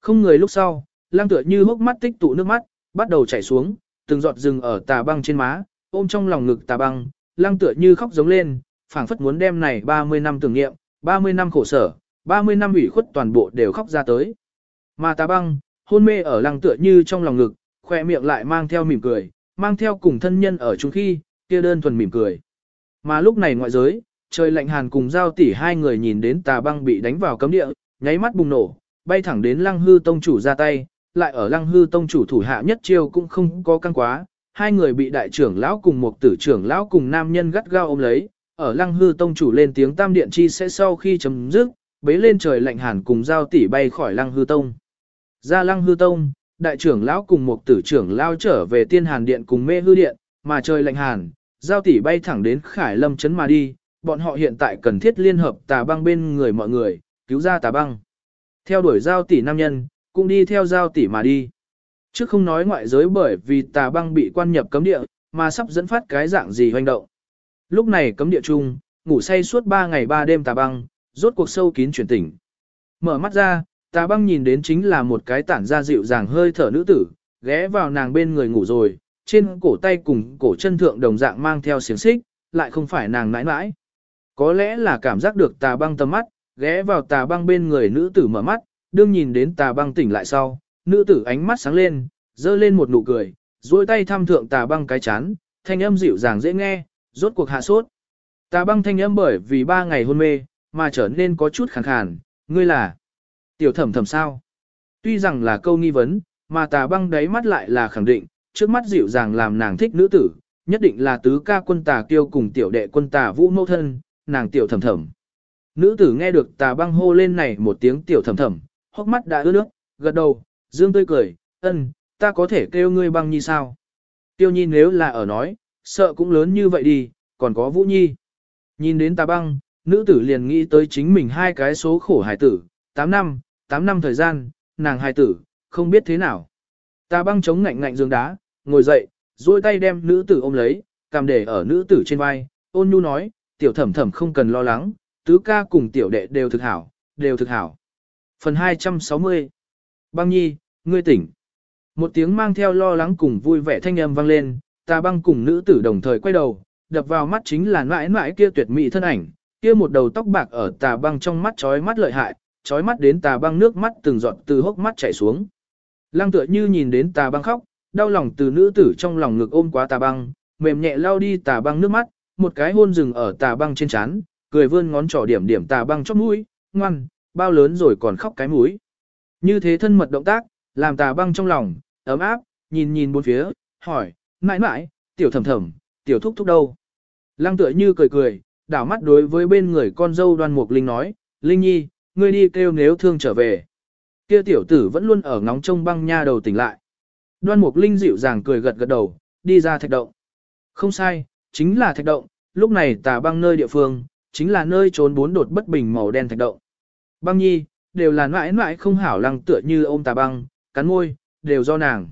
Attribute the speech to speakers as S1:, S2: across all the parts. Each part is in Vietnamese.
S1: Không người lúc sau, Lang tựa như hốc mắt tích tụ nước mắt, bắt đầu chảy xuống, từng giọt rừng ở tà băng trên má, ôm trong lòng ngực tà băng, Lang tựa như khóc giống lên, phảng phất muốn đem này 30 năm tưởng nghiệm, 30 năm khổ sở, 30 năm ủy khuất toàn bộ đều khóc ra tới. Mà tà băng, hôn mê ở lăng tựa như trong lòng ngực, khoe miệng lại mang theo mỉm cười, mang theo cùng thân nhân ở chung khi, kia đơn thuần mỉm cười. Mà lúc này ngoại giới, trời lạnh hàn cùng giao tỷ hai người nhìn đến tà băng bị đánh vào cấm địa, nháy mắt bùng nổ, bay thẳng đến lăng hư tông chủ ra tay, lại ở lăng hư tông chủ thủ hạ nhất chiêu cũng không có căng quá, hai người bị đại trưởng lão cùng một tử trưởng lão cùng nam nhân gắt gao ôm lấy, ở lăng hư tông chủ lên tiếng tam điện chi sẽ sau khi chấm dứt, bế lên trời lạnh hàn cùng giao tỷ bay khỏi lăng hư tông. Ra lăng hư tông, đại trưởng lão cùng một tử trưởng lão trở về tiên hàn điện cùng mê hư điện, mà trời lạnh hàn, giao tỷ bay thẳng đến khải lâm chấn mà đi, bọn họ hiện tại cần thiết liên hợp tà băng bên người mọi người, cứu ra tà băng. Theo đuổi giao tỷ nam nhân, cũng đi theo giao tỷ mà đi. Trước không nói ngoại giới bởi vì tà băng bị quan nhập cấm địa, mà sắp dẫn phát cái dạng gì hoành động. Lúc này cấm địa chung, ngủ say suốt 3 ngày 3 đêm tà băng, rốt cuộc sâu kín chuyển tỉnh. Mở mắt ra, tà băng nhìn đến chính là một cái tản ra dịu dàng hơi thở nữ tử, ghé vào nàng bên người ngủ rồi, trên cổ tay cùng cổ chân thượng đồng dạng mang theo xiềng xích, lại không phải nàng nãi nãi. Có lẽ là cảm giác được tà băng tầm mắt, ghé vào tà băng bên người nữ tử mở mắt, đương nhìn đến tà băng tỉnh lại sau, nữ tử ánh mắt sáng lên, dơ lên một nụ cười, duỗi tay thăm thượng tà băng cái chán, thanh âm dịu dàng dễ nghe, rốt cuộc hạ sốt. Tà băng thanh âm bởi vì ba ngày hôn mê, mà trở nên có chút khàn khàn, ngươi là tiểu thẩm thẩm sao? Tuy rằng là câu nghi vấn, mà tà băng đáy mắt lại là khẳng định, trước mắt dịu dàng làm nàng thích nữ tử, nhất định là tứ ca quân tà kiêu cùng tiểu đệ quân tà vũ mẫu thân, nàng tiểu thẩm thẩm. Nữ tử nghe được tà băng hô lên này một tiếng tiểu thầm thầm, hốc mắt đã ướt nước, gật đầu, dương tươi cười, ân, ta có thể kêu ngươi băng nhi sao? Tiêu nhi nếu là ở nói, sợ cũng lớn như vậy đi, còn có vũ nhi. Nhìn đến tà băng, nữ tử liền nghĩ tới chính mình hai cái số khổ hải tử, 8 năm, 8 năm thời gian, nàng hải tử, không biết thế nào. Tà băng chống ngạnh ngạnh giường đá, ngồi dậy, duỗi tay đem nữ tử ôm lấy, cầm để ở nữ tử trên vai, ôn nhu nói, tiểu thẩm thẩm không cần lo lắng, tứ ca cùng tiểu đệ đều thực hảo, đều thực hảo. Phần 260 Băng nhi, ngươi tỉnh. Một tiếng mang theo lo lắng cùng vui vẻ thanh âm vang lên, ta băng cùng nữ tử đồng thời quay đầu, đập vào mắt chính là mãi mãi kia tuyệt mỹ thân ảnh, kia một đầu tóc bạc ở tà băng trong mắt chói mắt lợi hại, chói mắt đến tà băng nước mắt từng giọt từ hốc mắt chảy xuống. Lăng tựa như nhìn đến tà băng khóc, đau lòng từ nữ tử trong lòng ngực ôm quá tà băng, mềm nhẹ lao đi tà băng nước mắt, một cái hôn rừng ở tà băng trên trán, cười vươn ngón trỏ điểm điểm tà băng chóp mũi, ngoan, bao lớn rồi còn khóc cái mũi. Như thế thân mật động tác, làm tà băng trong lòng, ấm áp, nhìn nhìn bốn phía, hỏi, mãi mãi, tiểu thầm thầm, tiểu thúc thúc đâu? Lăng tựa như cười cười, đảo mắt đối với bên người con dâu đoan mục linh nói, Linh nhi, ngươi đi kêu nếu thương trở về. Kia tiểu tử vẫn luôn ở ngóng trông băng nha đầu tỉnh lại. Đoan mục linh dịu dàng cười gật gật đầu, đi ra thạch động. Không sai, chính là thạch động, lúc này tà băng nơi địa phương, chính là nơi trốn bốn đột bất bình màu đen thạch động. Băng nhi, đều là mãi mãi không hảo lăng tựa như ôm tà băng, cắn môi, đều do nàng.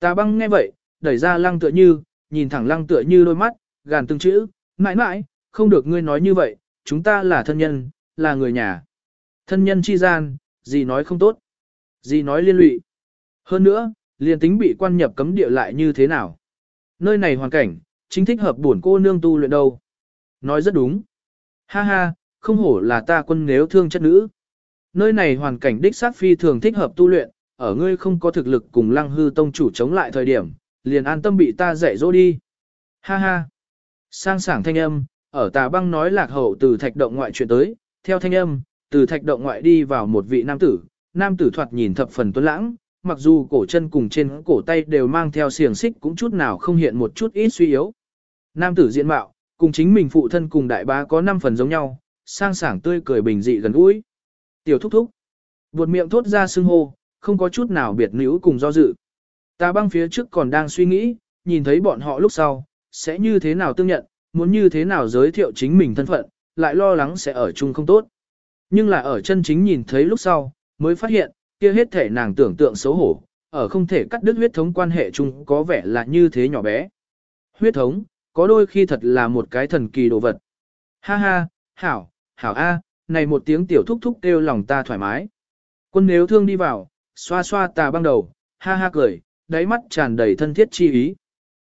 S1: Tà băng nghe vậy, đẩy ra lăng tựa như, nhìn thẳng lăng tựa như đôi mắt, gàn từng chữ, mãi mãi, không được ngươi nói như vậy, chúng ta là thân nhân, là người nhà. Thân nhân chi gian, gì nói không tốt, gì nói liên lụy. Hơn nữa, liền tính bị quan nhập cấm địa lại như thế nào. Nơi này hoàn cảnh, chính thích hợp buồn cô nương tu luyện đâu. Nói rất đúng. Ha ha, không hổ là ta quân nếu thương chất nữ. Nơi này hoàn cảnh đích xác phi thường thích hợp tu luyện, ở ngươi không có thực lực cùng lăng hư tông chủ chống lại thời điểm, liền an tâm bị ta dạy dỗ đi. Ha ha. Sang sảng thanh âm, ở tà băng nói lạc hậu từ thạch động ngoại chuyện tới, theo thanh âm, từ thạch động ngoại đi vào một vị nam tử, nam tử thoạt nhìn thập phần tuấn lãng, mặc dù cổ chân cùng trên cổ tay đều mang theo xiềng xích cũng chút nào không hiện một chút ít suy yếu. Nam tử diện mạo, cùng chính mình phụ thân cùng đại bá có 5 phần giống nhau, sang sảng tươi cười bình dị gần gũi. Tiểu thúc thúc. Buột miệng thốt ra xưng hô, không có chút nào biệt nữ cùng do dự. Ta băng phía trước còn đang suy nghĩ, nhìn thấy bọn họ lúc sau, sẽ như thế nào tương nhận, muốn như thế nào giới thiệu chính mình thân phận, lại lo lắng sẽ ở chung không tốt. Nhưng là ở chân chính nhìn thấy lúc sau, mới phát hiện, kia hết thể nàng tưởng tượng xấu hổ, ở không thể cắt đứt huyết thống quan hệ chung có vẻ là như thế nhỏ bé. Huyết thống, có đôi khi thật là một cái thần kỳ đồ vật. Ha ha, hảo, hảo a, này một tiếng tiểu thúc thúc kêu lòng ta thoải mái. Quân nếu thương đi vào, xoa xoa tà băng đầu, ha ha cười, đáy mắt tràn đầy thân thiết chi ý.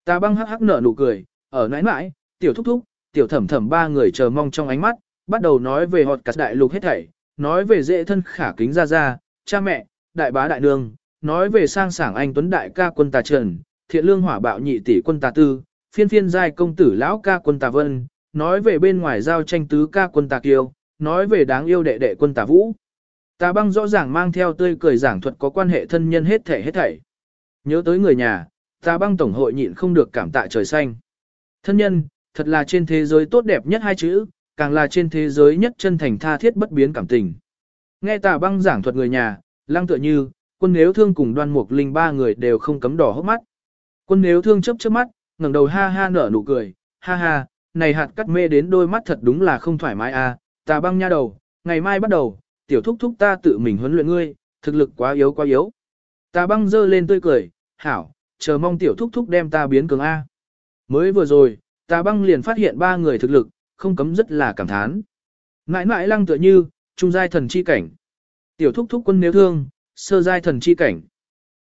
S1: Tà băng hắc hắc nở nụ cười, ở nãi nãi, tiểu thúc thúc, tiểu thẩm thẩm ba người chờ mong trong ánh mắt, bắt đầu nói về họt cắt đại lục hết thảy, nói về dễ thân khả kính ra ra, cha mẹ, đại bá đại nương, nói về sang sảng anh tuấn đại ca quân tà trần, thiện lương hỏa bạo nhị tỷ quân tà tư, phiên phiên giai công tử lão ca quân tà vân, nói về bên ngoài giao tranh tứ ca quân tà kiêu, nói về đáng yêu đệ đệ quân tà vũ. Tà băng rõ ràng mang theo tươi cười giảng thuật có quan hệ thân nhân hết thể hết thảy. Nhớ tới người nhà, tà băng tổng hội nhịn không được cảm tạ trời xanh. Thân nhân, thật là trên thế giới tốt đẹp nhất hai chữ, càng là trên thế giới nhất chân thành tha thiết bất biến cảm tình. Nghe tà băng giảng thuật người nhà, lăng tựa như, quân nếu thương cùng đoan mục linh ba người đều không cấm đỏ hốc mắt. Quân nếu thương chấp chớp mắt, ngẩng đầu ha ha nở nụ cười, ha ha, này hạt cắt mê đến đôi mắt thật đúng là không thoải mái à, ta băng nha đầu, ngày mai bắt đầu, tiểu thúc thúc ta tự mình huấn luyện ngươi, thực lực quá yếu quá yếu. Ta băng dơ lên tươi cười, hảo, chờ mong tiểu thúc thúc đem ta biến cường A. Mới vừa rồi, ta băng liền phát hiện ba người thực lực, không cấm rất là cảm thán. Ngãi ngãi lăng tựa như, trung giai thần chi cảnh. Tiểu thúc thúc quân nếu thương, sơ giai thần chi cảnh.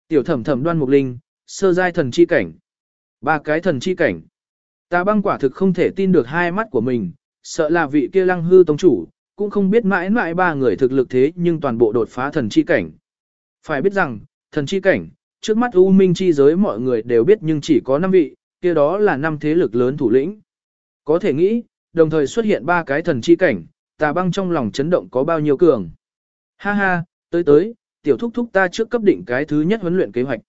S1: Tiểu thẩm thẩm đoan mục linh, sơ giai thần chi cảnh. Ba cái thần chi cảnh. Tà băng quả thực không thể tin được hai mắt của mình, sợ là vị kia lăng hư tông chủ, cũng không biết mãi mãi ba người thực lực thế nhưng toàn bộ đột phá thần chi cảnh. Phải biết rằng, thần chi cảnh, trước mắt U Minh chi giới mọi người đều biết nhưng chỉ có 5 vị, kia đó là năm thế lực lớn thủ lĩnh. Có thể nghĩ, đồng thời xuất hiện ba cái thần chi cảnh, tà băng trong lòng chấn động có bao nhiêu cường. Ha ha, tới tới, tiểu thúc thúc ta trước cấp định cái thứ nhất huấn luyện kế hoạch.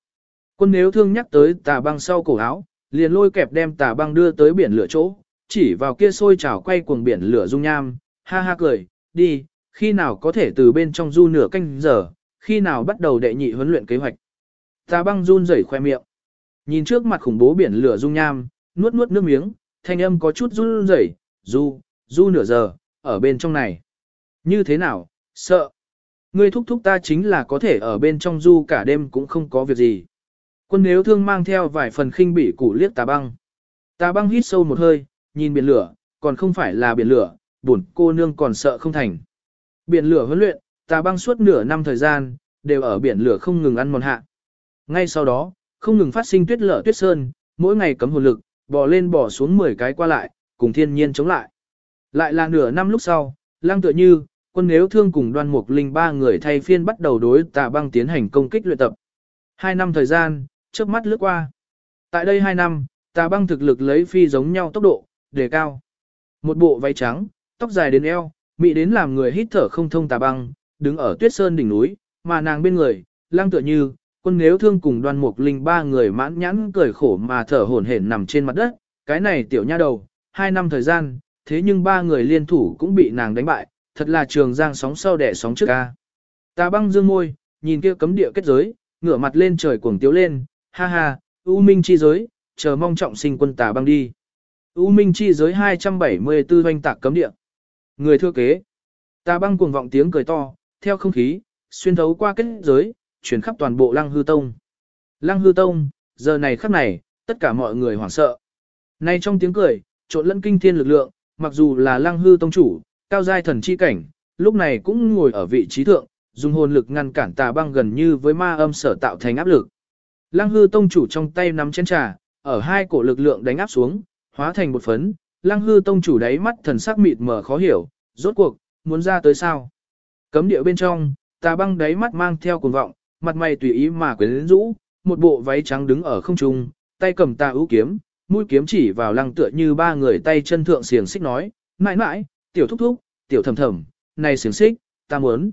S1: Quân nếu thương nhắc tới tà băng sau cổ áo, liền lôi kẹp đem tà băng đưa tới biển lửa chỗ, chỉ vào kia sôi trào quay cuồng biển lửa dung nham, ha ha cười, đi, khi nào có thể từ bên trong du nửa canh giờ, khi nào bắt đầu đệ nhị huấn luyện kế hoạch. Tà băng run rẩy khoe miệng. Nhìn trước mặt khủng bố biển lửa dung nham, nuốt nuốt nước miếng, thanh âm có chút run rẩy, du, du nửa giờ, ở bên trong này. Như thế nào, sợ. Ngươi thúc thúc ta chính là có thể ở bên trong du cả đêm cũng không có việc gì. Quân nếu thương mang theo vài phần khinh bỉ củ liếc tà băng. Tà băng hít sâu một hơi, nhìn biển lửa, còn không phải là biển lửa, buồn cô nương còn sợ không thành. Biển lửa huấn luyện, tà băng suốt nửa năm thời gian, đều ở biển lửa không ngừng ăn mòn hạ. Ngay sau đó, không ngừng phát sinh tuyết lở tuyết sơn, mỗi ngày cấm hồn lực, bò lên bò xuống 10 cái qua lại, cùng thiên nhiên chống lại. Lại là nửa năm lúc sau, lang tựa như, quân nếu thương cùng đoan mục linh ba người thay phiên bắt đầu đối tà băng tiến hành công kích luyện tập. Hai năm thời gian, trước mắt lướt qua. Tại đây hai năm, tà băng thực lực lấy phi giống nhau tốc độ, đề cao. Một bộ váy trắng, tóc dài đến eo, mị đến làm người hít thở không thông tà băng, đứng ở tuyết sơn đỉnh núi, mà nàng bên người, lang tựa như, quân nếu thương cùng đoan mục linh ba người mãn nhãn cười khổ mà thở hổn hển nằm trên mặt đất, cái này tiểu nha đầu, hai năm thời gian, thế nhưng ba người liên thủ cũng bị nàng đánh bại, thật là trường giang sóng sau đẻ sóng trước ca. Tà băng dương môi, nhìn kia cấm địa kết giới, ngửa mặt lên trời cuồng tiếu lên, ha ha, U Minh chi giới, chờ mong trọng sinh quân tà băng đi. U Minh chi giới 274 doanh tạc cấm địa. Người thưa kế. Tà băng cuồng vọng tiếng cười to, theo không khí, xuyên thấu qua kết giới, chuyển khắp toàn bộ lăng hư tông. Lăng hư tông, giờ này khắc này, tất cả mọi người hoảng sợ. Nay trong tiếng cười, trộn lẫn kinh thiên lực lượng, mặc dù là lăng hư tông chủ, cao giai thần chi cảnh, lúc này cũng ngồi ở vị trí thượng, dùng hồn lực ngăn cản tà băng gần như với ma âm sở tạo thành áp lực. Lăng hư tông chủ trong tay nắm chén trà, ở hai cổ lực lượng đánh áp xuống, hóa thành một phấn, lăng hư tông chủ đáy mắt thần sắc mịt mờ khó hiểu, rốt cuộc, muốn ra tới sao. Cấm địa bên trong, tà băng đáy mắt mang theo cuồng vọng, mặt mày tùy ý mà quyến rũ, một bộ váy trắng đứng ở không trung, tay cầm tà ưu kiếm, mũi kiếm chỉ vào lăng tựa như ba người tay chân thượng xiềng xích nói, mãi mãi, tiểu thúc thúc, tiểu thầm thầm, này xiềng xích, ta muốn.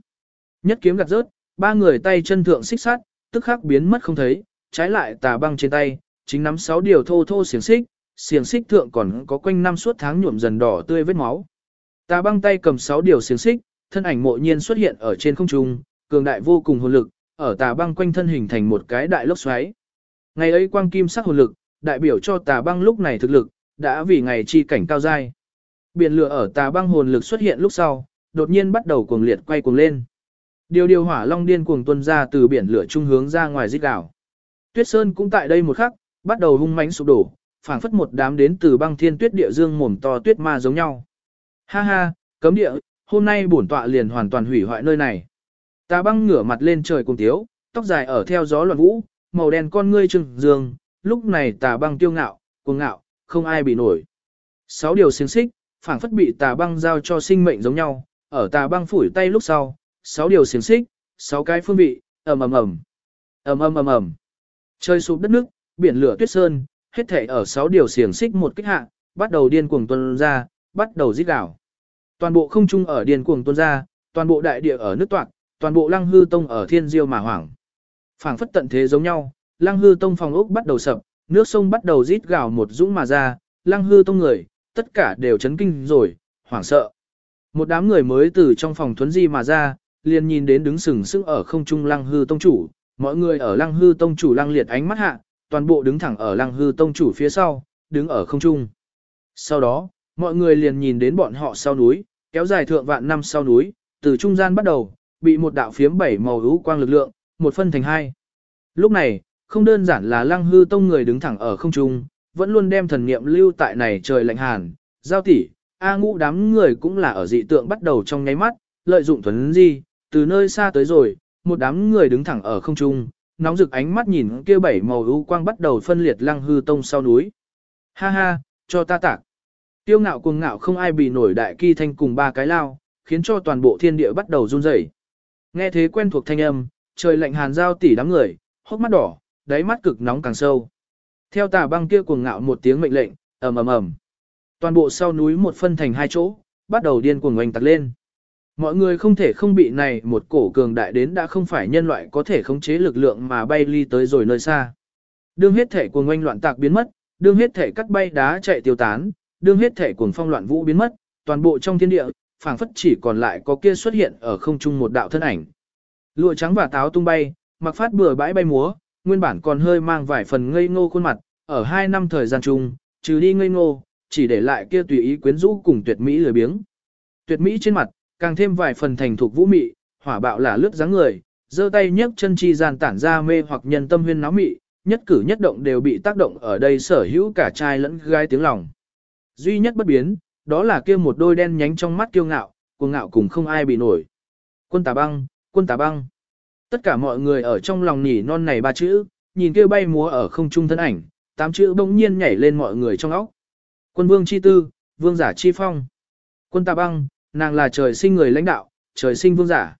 S1: Nhất kiếm gạt rớt, ba người tay chân thượng xích sát, tức khắc biến mất không thấy, trái lại tà băng trên tay, chính nắm sáu điều thô thô xiềng xích, xiềng xích thượng còn có quanh năm suốt tháng nhuộm dần đỏ tươi vết máu. Tà băng tay cầm sáu điều xiềng xích, thân ảnh mộ nhiên xuất hiện ở trên không trung, cường đại vô cùng hồn lực, ở tà băng quanh thân hình thành một cái đại lốc xoáy. Ngày ấy quang kim sắc hồn lực, đại biểu cho tà băng lúc này thực lực, đã vì ngày chi cảnh cao dai. Biển lửa ở tà băng hồn lực xuất hiện lúc sau, đột nhiên bắt đầu cuồng liệt quay cuồng lên. Điều điều hỏa long điên cuồng tuôn ra từ biển lửa trung hướng ra ngoài giết đảo. Tuyết Sơn cũng tại đây một khắc, bắt đầu hung mãnh sụp đổ, phảng phất một đám đến từ băng thiên tuyết địa dương mồm to tuyết ma giống nhau. Ha ha, cấm địa, hôm nay bổn tọa liền hoàn toàn hủy hoại nơi này. Tà băng ngửa mặt lên trời cùng tiếu, tóc dài ở theo gió loạn vũ, màu đen con ngươi trừng dương, lúc này tà băng tiêu ngạo, cuồng ngạo, không ai bị nổi. Sáu điều xiềng xích, phảng phất bị tà băng giao cho sinh mệnh giống nhau, ở tà băng phủi tay lúc sau, sáu điều xiềng xích, sáu cái phương vị, ầm ầm ầm, ầm ầm ầm ầm. Trời sụp đất nước, biển lửa tuyết sơn, hết thảy ở sáu điều xiềng xích một kích hạ, bắt đầu điên cuồng tuôn ra, bắt đầu rít gào. Toàn bộ không trung ở điên cuồng tuôn ra, toàn bộ đại địa ở nước toạc, toàn bộ lăng hư tông ở thiên diêu mà hoảng. phảng phất tận thế giống nhau, lăng hư tông phòng ốc bắt đầu sập, nước sông bắt đầu rít gào một dũng mà ra, lăng hư tông người, tất cả đều chấn kinh rồi, hoảng sợ. Một đám người mới từ trong phòng thuấn di mà ra, liền nhìn đến đứng sừng sững ở không trung lăng hư tông chủ, mọi người ở lăng hư tông chủ lăng liệt ánh mắt hạ, toàn bộ đứng thẳng ở lăng hư tông chủ phía sau, đứng ở không trung. Sau đó, mọi người liền nhìn đến bọn họ sau núi, kéo dài thượng vạn năm sau núi, từ trung gian bắt đầu, bị một đạo phiếm bảy màu hữu quang lực lượng, một phân thành hai. Lúc này, không đơn giản là lăng hư tông người đứng thẳng ở không trung, vẫn luôn đem thần niệm lưu tại này trời lạnh hàn, giao tỷ, A ngũ đám người cũng là ở dị tượng bắt đầu trong nháy mắt, lợi dụng thuấn di, từ nơi xa tới rồi, một đám người đứng thẳng ở không trung, nóng rực ánh mắt nhìn kia bảy màu u quang bắt đầu phân liệt lăng hư tông sau núi. Ha ha, cho ta tạc. Tiêu ngạo cuồng ngạo không ai bị nổi đại kỳ thanh cùng ba cái lao, khiến cho toàn bộ thiên địa bắt đầu run rẩy. Nghe thế quen thuộc thanh âm, trời lạnh hàn giao tỷ đám người, hốc mắt đỏ, đáy mắt cực nóng càng sâu. Theo tà băng kia cuồng ngạo một tiếng mệnh lệnh, ầm ầm ầm. Toàn bộ sau núi một phân thành hai chỗ, bắt đầu điên cuồng oanh tạc lên. Mọi người không thể không bị này một cổ cường đại đến đã không phải nhân loại có thể khống chế lực lượng mà bay ly tới rồi nơi xa. Đương hết thể cuồng oanh loạn tạc biến mất, đương hết thể cắt bay đá chạy tiêu tán, đương hết thể cuồng phong loạn vũ biến mất, toàn bộ trong thiên địa, phảng phất chỉ còn lại có kia xuất hiện ở không trung một đạo thân ảnh. Lụa trắng và táo tung bay, mặc phát bừa bãi bay múa, nguyên bản còn hơi mang vài phần ngây ngô khuôn mặt, ở hai năm thời gian chung, trừ đi ngây ngô, chỉ để lại kia tùy ý quyến rũ cùng tuyệt mỹ lười biếng. Tuyệt mỹ trên mặt, càng thêm vài phần thành thục vũ mị, hỏa bạo là lướt dáng người, giơ tay nhấc chân chi gian tản ra mê hoặc nhân tâm huyên náo mị, nhất cử nhất động đều bị tác động ở đây sở hữu cả trai lẫn gái tiếng lòng. Duy nhất bất biến, đó là kia một đôi đen nhánh trong mắt kiêu ngạo, cuồng ngạo cùng không ai bị nổi. Quân tà băng, quân tà băng. Tất cả mọi người ở trong lòng nỉ non này ba chữ, nhìn kia bay múa ở không trung thân ảnh, tám chữ bỗng nhiên nhảy lên mọi người trong óc. Quân vương chi tư, vương giả chi phong. Quân tà băng, nàng là trời sinh người lãnh đạo, trời sinh vương giả.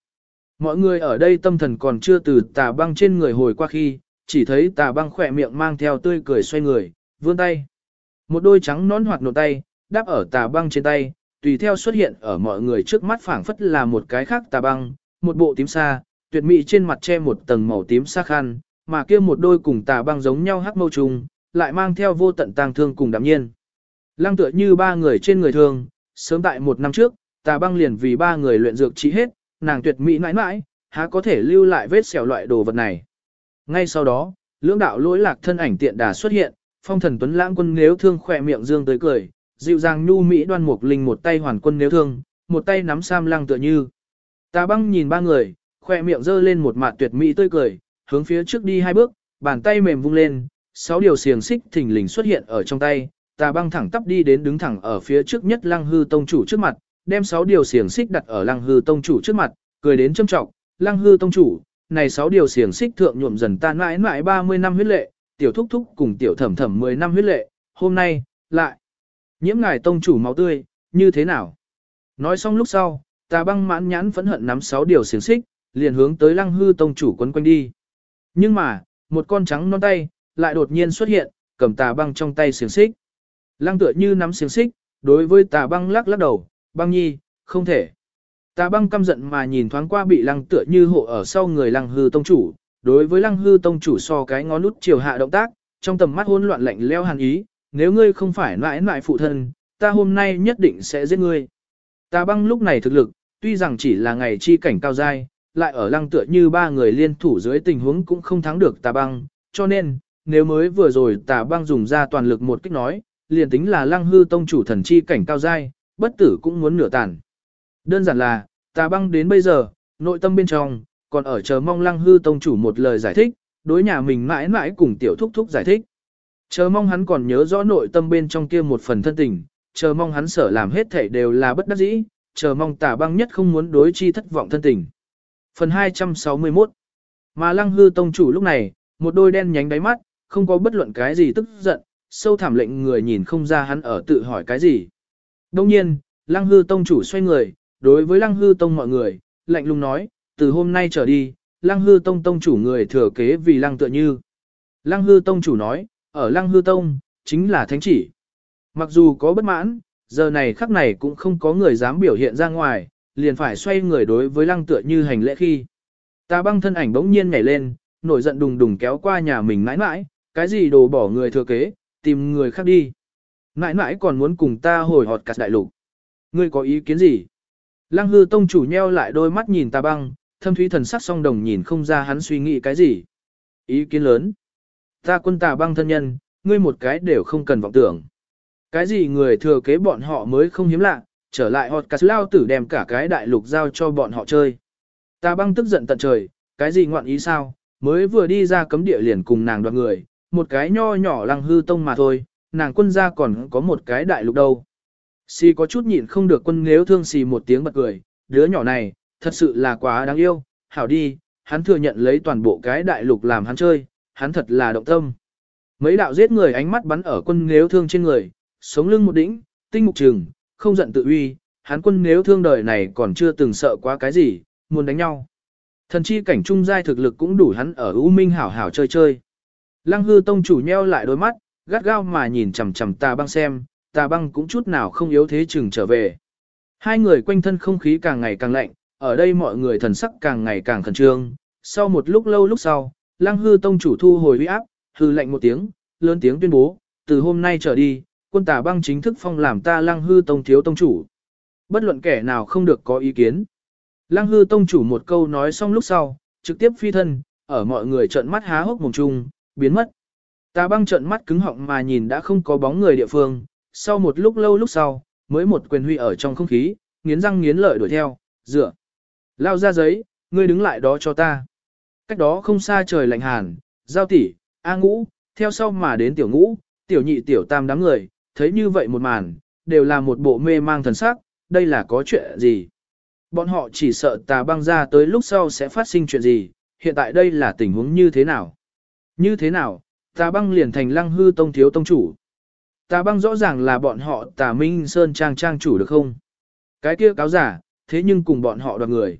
S1: Mọi người ở đây tâm thần còn chưa từ tà băng trên người hồi qua khi, chỉ thấy tà băng khỏe miệng mang theo tươi cười xoay người, vươn tay. Một đôi trắng nón hoạt nổ tay, đáp ở tà băng trên tay, tùy theo xuất hiện ở mọi người trước mắt phảng phất là một cái khác tà băng, một bộ tím sa tuyệt mỹ trên mặt che một tầng màu tím sắc khăn, mà kia một đôi cùng tà băng giống nhau hắc mâu trùng, lại mang theo vô tận tang thương cùng đạm nhiên. Lăng tựa như ba người trên người thường, sớm tại một năm trước, tà băng liền vì ba người luyện dược trị hết, nàng tuyệt mỹ mãi mãi, há có thể lưu lại vết xẻo loại đồ vật này. Ngay sau đó, lưỡng đạo lỗi lạc thân ảnh tiện đà xuất hiện, phong thần tuấn lãng quân nếu thương khỏe miệng dương tới cười, dịu dàng nhu mỹ đoan mục linh một tay hoàn quân nếu thương, một tay nắm sam lăng tựa như. Tà băng nhìn ba người, khỏe miệng giơ lên một mặt tuyệt mỹ tươi cười, hướng phía trước đi hai bước, bàn tay mềm vung lên, sáu điều xiềng xích thình lình xuất hiện ở trong tay, tà băng thẳng tắp đi đến đứng thẳng ở phía trước nhất lăng hư tông chủ trước mặt, đem sáu điều xiềng xích đặt ở lăng hư tông chủ trước mặt, cười đến châm trọng, lăng hư tông chủ, này sáu điều xiềng xích thượng nhuộm dần tan mãi mãi 30 năm huyết lệ, tiểu thúc thúc cùng tiểu thẩm thẩm 10 năm huyết lệ, hôm nay, lại, nhiễm ngài tông chủ máu tươi, như thế nào? Nói xong lúc sau, tà băng mãn nhãn phẫn hận nắm sáu điều xiềng xích, liền hướng tới lăng hư tông chủ quấn quanh đi. Nhưng mà, một con trắng non tay, lại đột nhiên xuất hiện, cầm tà băng trong tay xiềng xích. Lăng tựa như nắm xiềng xích, đối với tà băng lắc lắc đầu, băng nhi, không thể. Tà băng căm giận mà nhìn thoáng qua bị lăng tựa như hộ ở sau người lăng hư tông chủ, đối với lăng hư tông chủ so cái ngón nút chiều hạ động tác, trong tầm mắt hỗn loạn lạnh leo hàn ý, nếu ngươi không phải mãi mãi phụ thân, ta hôm nay nhất định sẽ giết ngươi. Tà băng lúc này thực lực, tuy rằng chỉ là ngày chi cảnh cao giai, lại ở lăng tựa như ba người liên thủ dưới tình huống cũng không thắng được tà băng, cho nên, nếu mới vừa rồi tà băng dùng ra toàn lực một kích nói, liền tính là lăng hư tông chủ thần chi cảnh cao giai, bất tử cũng muốn nửa tàn. Đơn giản là, tà băng đến bây giờ, nội tâm bên trong, còn ở chờ mong lăng hư tông chủ một lời giải thích, đối nhà mình mãi mãi cùng tiểu thúc thúc giải thích. Chờ mong hắn còn nhớ rõ nội tâm bên trong kia một phần thân tình, chờ mong hắn sở làm hết thảy đều là bất đắc dĩ, chờ mong tà băng nhất không muốn đối chi thất vọng thân tình. Phần 261 Mà lăng hư tông chủ lúc này, một đôi đen nhánh đáy mắt, không có bất luận cái gì tức giận, sâu thẳm lệnh người nhìn không ra hắn ở tự hỏi cái gì. Đông nhiên, lăng hư tông chủ xoay người, đối với lăng hư tông mọi người, lạnh lùng nói, từ hôm nay trở đi, lăng hư tông tông chủ người thừa kế vì lăng tựa như. Lăng hư tông chủ nói, ở lăng hư tông, chính là thánh chỉ. Mặc dù có bất mãn, giờ này khắc này cũng không có người dám biểu hiện ra ngoài, liền phải xoay người đối với lăng tựa như hành lễ khi. Ta băng thân ảnh bỗng nhiên nhảy lên, nổi giận đùng đùng kéo qua nhà mình mãi mãi, cái gì đồ bỏ người thừa kế, tìm người khác đi. Mãi mãi còn muốn cùng ta hồi họt cả đại lục. Ngươi có ý kiến gì? Lăng hư tông chủ nheo lại đôi mắt nhìn ta băng, thâm thúy thần sắc song đồng nhìn không ra hắn suy nghĩ cái gì. Ý kiến lớn. Ta quân tà băng thân nhân, ngươi một cái đều không cần vọng tưởng. Cái gì người thừa kế bọn họ mới không hiếm lạ, trở lại họt cắt lao tử đem cả cái đại lục giao cho bọn họ chơi. Ta băng tức giận tận trời, cái gì ngoạn ý sao, mới vừa đi ra cấm địa liền cùng nàng đoạt người, một cái nho nhỏ lăng hư tông mà thôi, nàng quân gia còn có một cái đại lục đâu. Xì có chút nhịn không được quân nếu thương xì một tiếng bật cười, đứa nhỏ này, thật sự là quá đáng yêu, hảo đi, hắn thừa nhận lấy toàn bộ cái đại lục làm hắn chơi, hắn thật là động tâm. Mấy đạo giết người ánh mắt bắn ở quân nếu thương trên người, sống lưng một đỉnh, tinh mục trừng, không giận tự uy, hắn quân nếu thương đời này còn chưa từng sợ quá cái gì, muốn đánh nhau. Thần chi cảnh trung giai thực lực cũng đủ hắn ở U Minh hảo hảo chơi chơi. Lăng hư tông chủ nheo lại đôi mắt, gắt gao mà nhìn chằm chằm tà băng xem, tà băng cũng chút nào không yếu thế chừng trở về. Hai người quanh thân không khí càng ngày càng lạnh, ở đây mọi người thần sắc càng ngày càng khẩn trương. Sau một lúc lâu lúc sau, lăng hư tông chủ thu hồi uy áp, hư lạnh một tiếng, lớn tiếng tuyên bố, từ hôm nay trở đi, quân tà băng chính thức phong làm ta lăng hư tông thiếu tông chủ. Bất luận kẻ nào không được có ý kiến. Lăng hư tông chủ một câu nói xong lúc sau, trực tiếp phi thân, ở mọi người trợn mắt há hốc mồm chung, biến mất. Tà băng trợn mắt cứng họng mà nhìn đã không có bóng người địa phương, sau một lúc lâu lúc sau, mới một quyền huy ở trong không khí, nghiến răng nghiến lợi đuổi theo, dựa. Lao ra giấy, ngươi đứng lại đó cho ta. Cách đó không xa trời lạnh hàn, giao tỷ, A ngũ, theo sau mà đến tiểu ngũ, tiểu nhị tiểu tam đám người, thấy như vậy một màn, đều là một bộ mê mang thần sắc, đây là có chuyện gì. Bọn họ chỉ sợ tà băng ra tới lúc sau sẽ phát sinh chuyện gì, hiện tại đây là tình huống như thế nào. Như thế nào, tà băng liền thành lăng hư tông thiếu tông chủ. Tà băng rõ ràng là bọn họ tà minh sơn trang trang chủ được không? Cái kia cáo giả, thế nhưng cùng bọn họ đoạt người.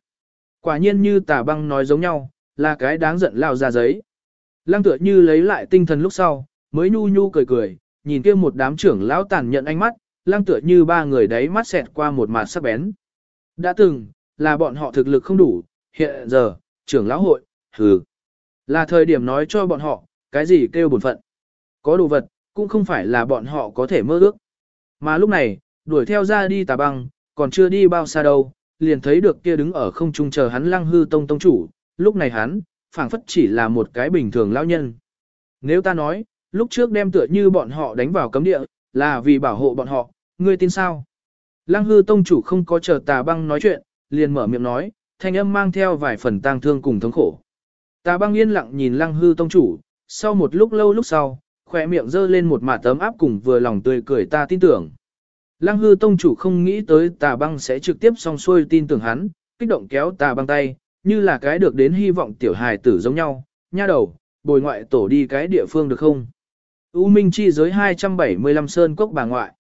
S1: Quả nhiên như tà băng nói giống nhau, là cái đáng giận lao ra giấy. Lăng tựa như lấy lại tinh thần lúc sau, mới nhu nhu cười cười, nhìn kia một đám trưởng lão tàn nhận ánh mắt, lăng tựa như ba người đấy mắt xẹt qua một mặt sắc bén. Đã từng, là bọn họ thực lực không đủ, hiện giờ, trưởng lão hội, hừ. Là thời điểm nói cho bọn họ, cái gì kêu bổn phận. Có đồ vật, cũng không phải là bọn họ có thể mơ ước. Mà lúc này, đuổi theo ra đi tà băng, còn chưa đi bao xa đâu, liền thấy được kia đứng ở không trung chờ hắn lăng hư tông tông chủ, lúc này hắn, phảng phất chỉ là một cái bình thường lão nhân. Nếu ta nói, lúc trước đem tựa như bọn họ đánh vào cấm địa, là vì bảo hộ bọn họ, ngươi tin sao? Lăng hư tông chủ không có chờ tà băng nói chuyện, liền mở miệng nói, thanh âm mang theo vài phần tang thương cùng thống khổ. Tà băng yên lặng nhìn lăng hư tông chủ, sau một lúc lâu lúc sau, khỏe miệng giơ lên một mả tấm áp cùng vừa lòng tươi cười ta tin tưởng. Lăng hư tông chủ không nghĩ tới tà băng sẽ trực tiếp song xuôi tin tưởng hắn, kích động kéo tà băng tay, như là cái được đến hy vọng tiểu hài tử giống nhau, nha đầu, bồi ngoại tổ đi cái địa phương được không? U Minh chi giới 275 sơn cốc bà ngoại.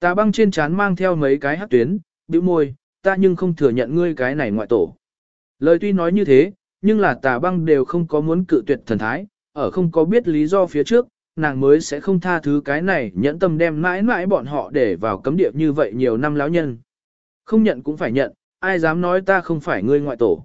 S1: Tà băng trên trán mang theo mấy cái hắc tuyến, bĩu môi, ta nhưng không thừa nhận ngươi cái này ngoại tổ. Lời tuy nói như thế, nhưng là tà băng đều không có muốn cự tuyệt thần thái, ở không có biết lý do phía trước, nàng mới sẽ không tha thứ cái này nhẫn tâm đem mãi mãi bọn họ để vào cấm địa như vậy nhiều năm lão nhân. Không nhận cũng phải nhận, ai dám nói ta không phải ngươi ngoại tổ.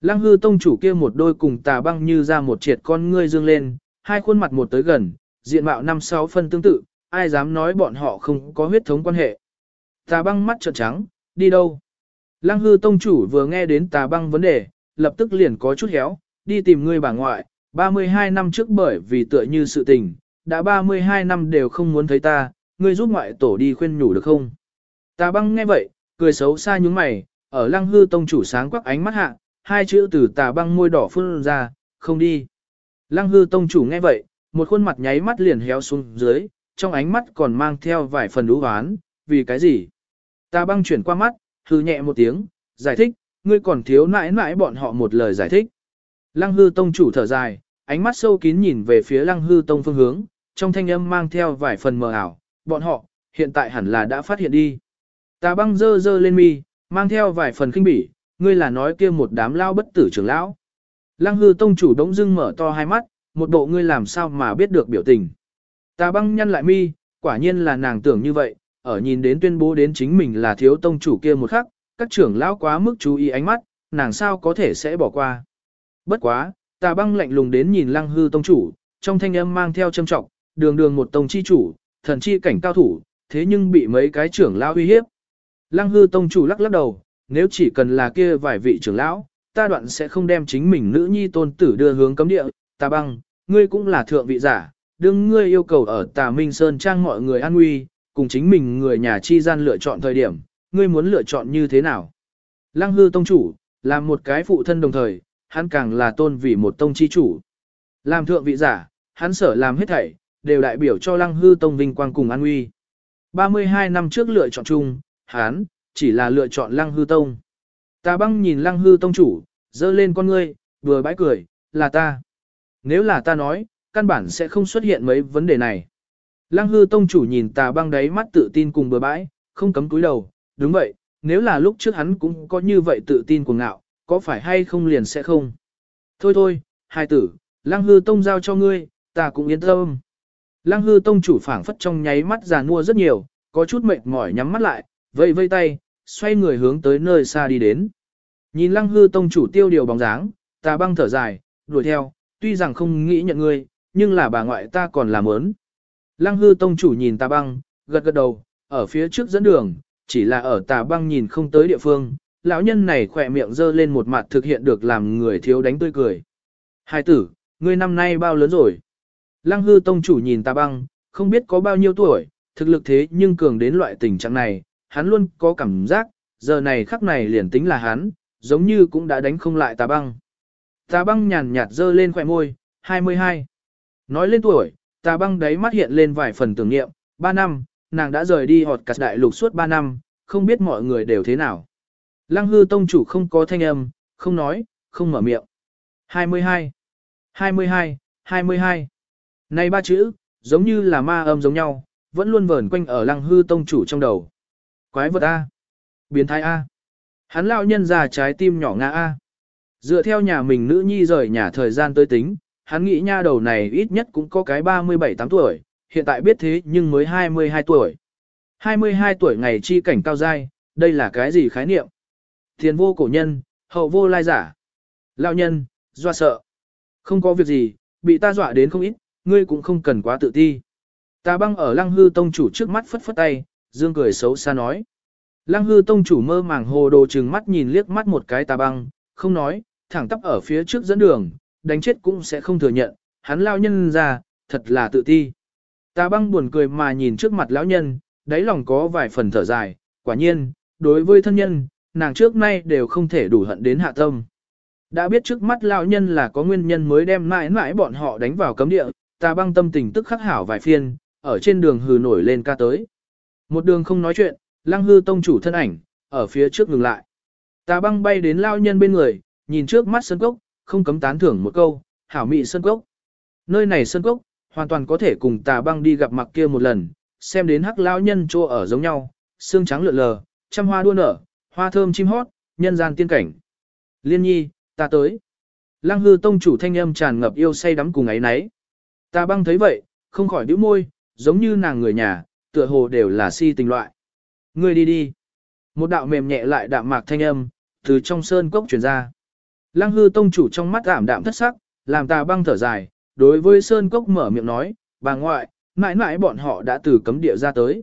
S1: Lăng hư tông chủ kia một đôi cùng tà băng như ra một triệt con ngươi dương lên, hai khuôn mặt một tới gần, diện mạo năm sáu phân tương tự, ai dám nói bọn họ không có huyết thống quan hệ. Tà băng mắt trợn trắng, đi đâu? Lăng hư tông chủ vừa nghe đến tà băng vấn đề, lập tức liền có chút héo, đi tìm ngươi bà ngoại, 32 năm trước bởi vì tựa như sự tình, đã 32 năm đều không muốn thấy ta, ngươi giúp ngoại tổ đi khuyên nhủ được không? Tà băng nghe vậy, cười xấu xa nhúng mày, ở lăng hư tông chủ sáng quắc ánh mắt hạ, hai chữ từ tà băng môi đỏ phun ra, không đi. Lăng hư tông chủ nghe vậy, một khuôn mặt nháy mắt liền héo xuống dưới, trong ánh mắt còn mang theo vài phần đú hoán, vì cái gì? Tà băng chuyển qua mắt, hư nhẹ một tiếng, giải thích, ngươi còn thiếu nãi nãi bọn họ một lời giải thích. Lăng hư tông chủ thở dài, ánh mắt sâu kín nhìn về phía lăng hư tông phương hướng, trong thanh âm mang theo vài phần mờ ảo, bọn họ, hiện tại hẳn là đã phát hiện đi. Tà băng dơ dơ lên mi, mang theo vài phần kinh bỉ, ngươi là nói kia một đám lao bất tử trưởng lão. Lăng hư tông chủ đống dưng mở to hai mắt, một bộ ngươi làm sao mà biết được biểu tình. Tà băng nhăn lại mi, quả nhiên là nàng tưởng như vậy, ở nhìn đến tuyên bố đến chính mình là thiếu tông chủ kia một khắc, các trưởng lão quá mức chú ý ánh mắt, nàng sao có thể sẽ bỏ qua. Bất quá, tà băng lạnh lùng đến nhìn lăng hư tông chủ, trong thanh âm mang theo châm trọng, đường đường một tông chi chủ, thần chi cảnh cao thủ, thế nhưng bị mấy cái trưởng lão uy hiếp. Lăng hư tông chủ lắc lắc đầu, nếu chỉ cần là kia vài vị trưởng lão, ta đoạn sẽ không đem chính mình nữ nhi tôn tử đưa hướng cấm địa, tà băng, ngươi cũng là thượng vị giả, đương ngươi yêu cầu ở tà Minh Sơn trang mọi người an nguy, cùng chính mình người nhà chi gian lựa chọn thời điểm, ngươi muốn lựa chọn như thế nào? Lăng hư tông chủ, làm một cái phụ thân đồng thời, hắn càng là tôn vì một tông chi chủ. Làm thượng vị giả, hắn sở làm hết thảy, đều đại biểu cho lăng hư tông vinh quang cùng an nguy. 32 năm trước lựa chọn chung, hắn, chỉ là lựa chọn lăng hư tông. Ta băng nhìn lăng hư tông chủ, dơ lên con ngươi, vừa bãi cười, là ta. Nếu là ta nói, căn bản sẽ không xuất hiện mấy vấn đề này. Lăng hư tông chủ nhìn tà băng đáy mắt tự tin cùng bừa bãi, không cấm cúi đầu, đúng vậy, nếu là lúc trước hắn cũng có như vậy tự tin cuồng ngạo, có phải hay không liền sẽ không. Thôi thôi, hai tử, lăng hư tông giao cho ngươi, ta cũng yên tâm. Lăng hư tông chủ phảng phất trong nháy mắt già nua rất nhiều, có chút mệt mỏi nhắm mắt lại, vây vây tay, xoay người hướng tới nơi xa đi đến. Nhìn lăng hư tông chủ tiêu điều bóng dáng, ta băng thở dài, đuổi theo, tuy rằng không nghĩ nhận ngươi, nhưng là bà ngoại ta còn làm ớn. Lăng hư tông chủ nhìn ta băng, gật gật đầu, ở phía trước dẫn đường, chỉ là ở tà băng nhìn không tới địa phương, lão nhân này khỏe miệng dơ lên một mặt thực hiện được làm người thiếu đánh tươi cười. Hai tử, ngươi năm nay bao lớn rồi? Lăng hư tông chủ nhìn ta băng, không biết có bao nhiêu tuổi, thực lực thế nhưng cường đến loại tình trạng này, hắn luôn có cảm giác, giờ này khắc này liền tính là hắn, giống như cũng đã đánh không lại tà băng. Tà băng nhàn nhạt dơ lên khỏe môi, 22. Nói lên tuổi, tà băng đấy mắt hiện lên vài phần tưởng niệm, 3 năm, nàng đã rời đi họt cắt đại lục suốt 3 năm, không biết mọi người đều thế nào. Lăng hư tông chủ không có thanh âm, không nói, không mở miệng. 22. 22, 22. Này ba chữ, giống như là ma âm giống nhau, vẫn luôn vờn quanh ở lăng hư tông chủ trong đầu. Quái vật A. Biến thái A. Hắn lão nhân già trái tim nhỏ ngã A. Dựa theo nhà mình nữ nhi rời nhà thời gian tới tính, hắn nghĩ nha đầu này ít nhất cũng có cái 37-8 tuổi, hiện tại biết thế nhưng mới 22 tuổi. 22 tuổi ngày chi cảnh cao dai, đây là cái gì khái niệm? Tiền vô cổ nhân, hậu vô lai giả. Lão nhân, doa sợ. Không có việc gì, bị ta dọa đến không ít, ngươi cũng không cần quá tự ti. Ta băng ở lăng hư tông chủ trước mắt phất phất tay, dương cười xấu xa nói. Lăng hư tông chủ mơ màng hồ đồ trừng mắt nhìn liếc mắt một cái ta băng, không nói, thẳng tắp ở phía trước dẫn đường, đánh chết cũng sẽ không thừa nhận, hắn lao nhân ra, thật là tự ti. ta băng buồn cười mà nhìn trước mặt lão nhân, đáy lòng có vài phần thở dài, quả nhiên, đối với thân nhân, nàng trước nay đều không thể đủ hận đến hạ tâm. Đã biết trước mắt lão nhân là có nguyên nhân mới đem mãi mãi bọn họ đánh vào cấm địa, ta băng tâm tình tức khắc hảo vài phiên, ở trên đường hừ nổi lên ca tới. Một đường không nói chuyện, lăng hư tông chủ thân ảnh, ở phía trước ngừng lại. ta băng bay đến lao nhân bên người, nhìn trước mắt sân cốc, không cấm tán thưởng một câu, hảo mị sân cốc. Nơi này sân cốc, hoàn toàn có thể cùng tà băng đi gặp mặt kia một lần, xem đến hắc lao nhân chỗ ở giống nhau, xương trắng lượn lờ, trăm hoa đua nở, hoa thơm chim hót, nhân gian tiên cảnh. Liên nhi, ta tới. Lăng hư tông chủ thanh âm tràn ngập yêu say đắm cùng ấy nấy. ta băng thấy vậy, không khỏi bĩu môi, giống như nàng người nhà, tựa hồ đều là si tình loại. Ngươi đi đi. Một đạo mềm nhẹ lại đạm mạc thanh âm, từ trong sơn cốc truyền ra. Lăng hư tông chủ trong mắt ảm đạm thất sắc, làm ta băng thở dài, đối với sơn cốc mở miệng nói, bà ngoại, mãi mãi bọn họ đã từ cấm địa ra tới.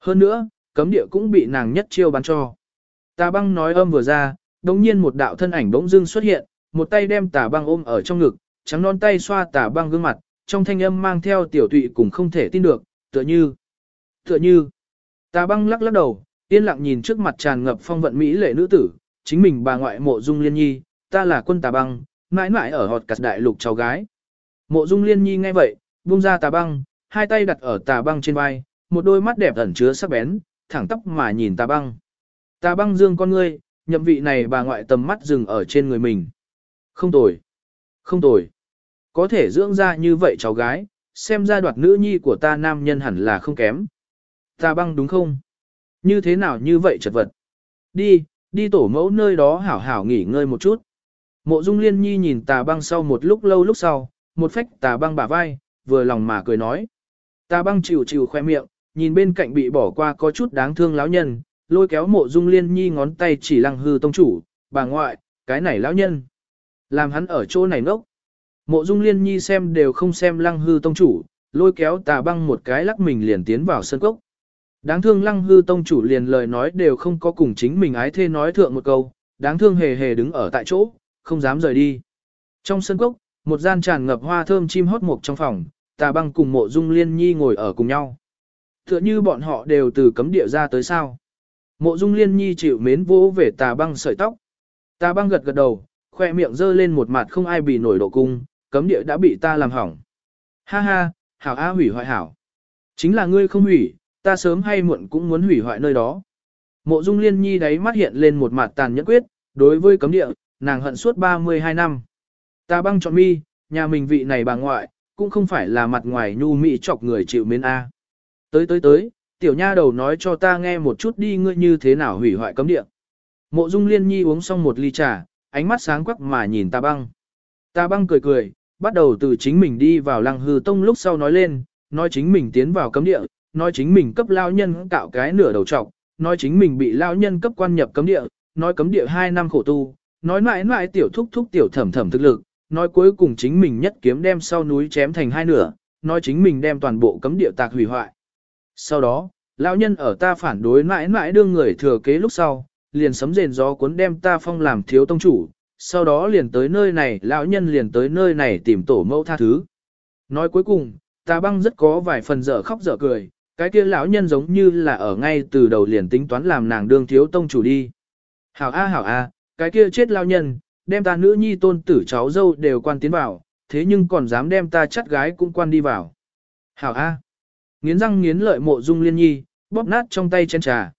S1: Hơn nữa, cấm địa cũng bị nàng nhất chiêu bán cho. Tà băng nói âm vừa ra, đống nhiên một đạo thân ảnh bỗng dưng xuất hiện, một tay đem tà băng ôm ở trong ngực, trắng non tay xoa tà băng gương mặt, trong thanh âm mang theo tiểu tụy cũng không thể tin được, tựa như, tựa như. Tà băng lắc lắc đầu, yên lặng nhìn trước mặt tràn ngập phong vận mỹ lệ nữ tử, chính mình bà ngoại mộ dung liên nhi, ta là quân tà băng, mãi mãi ở họt cắt đại lục cháu gái. Mộ dung liên nhi nghe vậy, buông ra tà băng, hai tay đặt ở tà băng trên vai, một đôi mắt đẹp ẩn chứa sắc bén, thẳng tóc mà nhìn tà băng. Ta băng dương con ngươi, nhậm vị này bà ngoại tầm mắt dừng ở trên người mình. Không tồi. Không tồi. Có thể dưỡng ra như vậy cháu gái, xem ra đoạt nữ nhi của ta nam nhân hẳn là không kém. Ta băng đúng không? Như thế nào như vậy chật vật? Đi, đi tổ mẫu nơi đó hảo hảo nghỉ ngơi một chút. Mộ Dung Liên Nhi nhìn tà băng sau một lúc lâu lúc sau, một phách tà băng bả vai, vừa lòng mà cười nói. Tà băng chịu chịu khoe miệng, nhìn bên cạnh bị bỏ qua có chút đáng thương lão nhân, lôi kéo mộ Dung Liên Nhi ngón tay chỉ lăng hư tông chủ, bà ngoại, cái này lão nhân. Làm hắn ở chỗ này ngốc. Mộ Dung Liên Nhi xem đều không xem lăng hư tông chủ, lôi kéo tà băng một cái lắc mình liền tiến vào sân cốc. Đáng thương lăng hư tông chủ liền lời nói đều không có cùng chính mình ái thê nói thượng một câu, đáng thương hề hề đứng ở tại chỗ, không dám rời đi. Trong sân cốc, một gian tràn ngập hoa thơm chim hót mục trong phòng, tà băng cùng mộ dung liên nhi ngồi ở cùng nhau. Tựa như bọn họ đều từ cấm địa ra tới sao. Mộ dung liên nhi chịu mến vỗ về tà băng sợi tóc. Tà băng gật gật đầu, khoe miệng dơ lên một mặt không ai bị nổi độ cung, cấm địa đã bị ta làm hỏng. Ha ha, hảo a hủy hoại hảo. Chính là ngươi không hủy, ta sớm hay muộn cũng muốn hủy hoại nơi đó. Mộ Dung Liên Nhi đáy mắt hiện lên một mặt tàn nhẫn quyết, đối với cấm địa, nàng hận suốt 32 năm. Ta băng chọn mi, nhà mình vị này bà ngoại, cũng không phải là mặt ngoài nhu mị chọc người chịu mến A. Tới tới tới, tiểu nha đầu nói cho ta nghe một chút đi ngươi như thế nào hủy hoại cấm địa. Mộ Dung Liên Nhi uống xong một ly trà, ánh mắt sáng quắc mà nhìn ta băng. Ta băng cười cười, bắt đầu từ chính mình đi vào lăng hư tông lúc sau nói lên, nói chính mình tiến vào cấm địa, nói chính mình cấp lao nhân cạo cái nửa đầu trọc, nói chính mình bị lao nhân cấp quan nhập cấm địa, nói cấm địa 2 năm khổ tu, nói mãi mãi tiểu thúc thúc tiểu thẩm thẩm thực lực, nói cuối cùng chính mình nhất kiếm đem sau núi chém thành hai nửa, nói chính mình đem toàn bộ cấm địa tạc hủy hoại. Sau đó, lão nhân ở ta phản đối mãi mãi đương người thừa kế lúc sau, liền sấm rền gió cuốn đem ta phong làm thiếu tông chủ, sau đó liền tới nơi này, lão nhân liền tới nơi này tìm tổ mẫu tha thứ. Nói cuối cùng, ta băng rất có vài phần dở khóc dở cười, cái kia lão nhân giống như là ở ngay từ đầu liền tính toán làm nàng đương thiếu tông chủ đi. Hảo a hảo a, cái kia chết lão nhân, đem ta nữ nhi tôn tử cháu dâu đều quan tiến vào, thế nhưng còn dám đem ta chắt gái cũng quan đi vào. Hảo a. Nghiến răng nghiến lợi mộ dung liên nhi, bóp nát trong tay chén trà.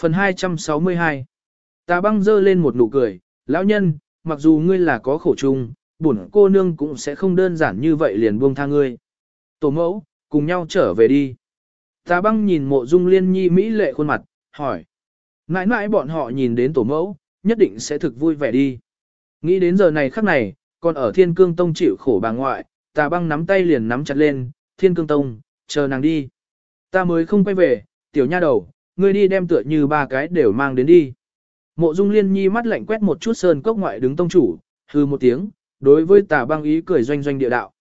S1: Phần 262 Ta băng dơ lên một nụ cười, lão nhân, mặc dù ngươi là có khổ chung, bổn cô nương cũng sẽ không đơn giản như vậy liền buông tha ngươi. Tổ mẫu, cùng nhau trở về đi. Tà băng nhìn mộ dung liên nhi mỹ lệ khuôn mặt, hỏi. Mãi mãi bọn họ nhìn đến tổ mẫu, nhất định sẽ thực vui vẻ đi. Nghĩ đến giờ này khắc này, còn ở thiên cương tông chịu khổ bà ngoại, tà băng nắm tay liền nắm chặt lên, thiên cương tông, chờ nàng đi. Ta mới không quay về, tiểu nha đầu, ngươi đi đem tựa như ba cái đều mang đến đi. Mộ dung liên nhi mắt lạnh quét một chút sơn cốc ngoại đứng tông chủ, hư một tiếng, đối với tà băng ý cười doanh doanh địa đạo.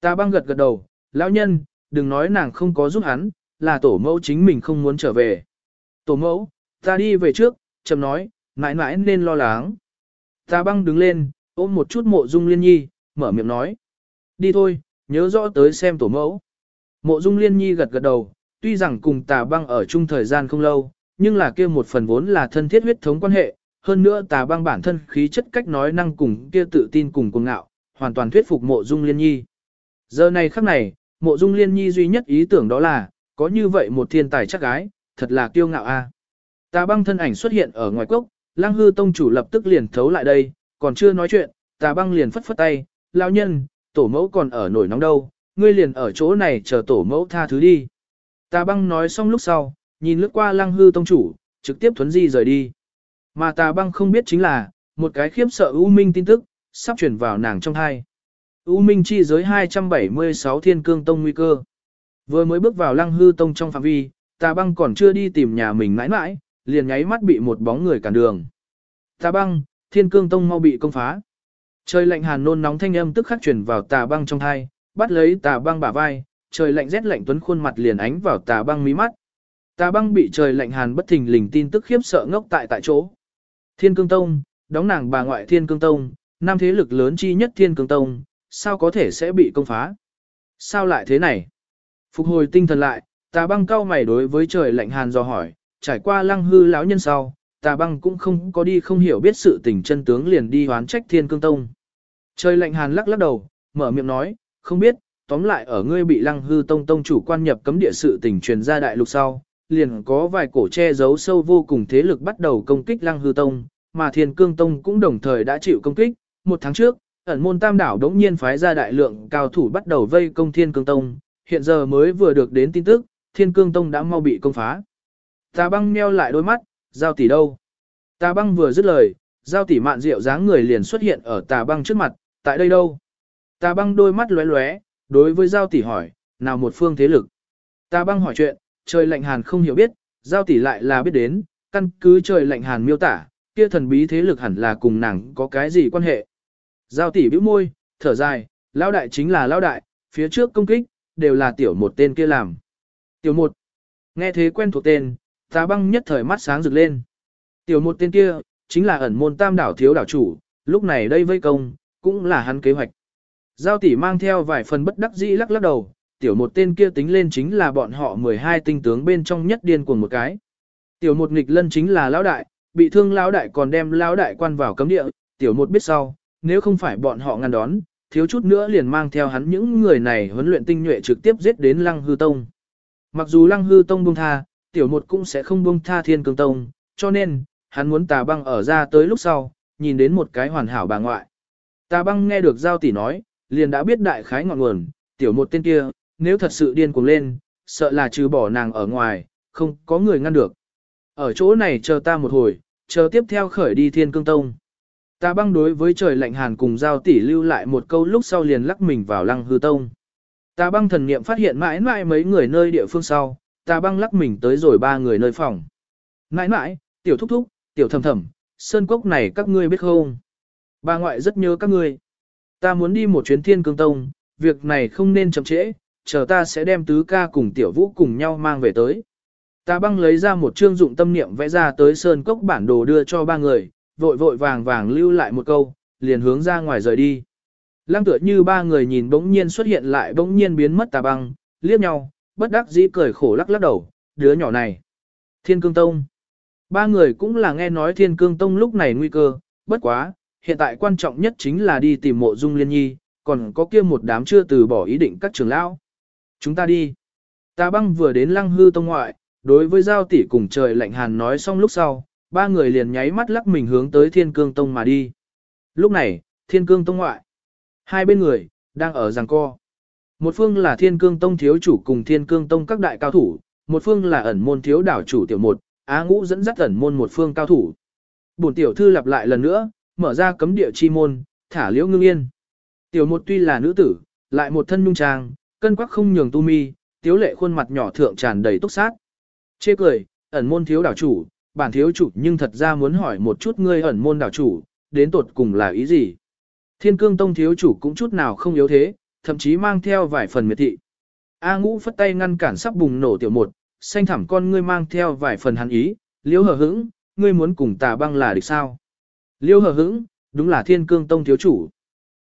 S1: Tà băng gật gật đầu, lão nhân, đừng nói nàng không có giúp hắn, là tổ mẫu chính mình không muốn trở về. Tổ mẫu, ta đi về trước, chậm nói, mãi mãi nên lo lắng. Tà băng đứng lên, ôm một chút mộ dung liên nhi, mở miệng nói. Đi thôi, nhớ rõ tới xem tổ mẫu. Mộ dung liên nhi gật gật đầu, tuy rằng cùng tà băng ở chung thời gian không lâu, nhưng là kia một phần vốn là thân thiết huyết thống quan hệ. Hơn nữa tà băng bản thân khí chất cách nói năng cùng kia tự tin cùng cuồng ngạo, hoàn toàn thuyết phục mộ dung liên nhi. Giờ này khắc này, mộ dung liên nhi duy nhất ý tưởng đó là, có như vậy một thiên tài chắc gái, thật là kiêu ngạo a. À. Tà băng thân ảnh xuất hiện ở ngoài cốc, lang hư tông chủ lập tức liền thấu lại đây, còn chưa nói chuyện, tà băng liền phất phất tay, lão nhân, tổ mẫu còn ở nổi nóng đâu, ngươi liền ở chỗ này chờ tổ mẫu tha thứ đi. Tà băng nói xong lúc sau, nhìn lướt qua lang hư tông chủ, trực tiếp thuấn di rời đi. Mà tà băng không biết chính là, một cái khiếp sợ U Minh tin tức, sắp chuyển vào nàng trong hai. U Minh chi giới 276 thiên cương tông nguy cơ. Vừa mới bước vào lăng hư tông trong phạm vi, tà băng còn chưa đi tìm nhà mình mãi mãi, liền nháy mắt bị một bóng người cản đường. Tà băng, thiên cương tông mau bị công phá. Trời lạnh hàn nôn nóng thanh âm tức khắc truyền vào tà băng trong thai, bắt lấy tà băng bả vai, trời lạnh rét lạnh tuấn khuôn mặt liền ánh vào tà băng mí mắt. Tà băng bị trời lạnh hàn bất thình lình tin tức khiếp sợ ngốc tại tại chỗ. Thiên cương tông, đóng nàng bà ngoại thiên cương tông, nam thế lực lớn chi nhất thiên cương tông, sao có thể sẽ bị công phá? Sao lại thế này? Phục hồi tinh thần lại, tà băng cao mày đối với trời lạnh hàn do hỏi, trải qua lăng hư lão nhân sau, tà băng cũng không có đi không hiểu biết sự tình chân tướng liền đi hoán trách thiên cương tông. Trời lạnh hàn lắc lắc đầu, mở miệng nói, không biết, tóm lại ở ngươi bị lăng hư tông tông chủ quan nhập cấm địa sự tình truyền ra đại lục sau, liền có vài cổ che giấu sâu vô cùng thế lực bắt đầu công kích lăng hư tông, mà thiên cương tông cũng đồng thời đã chịu công kích, một tháng trước, ẩn môn tam đảo đống nhiên phái ra đại lượng cao thủ bắt đầu vây công thiên cương tông, hiện giờ mới vừa được đến tin tức, thiên cương tông đã mau bị công phá. Tà băng meo lại đôi mắt, giao tỷ đâu? Tà băng vừa dứt lời, giao tỷ mạn rượu dáng người liền xuất hiện ở tà băng trước mặt, tại đây đâu? Tà băng đôi mắt lóe lóe, đối với giao tỷ hỏi, nào một phương thế lực? Tà băng hỏi chuyện, trời lạnh hàn không hiểu biết, giao tỷ lại là biết đến, căn cứ trời lạnh hàn miêu tả, kia thần bí thế lực hẳn là cùng nàng có cái gì quan hệ. Giao tỷ bĩu môi, thở dài, lão đại chính là lão đại, phía trước công kích, đều là tiểu một tên kia làm. Tiểu một, nghe thế quen thuộc tên, tà băng nhất thời mắt sáng rực lên. Tiểu một tên kia, chính là ẩn môn tam đảo thiếu đảo chủ, lúc này đây vây công, cũng là hắn kế hoạch. Giao tỷ mang theo vài phần bất đắc dĩ lắc lắc đầu, tiểu một tên kia tính lên chính là bọn họ 12 tinh tướng bên trong nhất điên cuồng một cái. Tiểu một nghịch lân chính là lão đại, bị thương lão đại còn đem lão đại quan vào cấm địa, tiểu một biết sau, nếu không phải bọn họ ngăn đón, thiếu chút nữa liền mang theo hắn những người này huấn luyện tinh nhuệ trực tiếp giết đến Lăng Hư Tông. Mặc dù Lăng Hư Tông buông tha, tiểu một cũng sẽ không buông tha Thiên Cương Tông, cho nên, hắn muốn tà băng ở ra tới lúc sau, nhìn đến một cái hoàn hảo bà ngoại. Tà băng nghe được giao tỷ nói, liền đã biết đại khái ngọn nguồn, tiểu một tên kia, nếu thật sự điên cuồng lên, sợ là trừ bỏ nàng ở ngoài, không có người ngăn được. Ở chỗ này chờ ta một hồi, chờ tiếp theo khởi đi thiên cương tông. Ta băng đối với trời lạnh hàn cùng giao tỷ lưu lại một câu lúc sau liền lắc mình vào lăng hư tông. Ta băng thần niệm phát hiện mãi mãi mấy người nơi địa phương sau, ta băng lắc mình tới rồi ba người nơi phòng. Mãi mãi, tiểu thúc thúc, tiểu thầm thầm, sơn cốc này các ngươi biết không? Bà ngoại rất nhớ các ngươi. Ta muốn đi một chuyến thiên cương tông, việc này không nên chậm trễ, chờ ta sẽ đem tứ ca cùng tiểu vũ cùng nhau mang về tới. Ta băng lấy ra một chương dụng tâm niệm vẽ ra tới sơn cốc bản đồ đưa cho ba người, vội vội vàng vàng lưu lại một câu, liền hướng ra ngoài rời đi. Lăng tựa như ba người nhìn bỗng nhiên xuất hiện lại bỗng nhiên biến mất tà băng, liếc nhau, bất đắc dĩ cười khổ lắc lắc đầu, đứa nhỏ này. Thiên cương tông. Ba người cũng là nghe nói thiên cương tông lúc này nguy cơ, bất quá, hiện tại quan trọng nhất chính là đi tìm mộ dung liên nhi, còn có kia một đám chưa từ bỏ ý định các trường lão. Chúng ta đi. Tà băng vừa đến lăng hư tông ngoại, đối với giao tỷ cùng trời lạnh hàn nói xong lúc sau, ba người liền nháy mắt lắc mình hướng tới thiên cương tông mà đi. Lúc này, thiên cương tông ngoại, hai bên người, đang ở giằng co. Một phương là thiên cương tông thiếu chủ cùng thiên cương tông các đại cao thủ, một phương là ẩn môn thiếu đảo chủ tiểu một, á ngũ dẫn dắt ẩn môn một phương cao thủ. Bổn tiểu thư lặp lại lần nữa, mở ra cấm địa chi môn, thả liễu ngưng yên. Tiểu một tuy là nữ tử, lại một thân nhung trang, cân quắc không nhường tu mi, tiếu lệ khuôn mặt nhỏ thượng tràn đầy túc sát. Chê cười, ẩn môn thiếu đảo chủ, bản thiếu chủ nhưng thật ra muốn hỏi một chút ngươi ẩn môn đảo chủ, đến tột cùng là ý gì? Thiên cương tông thiếu chủ cũng chút nào không yếu thế, thậm chí mang theo vài phần miệt thị. A ngũ phất tay ngăn cản sắp bùng nổ tiểu một, xanh thẳm con ngươi mang theo vài phần hắn ý, liễu hờ hững, ngươi muốn cùng tà băng là địch sao? Liêu hờ hững, đúng là thiên cương tông thiếu chủ.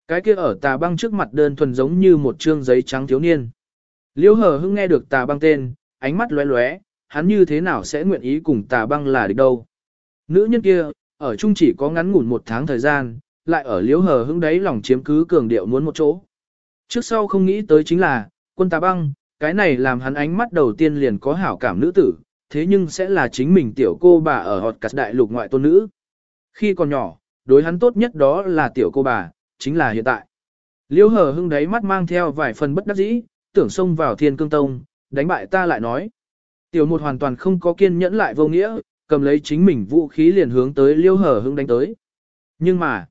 S1: Cái kia ở tà băng trước mặt đơn thuần giống như một trương giấy trắng thiếu niên. Liêu hờ hững nghe được tà băng tên, ánh mắt lóe lóe, hắn như thế nào sẽ nguyện ý cùng tà băng là địch đâu. Nữ nhân kia, ở chung chỉ có ngắn ngủn một tháng thời gian, lại ở Liêu hờ hững đấy lòng chiếm cứ cường điệu muốn một chỗ. Trước sau không nghĩ tới chính là, quân tà băng, cái này làm hắn ánh mắt đầu tiên liền có hảo cảm nữ tử, thế nhưng sẽ là chính mình tiểu cô bà ở họt cắt đại lục ngoại tôn nữ. Khi còn nhỏ, đối hắn tốt nhất đó là tiểu cô bà, chính là hiện tại. liêu hờ hưng đấy mắt mang theo vài phần bất đắc dĩ, tưởng xông vào thiên cương tông, đánh bại ta lại nói. Tiểu một hoàn toàn không có kiên nhẫn lại vô nghĩa, cầm lấy chính mình vũ khí liền hướng tới liêu hở hưng đánh tới. Nhưng mà,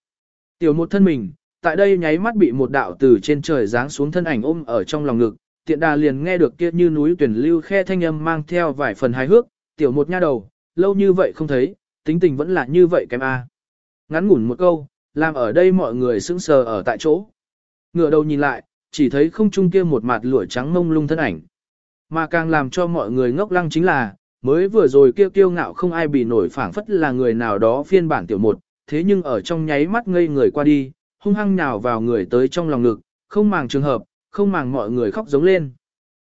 S1: tiểu một thân mình, tại đây nháy mắt bị một đạo từ trên trời giáng xuống thân ảnh ôm ở trong lòng ngực, tiện đà liền nghe được kia như núi tuyển lưu khe thanh âm mang theo vài phần hài hước, tiểu một nha đầu, lâu như vậy không thấy, tính tình vẫn là như vậy kém a. Ngắn ngủn một câu, làm ở đây mọi người sững sờ ở tại chỗ. Ngửa đầu nhìn lại, chỉ thấy không trung kia một mặt lụa trắng mông lung thân ảnh. Mà càng làm cho mọi người ngốc lăng chính là, mới vừa rồi kia kiêu ngạo không ai bị nổi phảng phất là người nào đó phiên bản tiểu một, thế nhưng ở trong nháy mắt ngây người qua đi, hung hăng nhào vào người tới trong lòng ngực, không màng trường hợp, không màng mọi người khóc giống lên.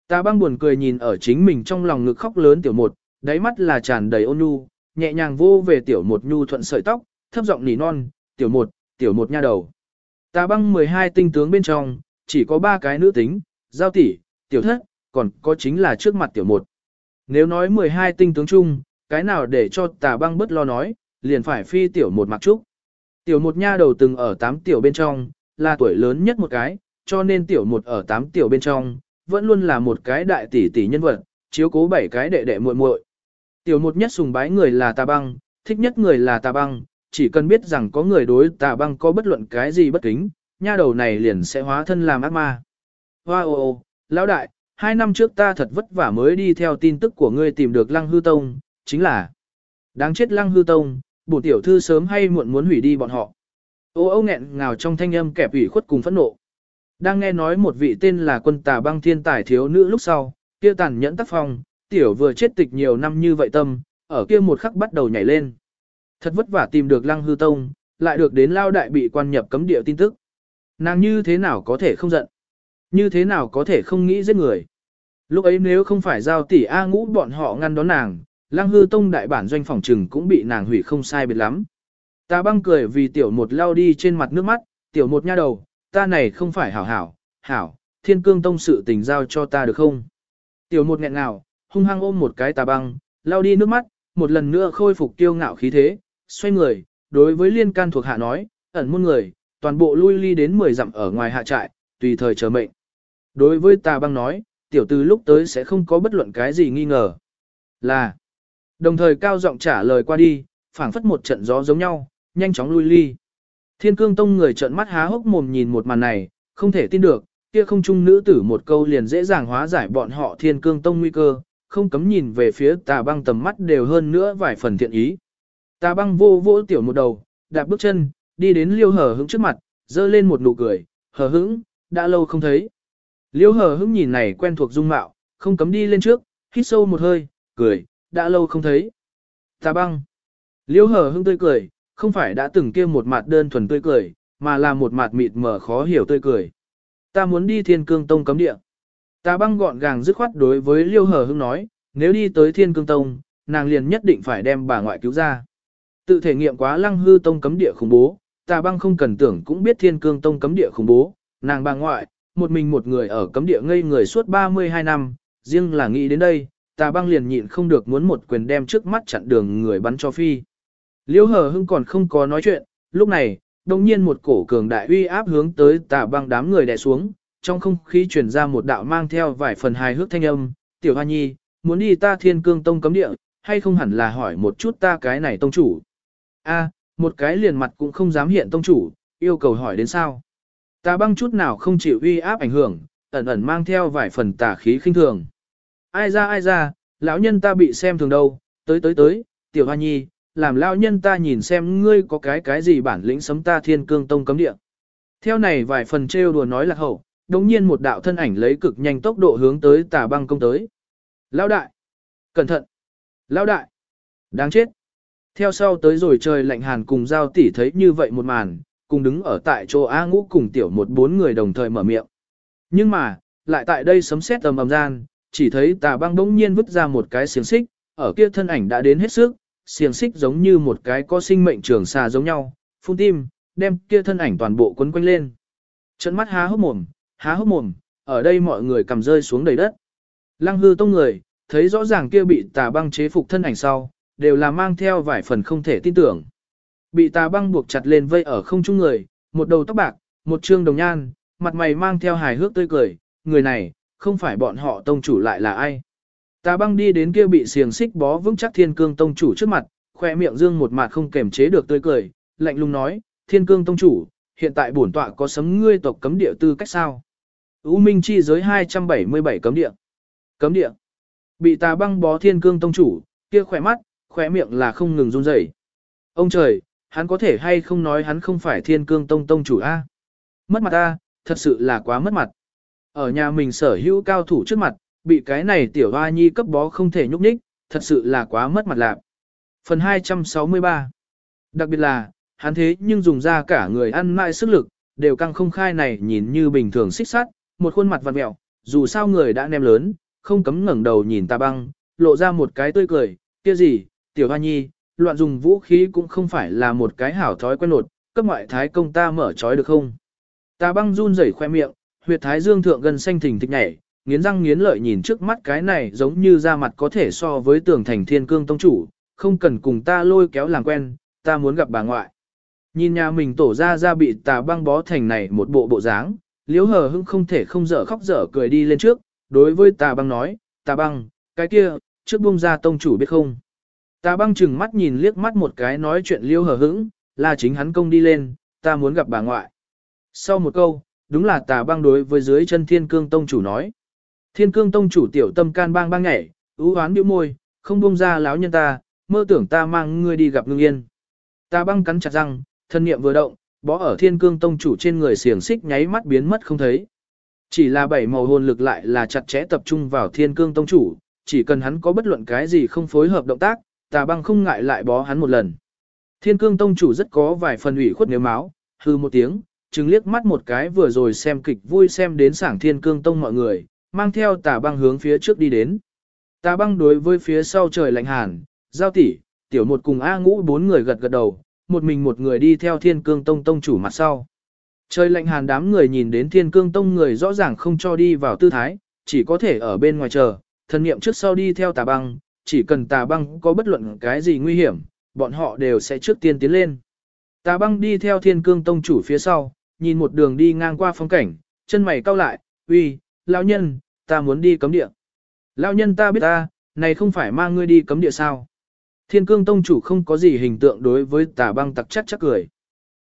S1: Ta băng buồn cười nhìn ở chính mình trong lòng ngực khóc lớn tiểu một, đáy mắt là tràn đầy ôn nhu, nhẹ nhàng vô về tiểu một nhu thuận sợi tóc, thấp giọng nỉ non, tiểu một, tiểu một nha đầu. Ta băng 12 tinh tướng bên trong, chỉ có ba cái nữ tính, giao tỷ, tiểu thất, còn có chính là trước mặt tiểu một. Nếu nói 12 tinh tướng chung, cái nào để cho tà băng bất lo nói, liền phải phi tiểu một mặc trúc. Tiểu một nha đầu từng ở 8 tiểu bên trong, là tuổi lớn nhất một cái, cho nên tiểu một ở tám tiểu bên trong, vẫn luôn là một cái đại tỷ tỷ nhân vật, chiếu cố bảy cái đệ đệ muội muội. Tiểu một nhất sùng bái người là tà băng, thích nhất người là tà băng, chỉ cần biết rằng có người đối tà băng có bất luận cái gì bất kính, nha đầu này liền sẽ hóa thân làm ác ma. Hoa wow, ô lão đại, hai năm trước ta thật vất vả mới đi theo tin tức của ngươi tìm được lăng hư tông, chính là đáng chết lăng hư tông, bổ tiểu thư sớm hay muộn muốn hủy đi bọn họ. Ô ô nghẹn ngào trong thanh âm kẹp ủy khuất cùng phẫn nộ. Đang nghe nói một vị tên là quân tà băng thiên tài thiếu nữ lúc sau, kia tàn nhẫn tác phong, tiểu vừa chết tịch nhiều năm như vậy tâm, ở kia một khắc bắt đầu nhảy lên. Thật vất vả tìm được lăng hư tông, lại được đến lao đại bị quan nhập cấm địa tin tức. Nàng như thế nào có thể không giận? Như thế nào có thể không nghĩ giết người? Lúc ấy nếu không phải giao tỷ A ngũ bọn họ ngăn đón nàng, lăng hư tông đại bản doanh phòng trừng cũng bị nàng hủy không sai biệt lắm. Ta băng cười vì tiểu một lao đi trên mặt nước mắt, tiểu một nha đầu, ta này không phải hảo hảo, hảo, thiên cương tông sự tình giao cho ta được không? Tiểu một nghẹn nào, hung hăng ôm một cái tà băng, lao đi nước mắt, một lần nữa khôi phục tiêu ngạo khí thế, xoay người, đối với liên can thuộc hạ nói, ẩn môn người, toàn bộ lui ly đến 10 dặm ở ngoài hạ trại, tùy thời chờ mệnh. Đối với tà băng nói, tiểu từ lúc tới sẽ không có bất luận cái gì nghi ngờ. Là, đồng thời cao giọng trả lời qua đi, phảng phất một trận gió giống nhau, nhanh chóng lui ly. Thiên cương tông người trợn mắt há hốc mồm nhìn một màn này, không thể tin được, kia không trung nữ tử một câu liền dễ dàng hóa giải bọn họ thiên cương tông nguy cơ, không cấm nhìn về phía tà băng tầm mắt đều hơn nữa vài phần thiện ý. Tà băng vô vô tiểu một đầu, đạp bước chân, đi đến liêu hờ hững trước mặt, dơ lên một nụ cười, hờ hững, đã lâu không thấy. Liêu hờ hững nhìn này quen thuộc dung mạo, không cấm đi lên trước, hít sâu một hơi, cười, đã lâu không thấy. Tà băng. Liêu hờ hững tươi cười, không phải đã từng kia một mặt đơn thuần tươi cười, mà là một mặt mịt mờ khó hiểu tươi cười. Ta muốn đi thiên cương tông cấm địa. Ta băng gọn gàng dứt khoát đối với liêu hờ hưng nói, nếu đi tới thiên cương tông, nàng liền nhất định phải đem bà ngoại cứu ra. Tự thể nghiệm quá lăng hư tông cấm địa khủng bố, ta băng không cần tưởng cũng biết thiên cương tông cấm địa khủng bố, nàng bà ngoại, một mình một người ở cấm địa ngây người suốt 32 năm, riêng là nghĩ đến đây, ta băng liền nhịn không được muốn một quyền đem trước mắt chặn đường người bắn cho phi. Liêu hờ hưng còn không có nói chuyện, lúc này, đồng nhiên một cổ cường đại uy áp hướng tới tà băng đám người đè xuống, trong không khí truyền ra một đạo mang theo vài phần hài hước thanh âm, tiểu hoa nhi, muốn đi ta thiên cương tông cấm địa, hay không hẳn là hỏi một chút ta cái này tông chủ. a một cái liền mặt cũng không dám hiện tông chủ, yêu cầu hỏi đến sao. ta băng chút nào không chịu uy áp ảnh hưởng, ẩn ẩn mang theo vài phần tà khí khinh thường. Ai ra ai ra, lão nhân ta bị xem thường đâu, tới tới tới, tiểu hoa nhi, làm lão nhân ta nhìn xem ngươi có cái cái gì bản lĩnh sấm ta thiên cương tông cấm địa. Theo này vài phần trêu đùa nói là hậu, đồng nhiên một đạo thân ảnh lấy cực nhanh tốc độ hướng tới tà băng công tới. Lão đại! Cẩn thận! Lão đại! Đáng chết! Theo sau tới rồi trời lạnh hàn cùng giao tỷ thấy như vậy một màn, cùng đứng ở tại chỗ A ngũ cùng tiểu một bốn người đồng thời mở miệng. Nhưng mà, lại tại đây sấm sét tầm ầm gian, chỉ thấy tà băng đống nhiên vứt ra một cái xiềng xích, ở kia thân ảnh đã đến hết sức, xiềng xích giống như một cái có sinh mệnh trường xà giống nhau, phun tim, đem kia thân ảnh toàn bộ quấn quanh lên. Trận mắt há hốc mồm, há hốc mồm, ở đây mọi người cầm rơi xuống đầy đất. Lăng hư tông người, thấy rõ ràng kia bị tà băng chế phục thân ảnh sau, đều là mang theo vài phần không thể tin tưởng. Bị tà băng buộc chặt lên vây ở không trung người, một đầu tóc bạc, một trương đồng nhan, mặt mày mang theo hài hước tươi cười, người này, không phải bọn họ tông chủ lại là ai. Tà băng đi đến kia bị xiềng xích bó vững chắc thiên cương tông chủ trước mặt, khoe miệng dương một mặt không kềm chế được tươi cười, lạnh lùng nói, thiên cương tông chủ, hiện tại bổn tọa có sấm ngươi tộc cấm địa tư cách sao? U Minh chi giới 277 cấm địa. Cấm địa. Bị tà băng bó thiên cương tông chủ, kia khỏe mắt, khỏe miệng là không ngừng run rẩy. Ông trời, hắn có thể hay không nói hắn không phải thiên cương tông tông chủ a? Mất mặt a, thật sự là quá mất mặt. Ở nhà mình sở hữu cao thủ trước mặt, bị cái này tiểu hoa nhi cấp bó không thể nhúc nhích, thật sự là quá mất mặt lạc. Phần 263 Đặc biệt là, hắn thế nhưng dùng ra cả người ăn mãi sức lực, đều căng không khai này nhìn như bình thường xích sắt, một khuôn mặt vặn mẹo, dù sao người đã nem lớn, không cấm ngẩng đầu nhìn ta băng, lộ ra một cái tươi cười, kia gì, tiểu hoa nhi, loạn dùng vũ khí cũng không phải là một cái hảo thói quen nột, cấp ngoại thái công ta mở trói được không? Ta băng run rẩy khoe miệng, huyệt thái dương thượng gần xanh thình thịch nhảy, nghiến răng nghiến lợi nhìn trước mắt cái này giống như da mặt có thể so với tường thành thiên cương tông chủ, không cần cùng ta lôi kéo làm quen, ta muốn gặp bà ngoại. Nhìn nhà mình tổ ra ra bị tà băng bó thành này một bộ bộ dáng, liếu hờ hưng không thể không dở khóc dở cười đi lên trước, đối với tà băng nói, tà băng, cái kia, trước buông ra tông chủ biết không. Tà băng chừng mắt nhìn liếc mắt một cái nói chuyện liêu hờ hững, là chính hắn công đi lên, ta muốn gặp bà ngoại. Sau một câu, đúng là tà băng đối với dưới chân thiên cương tông chủ nói. Thiên cương tông chủ tiểu tâm can bang bang nhảy, ú hoán biểu môi, không buông ra láo nhân ta, mơ tưởng ta mang ngươi đi gặp ngưng yên. Tà băng cắn chặt răng, thân niệm vừa động, bó ở thiên cương tông chủ trên người xiềng xích nháy mắt biến mất không thấy. Chỉ là bảy màu hồn lực lại là chặt chẽ tập trung vào thiên cương tông chủ, chỉ cần hắn có bất luận cái gì không phối hợp động tác, tà băng không ngại lại bó hắn một lần. Thiên cương tông chủ rất có vài phần ủy khuất nếu máu, hư một tiếng, chứng liếc mắt một cái vừa rồi xem kịch vui xem đến sảng thiên cương tông mọi người, mang theo tà băng hướng phía trước đi đến. Tà băng đối với phía sau trời lạnh hàn, giao tỷ, tiểu một cùng A ngũ bốn người gật gật đầu, một mình một người đi theo thiên cương tông tông chủ mặt sau. Trời lạnh hàn đám người nhìn đến thiên cương tông người rõ ràng không cho đi vào tư thái, chỉ có thể ở bên ngoài chờ, thần niệm trước sau đi theo tà băng, chỉ cần tà băng có bất luận cái gì nguy hiểm, bọn họ đều sẽ trước tiên tiến lên. Tà băng đi theo thiên cương tông chủ phía sau, nhìn một đường đi ngang qua phong cảnh, chân mày cau lại, uy, lão nhân, ta muốn đi cấm địa. Lão nhân ta biết ta, này không phải mang ngươi đi cấm địa sao. Thiên cương tông chủ không có gì hình tượng đối với tà băng tặc chắc chắc cười.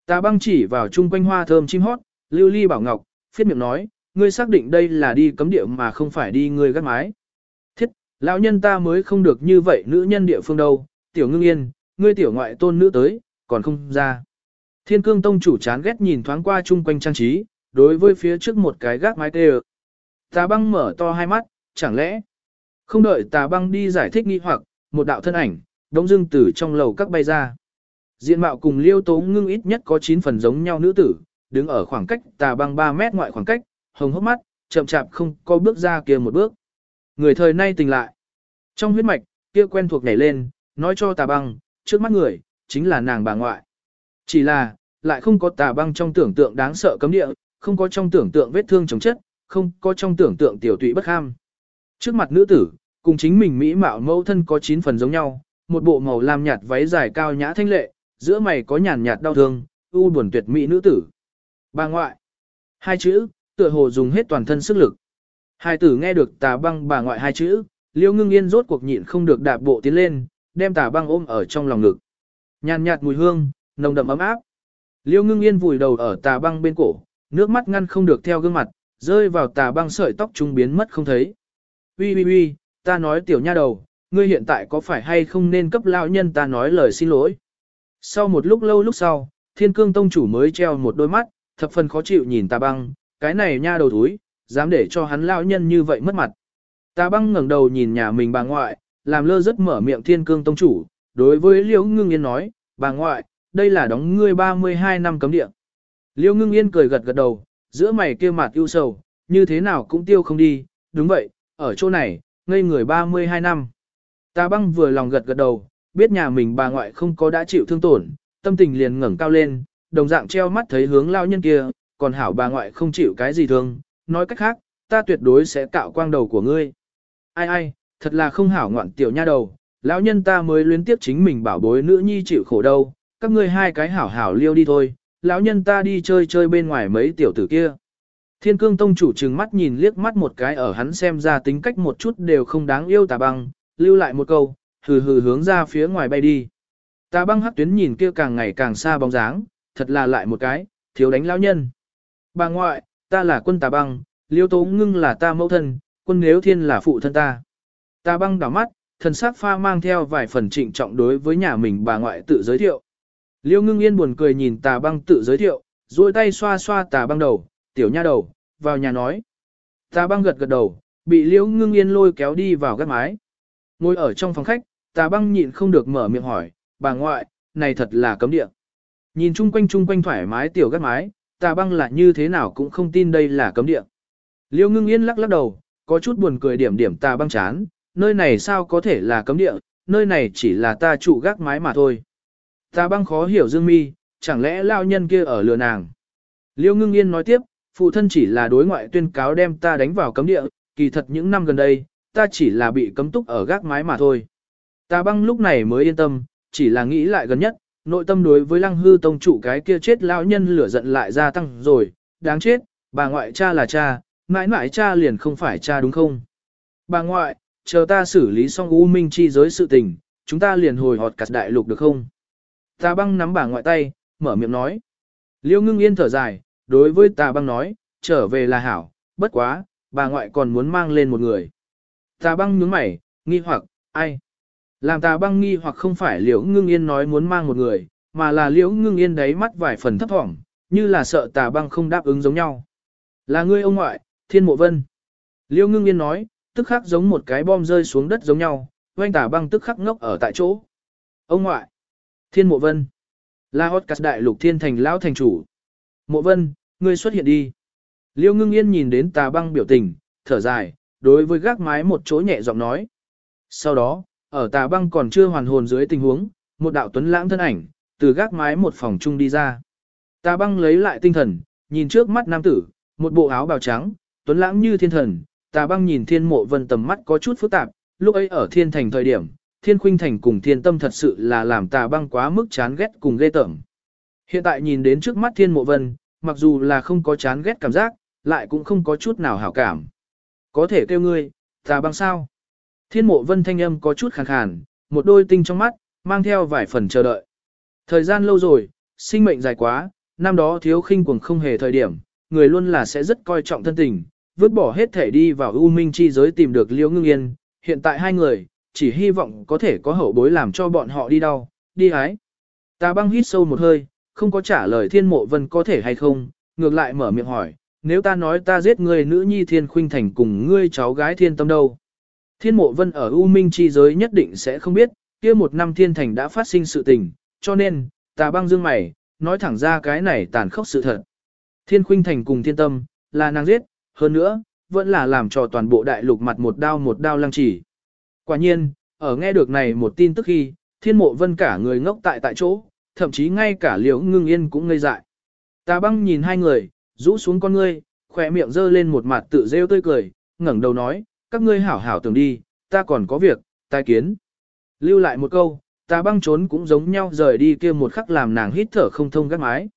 S1: Tà băng chỉ vào chung quanh hoa thơm chim hót, lưu ly bảo ngọc, phiết miệng nói, ngươi xác định đây là đi cấm địa mà không phải đi ngươi gắt mái. Thiết, lão nhân ta mới không được như vậy nữ nhân địa phương đâu, tiểu ngưng yên, ngươi tiểu ngoại tôn nữ tới, còn không ra. Thiên cương tông chủ chán ghét nhìn thoáng qua chung quanh trang trí, đối với phía trước một cái gác mái tê Tà băng mở to hai mắt, chẳng lẽ không đợi tà băng đi giải thích nghi hoặc, một đạo thân ảnh, đống dưng từ trong lầu các bay ra. Diện mạo cùng liêu tố ngưng ít nhất có 9 phần giống nhau nữ tử, đứng ở khoảng cách tà băng 3 mét ngoại khoảng cách, hồng hốc mắt, chậm chạp không có bước ra kia một bước. Người thời nay tỉnh lại. Trong huyết mạch, kia quen thuộc nhảy lên, nói cho tà băng, trước mắt người, chính là nàng bà ngoại. Chỉ là, lại không có tà băng trong tưởng tượng đáng sợ cấm địa, không có trong tưởng tượng vết thương chống chất, không có trong tưởng tượng tiểu tụy bất ham. Trước mặt nữ tử, cùng chính mình mỹ mạo mẫu thân có 9 phần giống nhau, một bộ màu lam nhạt váy dài cao nhã thanh lệ, giữa mày có nhàn nhạt đau thương, u buồn tuyệt mỹ nữ tử. Bà ngoại. Hai chữ, tựa hồ dùng hết toàn thân sức lực. Hai tử nghe được tà băng bà ngoại hai chữ, liêu ngưng yên rốt cuộc nhịn không được đạp bộ tiến lên, đem tà băng ôm ở trong lòng ngực. Nhàn nhạt mùi hương, nồng đậm ấm áp. Liêu ngưng yên vùi đầu ở tà băng bên cổ, nước mắt ngăn không được theo gương mặt, rơi vào tà băng sợi tóc trung biến mất không thấy. Ui ui ui, ta nói tiểu nha đầu, ngươi hiện tại có phải hay không nên cấp lão nhân ta nói lời xin lỗi. Sau một lúc lâu lúc sau, thiên cương tông chủ mới treo một đôi mắt, thập phần khó chịu nhìn tà băng, cái này nha đầu thúi, dám để cho hắn lão nhân như vậy mất mặt. Tà băng ngẩng đầu nhìn nhà mình bà ngoại, làm lơ rất mở miệng thiên cương tông chủ, đối với liễu ngưng yên nói, bà ngoại, đây là đóng ngươi 32 năm cấm địa. Liễu ngưng yên cười gật gật đầu, giữa mày kia mặt ưu sầu, như thế nào cũng tiêu không đi, đúng vậy, ở chỗ này, ngây người 32 năm. Ta băng vừa lòng gật gật đầu, biết nhà mình bà ngoại không có đã chịu thương tổn, tâm tình liền ngẩng cao lên, đồng dạng treo mắt thấy hướng lao nhân kia, còn hảo bà ngoại không chịu cái gì thương, nói cách khác, ta tuyệt đối sẽ cạo quang đầu của ngươi. Ai ai, thật là không hảo ngoạn tiểu nha đầu, lão nhân ta mới luyến tiếp chính mình bảo bối nữ nhi chịu khổ đâu, các ngươi hai cái hảo hảo liêu đi thôi, lão nhân ta đi chơi chơi bên ngoài mấy tiểu tử kia. Thiên cương tông chủ trừng mắt nhìn liếc mắt một cái ở hắn xem ra tính cách một chút đều không đáng yêu tà băng, lưu lại một câu, hừ hừ hướng ra phía ngoài bay đi. Ta băng hắc tuyến nhìn kia càng ngày càng xa bóng dáng, thật là lại một cái, thiếu đánh lão nhân. Bà ngoại, ta là quân tà băng, liêu tố ngưng là ta mẫu thân, quân nếu thiên là phụ thân ta. ta băng đảo mắt, thần sắc pha mang theo vài phần trịnh trọng đối với nhà mình bà ngoại tự giới thiệu. Liêu ngưng yên buồn cười nhìn tà băng tự giới thiệu, duỗi tay xoa xoa tà băng đầu, tiểu nha đầu, vào nhà nói. Tà băng gật gật đầu, bị liêu ngưng yên lôi kéo đi vào gác mái. Ngồi ở trong phòng khách, tà băng nhịn không được mở miệng hỏi, bà ngoại, này thật là cấm địa. Nhìn chung quanh chung quanh thoải mái tiểu gác mái, tà băng là như thế nào cũng không tin đây là cấm địa. Liêu ngưng yên lắc lắc đầu, có chút buồn cười điểm điểm tà băng chán, nơi này sao có thể là cấm địa, nơi này chỉ là ta trụ gác mái mà thôi. Tà băng khó hiểu dương mi, chẳng lẽ lao nhân kia ở lừa nàng. Liêu ngưng yên nói tiếp, phụ thân chỉ là đối ngoại tuyên cáo đem ta đánh vào cấm địa, kỳ thật những năm gần đây, ta chỉ là bị cấm túc ở gác mái mà thôi. ta băng lúc này mới yên tâm, chỉ là nghĩ lại gần nhất, Nội tâm đối với lăng hư tông chủ cái kia chết lão nhân lửa giận lại gia tăng rồi, đáng chết, bà ngoại cha là cha, mãi mãi cha liền không phải cha đúng không? Bà ngoại, chờ ta xử lý xong U Minh chi giới sự tình, chúng ta liền hồi họt cắt đại lục được không? Tà băng nắm bà ngoại tay, mở miệng nói. Liêu ngưng yên thở dài, đối với tà băng nói, trở về là hảo, bất quá, bà ngoại còn muốn mang lên một người. Tà băng nhướng mày, nghi hoặc, ai? Làm tà băng nghi hoặc không phải liễu ngưng yên nói muốn mang một người, mà là liễu ngưng yên đáy mắt vài phần thấp thỏm, như là sợ tà băng không đáp ứng giống nhau. Là ngươi ông ngoại, thiên mộ vân. Liễu ngưng yên nói, tức khắc giống một cái bom rơi xuống đất giống nhau, oanh tà băng tức khắc ngốc ở tại chỗ. Ông ngoại, thiên mộ vân, là hot cắt đại lục thiên thành lão thành chủ. Mộ vân, ngươi xuất hiện đi. Liễu ngưng yên nhìn đến tà băng biểu tình, thở dài, đối với gác mái một chỗ nhẹ giọng nói. Sau đó, ở tà băng còn chưa hoàn hồn dưới tình huống, một đạo tuấn lãng thân ảnh, từ gác mái một phòng chung đi ra. Tà băng lấy lại tinh thần, nhìn trước mắt nam tử, một bộ áo bào trắng, tuấn lãng như thiên thần, tà băng nhìn thiên mộ vân tầm mắt có chút phức tạp, lúc ấy ở thiên thành thời điểm, thiên khuynh thành cùng thiên tâm thật sự là làm tà băng quá mức chán ghét cùng ghê tởm. Hiện tại nhìn đến trước mắt thiên mộ vân, mặc dù là không có chán ghét cảm giác, lại cũng không có chút nào hảo cảm. Có thể kêu ngươi, tà băng sao? Thiên mộ vân thanh âm có chút khàn khàn, một đôi tinh trong mắt, mang theo vài phần chờ đợi. Thời gian lâu rồi, sinh mệnh dài quá, năm đó thiếu khinh cuồng không hề thời điểm, người luôn là sẽ rất coi trọng thân tình, vứt bỏ hết thể đi vào U Minh chi giới tìm được Liễu Ngưng Yên, hiện tại hai người, chỉ hy vọng có thể có hậu bối làm cho bọn họ đi đau, đi hái. Ta băng hít sâu một hơi, không có trả lời thiên mộ vân có thể hay không, ngược lại mở miệng hỏi, nếu ta nói ta giết người nữ nhi thiên khuynh thành cùng ngươi cháu gái thiên tâm đâu. Thiên mộ vân ở U Minh chi giới nhất định sẽ không biết, kia một năm thiên thành đã phát sinh sự tình, cho nên, ta băng dương mày, nói thẳng ra cái này tàn khốc sự thật. Thiên khuynh thành cùng thiên tâm, là nàng giết, hơn nữa, vẫn là làm cho toàn bộ đại lục mặt một đao một đao lăng chỉ. Quả nhiên, ở nghe được này một tin tức khi, thiên mộ vân cả người ngốc tại tại chỗ, thậm chí ngay cả liễu ngưng yên cũng ngây dại. ta băng nhìn hai người, rũ xuống con ngươi, khỏe miệng giơ lên một mặt tự rêu tươi cười, ngẩng đầu nói, các ngươi hảo hảo tưởng đi, ta còn có việc, tai kiến. Lưu lại một câu, ta băng trốn cũng giống nhau rời đi kia một khắc làm nàng hít thở không thông gắt mái.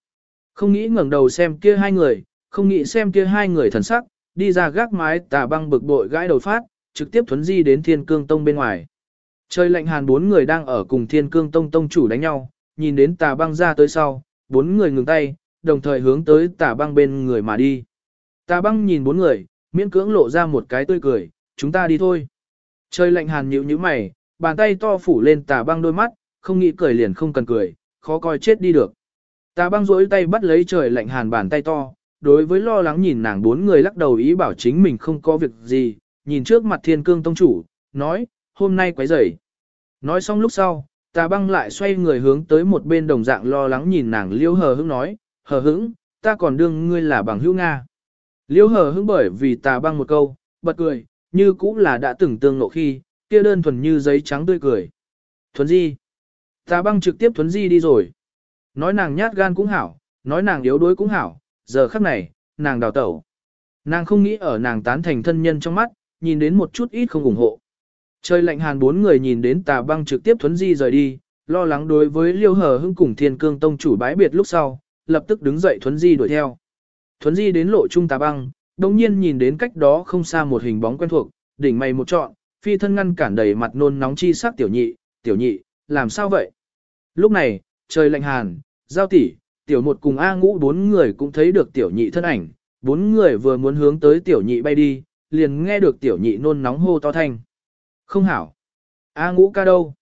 S1: Không nghĩ ngẩng đầu xem kia hai người, không nghĩ xem kia hai người thần sắc, đi ra gác mái tà băng bực bội gãi đầu phát, trực tiếp thuấn di đến thiên cương tông bên ngoài. Trời lạnh hàn bốn người đang ở cùng thiên cương tông tông chủ đánh nhau, nhìn đến tà băng ra tới sau, bốn người ngừng tay, đồng thời hướng tới tà băng bên người mà đi. Tà băng nhìn bốn người, miễn cưỡng lộ ra một cái tươi cười, chúng ta đi thôi. Trời lạnh hàn nhíu nhíu mày, bàn tay to phủ lên tà băng đôi mắt, không nghĩ cười liền không cần cười, khó coi chết đi được. Tà băng rỗi tay bắt lấy trời lạnh hàn bàn tay to, đối với lo lắng nhìn nàng bốn người lắc đầu ý bảo chính mình không có việc gì, nhìn trước mặt thiên cương tông chủ, nói, hôm nay quấy rầy. Nói xong lúc sau, tà băng lại xoay người hướng tới một bên đồng dạng lo lắng nhìn nàng liêu hờ hững nói, hờ hững, ta còn đương ngươi là bằng hữu Nga. Liêu hờ hững bởi vì tà băng một câu, bật cười, như cũng là đã từng tương ngộ khi, kia đơn thuần như giấy trắng tươi cười. Thuấn di. Tà băng trực tiếp thuấn di đi rồi. Nói nàng nhát gan cũng hảo, nói nàng yếu đuối cũng hảo, giờ khắc này, nàng đào tẩu. Nàng không nghĩ ở nàng tán thành thân nhân trong mắt, nhìn đến một chút ít không ủng hộ. Trời lạnh hàn bốn người nhìn đến tà băng trực tiếp thuấn di rời đi, lo lắng đối với liêu hờ hưng cùng thiên cương tông chủ bái biệt lúc sau, lập tức đứng dậy thuấn di đuổi theo. Thuấn di đến lộ trung tà băng, đồng nhiên nhìn đến cách đó không xa một hình bóng quen thuộc, đỉnh mày một trọn, phi thân ngăn cản đầy mặt nôn nóng chi sắc tiểu nhị, tiểu nhị, làm sao vậy? Lúc này, trời lạnh hàn, giao tỷ, tiểu một cùng A ngũ bốn người cũng thấy được tiểu nhị thân ảnh, bốn người vừa muốn hướng tới tiểu nhị bay đi, liền nghe được tiểu nhị nôn nóng hô to thanh. Không hảo. A ngũ ca đâu?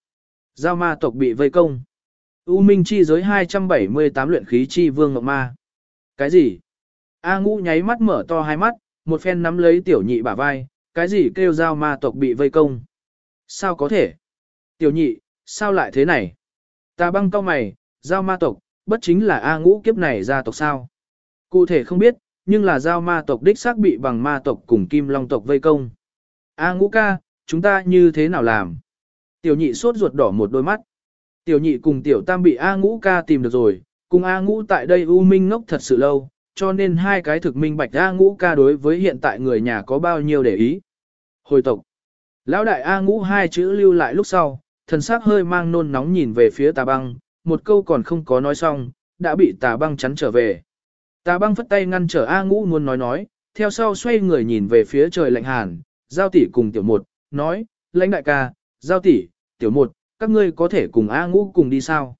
S1: Giao ma tộc bị vây công. U Minh chi giới 278 luyện khí chi vương ngọc ma. Cái gì? A ngũ nháy mắt mở to hai mắt, một phen nắm lấy tiểu nhị bả vai, cái gì kêu giao ma tộc bị vây công? Sao có thể? Tiểu nhị, sao lại thế này? Ta băng cao mày, giao ma tộc, bất chính là A ngũ kiếp này gia tộc sao? Cụ thể không biết, nhưng là giao ma tộc đích xác bị bằng ma tộc cùng kim long tộc vây công. A ngũ ca, chúng ta như thế nào làm? Tiểu nhị sốt ruột đỏ một đôi mắt. Tiểu nhị cùng tiểu tam bị A ngũ ca tìm được rồi, cùng A ngũ tại đây U Minh ngốc thật sự lâu, cho nên hai cái thực minh bạch A ngũ ca đối với hiện tại người nhà có bao nhiêu để ý. Hồi tộc. Lão đại A ngũ hai chữ lưu lại lúc sau, thần sắc hơi mang nôn nóng nhìn về phía tà băng, một câu còn không có nói xong, đã bị tà băng chắn trở về. Tà băng phất tay ngăn trở A ngũ muốn nói nói, theo sau xoay người nhìn về phía trời lạnh hàn, giao tỷ cùng tiểu một, nói, lãnh đại ca, giao tỷ, tiểu một, các ngươi có thể cùng A ngũ cùng đi sao?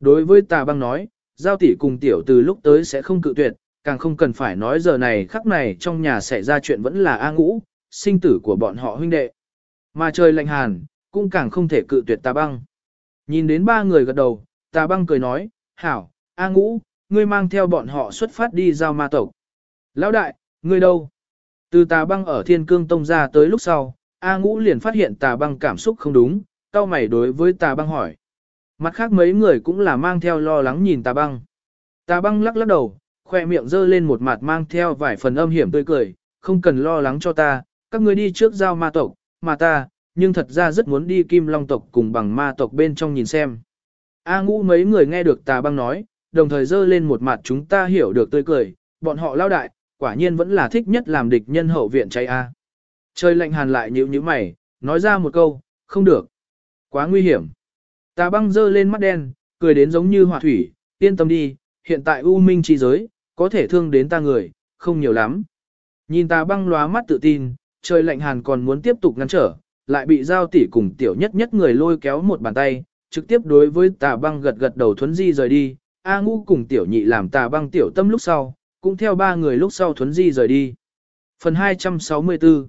S1: Đối với tà băng nói, giao tỷ cùng tiểu từ lúc tới sẽ không cự tuyệt, càng không cần phải nói giờ này khắc này trong nhà xảy ra chuyện vẫn là A ngũ, sinh tử của bọn họ huynh đệ. Mà trời lạnh hàn, cũng càng không thể cự tuyệt tà băng. Nhìn đến ba người gật đầu, tà băng cười nói, hảo, A ngũ, ngươi mang theo bọn họ xuất phát đi giao ma tộc. Lão đại, ngươi đâu? Từ tà băng ở thiên cương tông ra tới lúc sau, A ngũ liền phát hiện tà băng cảm xúc không đúng, cao mày đối với tà băng hỏi. Mặt khác mấy người cũng là mang theo lo lắng nhìn tà băng. Tà băng lắc lắc đầu, khoe miệng giơ lên một mặt mang theo vài phần âm hiểm tươi cười, không cần lo lắng cho ta, các ngươi đi trước giao ma tộc, mà ta, nhưng thật ra rất muốn đi kim long tộc cùng bằng ma tộc bên trong nhìn xem. A ngũ mấy người nghe được tà băng nói, đồng thời giơ lên một mặt chúng ta hiểu được tươi cười, bọn họ lao đại, quả nhiên vẫn là thích nhất làm địch nhân hậu viện cháy A. Trời lạnh hàn lại nhíu nhíu mày, nói ra một câu, không được. Quá nguy hiểm. Tà băng dơ lên mắt đen, cười đến giống như hỏa thủy, yên tâm đi, hiện tại U Minh chi giới, có thể thương đến ta người, không nhiều lắm. Nhìn tà băng lóa mắt tự tin, trời lạnh hàn còn muốn tiếp tục ngăn trở, lại bị giao tỷ cùng tiểu nhất nhất người lôi kéo một bàn tay, trực tiếp đối với tà băng gật gật đầu thuấn di rời đi, A ngũ cùng tiểu nhị làm tà băng tiểu tâm lúc sau, cũng theo ba người lúc sau thuấn di rời đi. Phần 264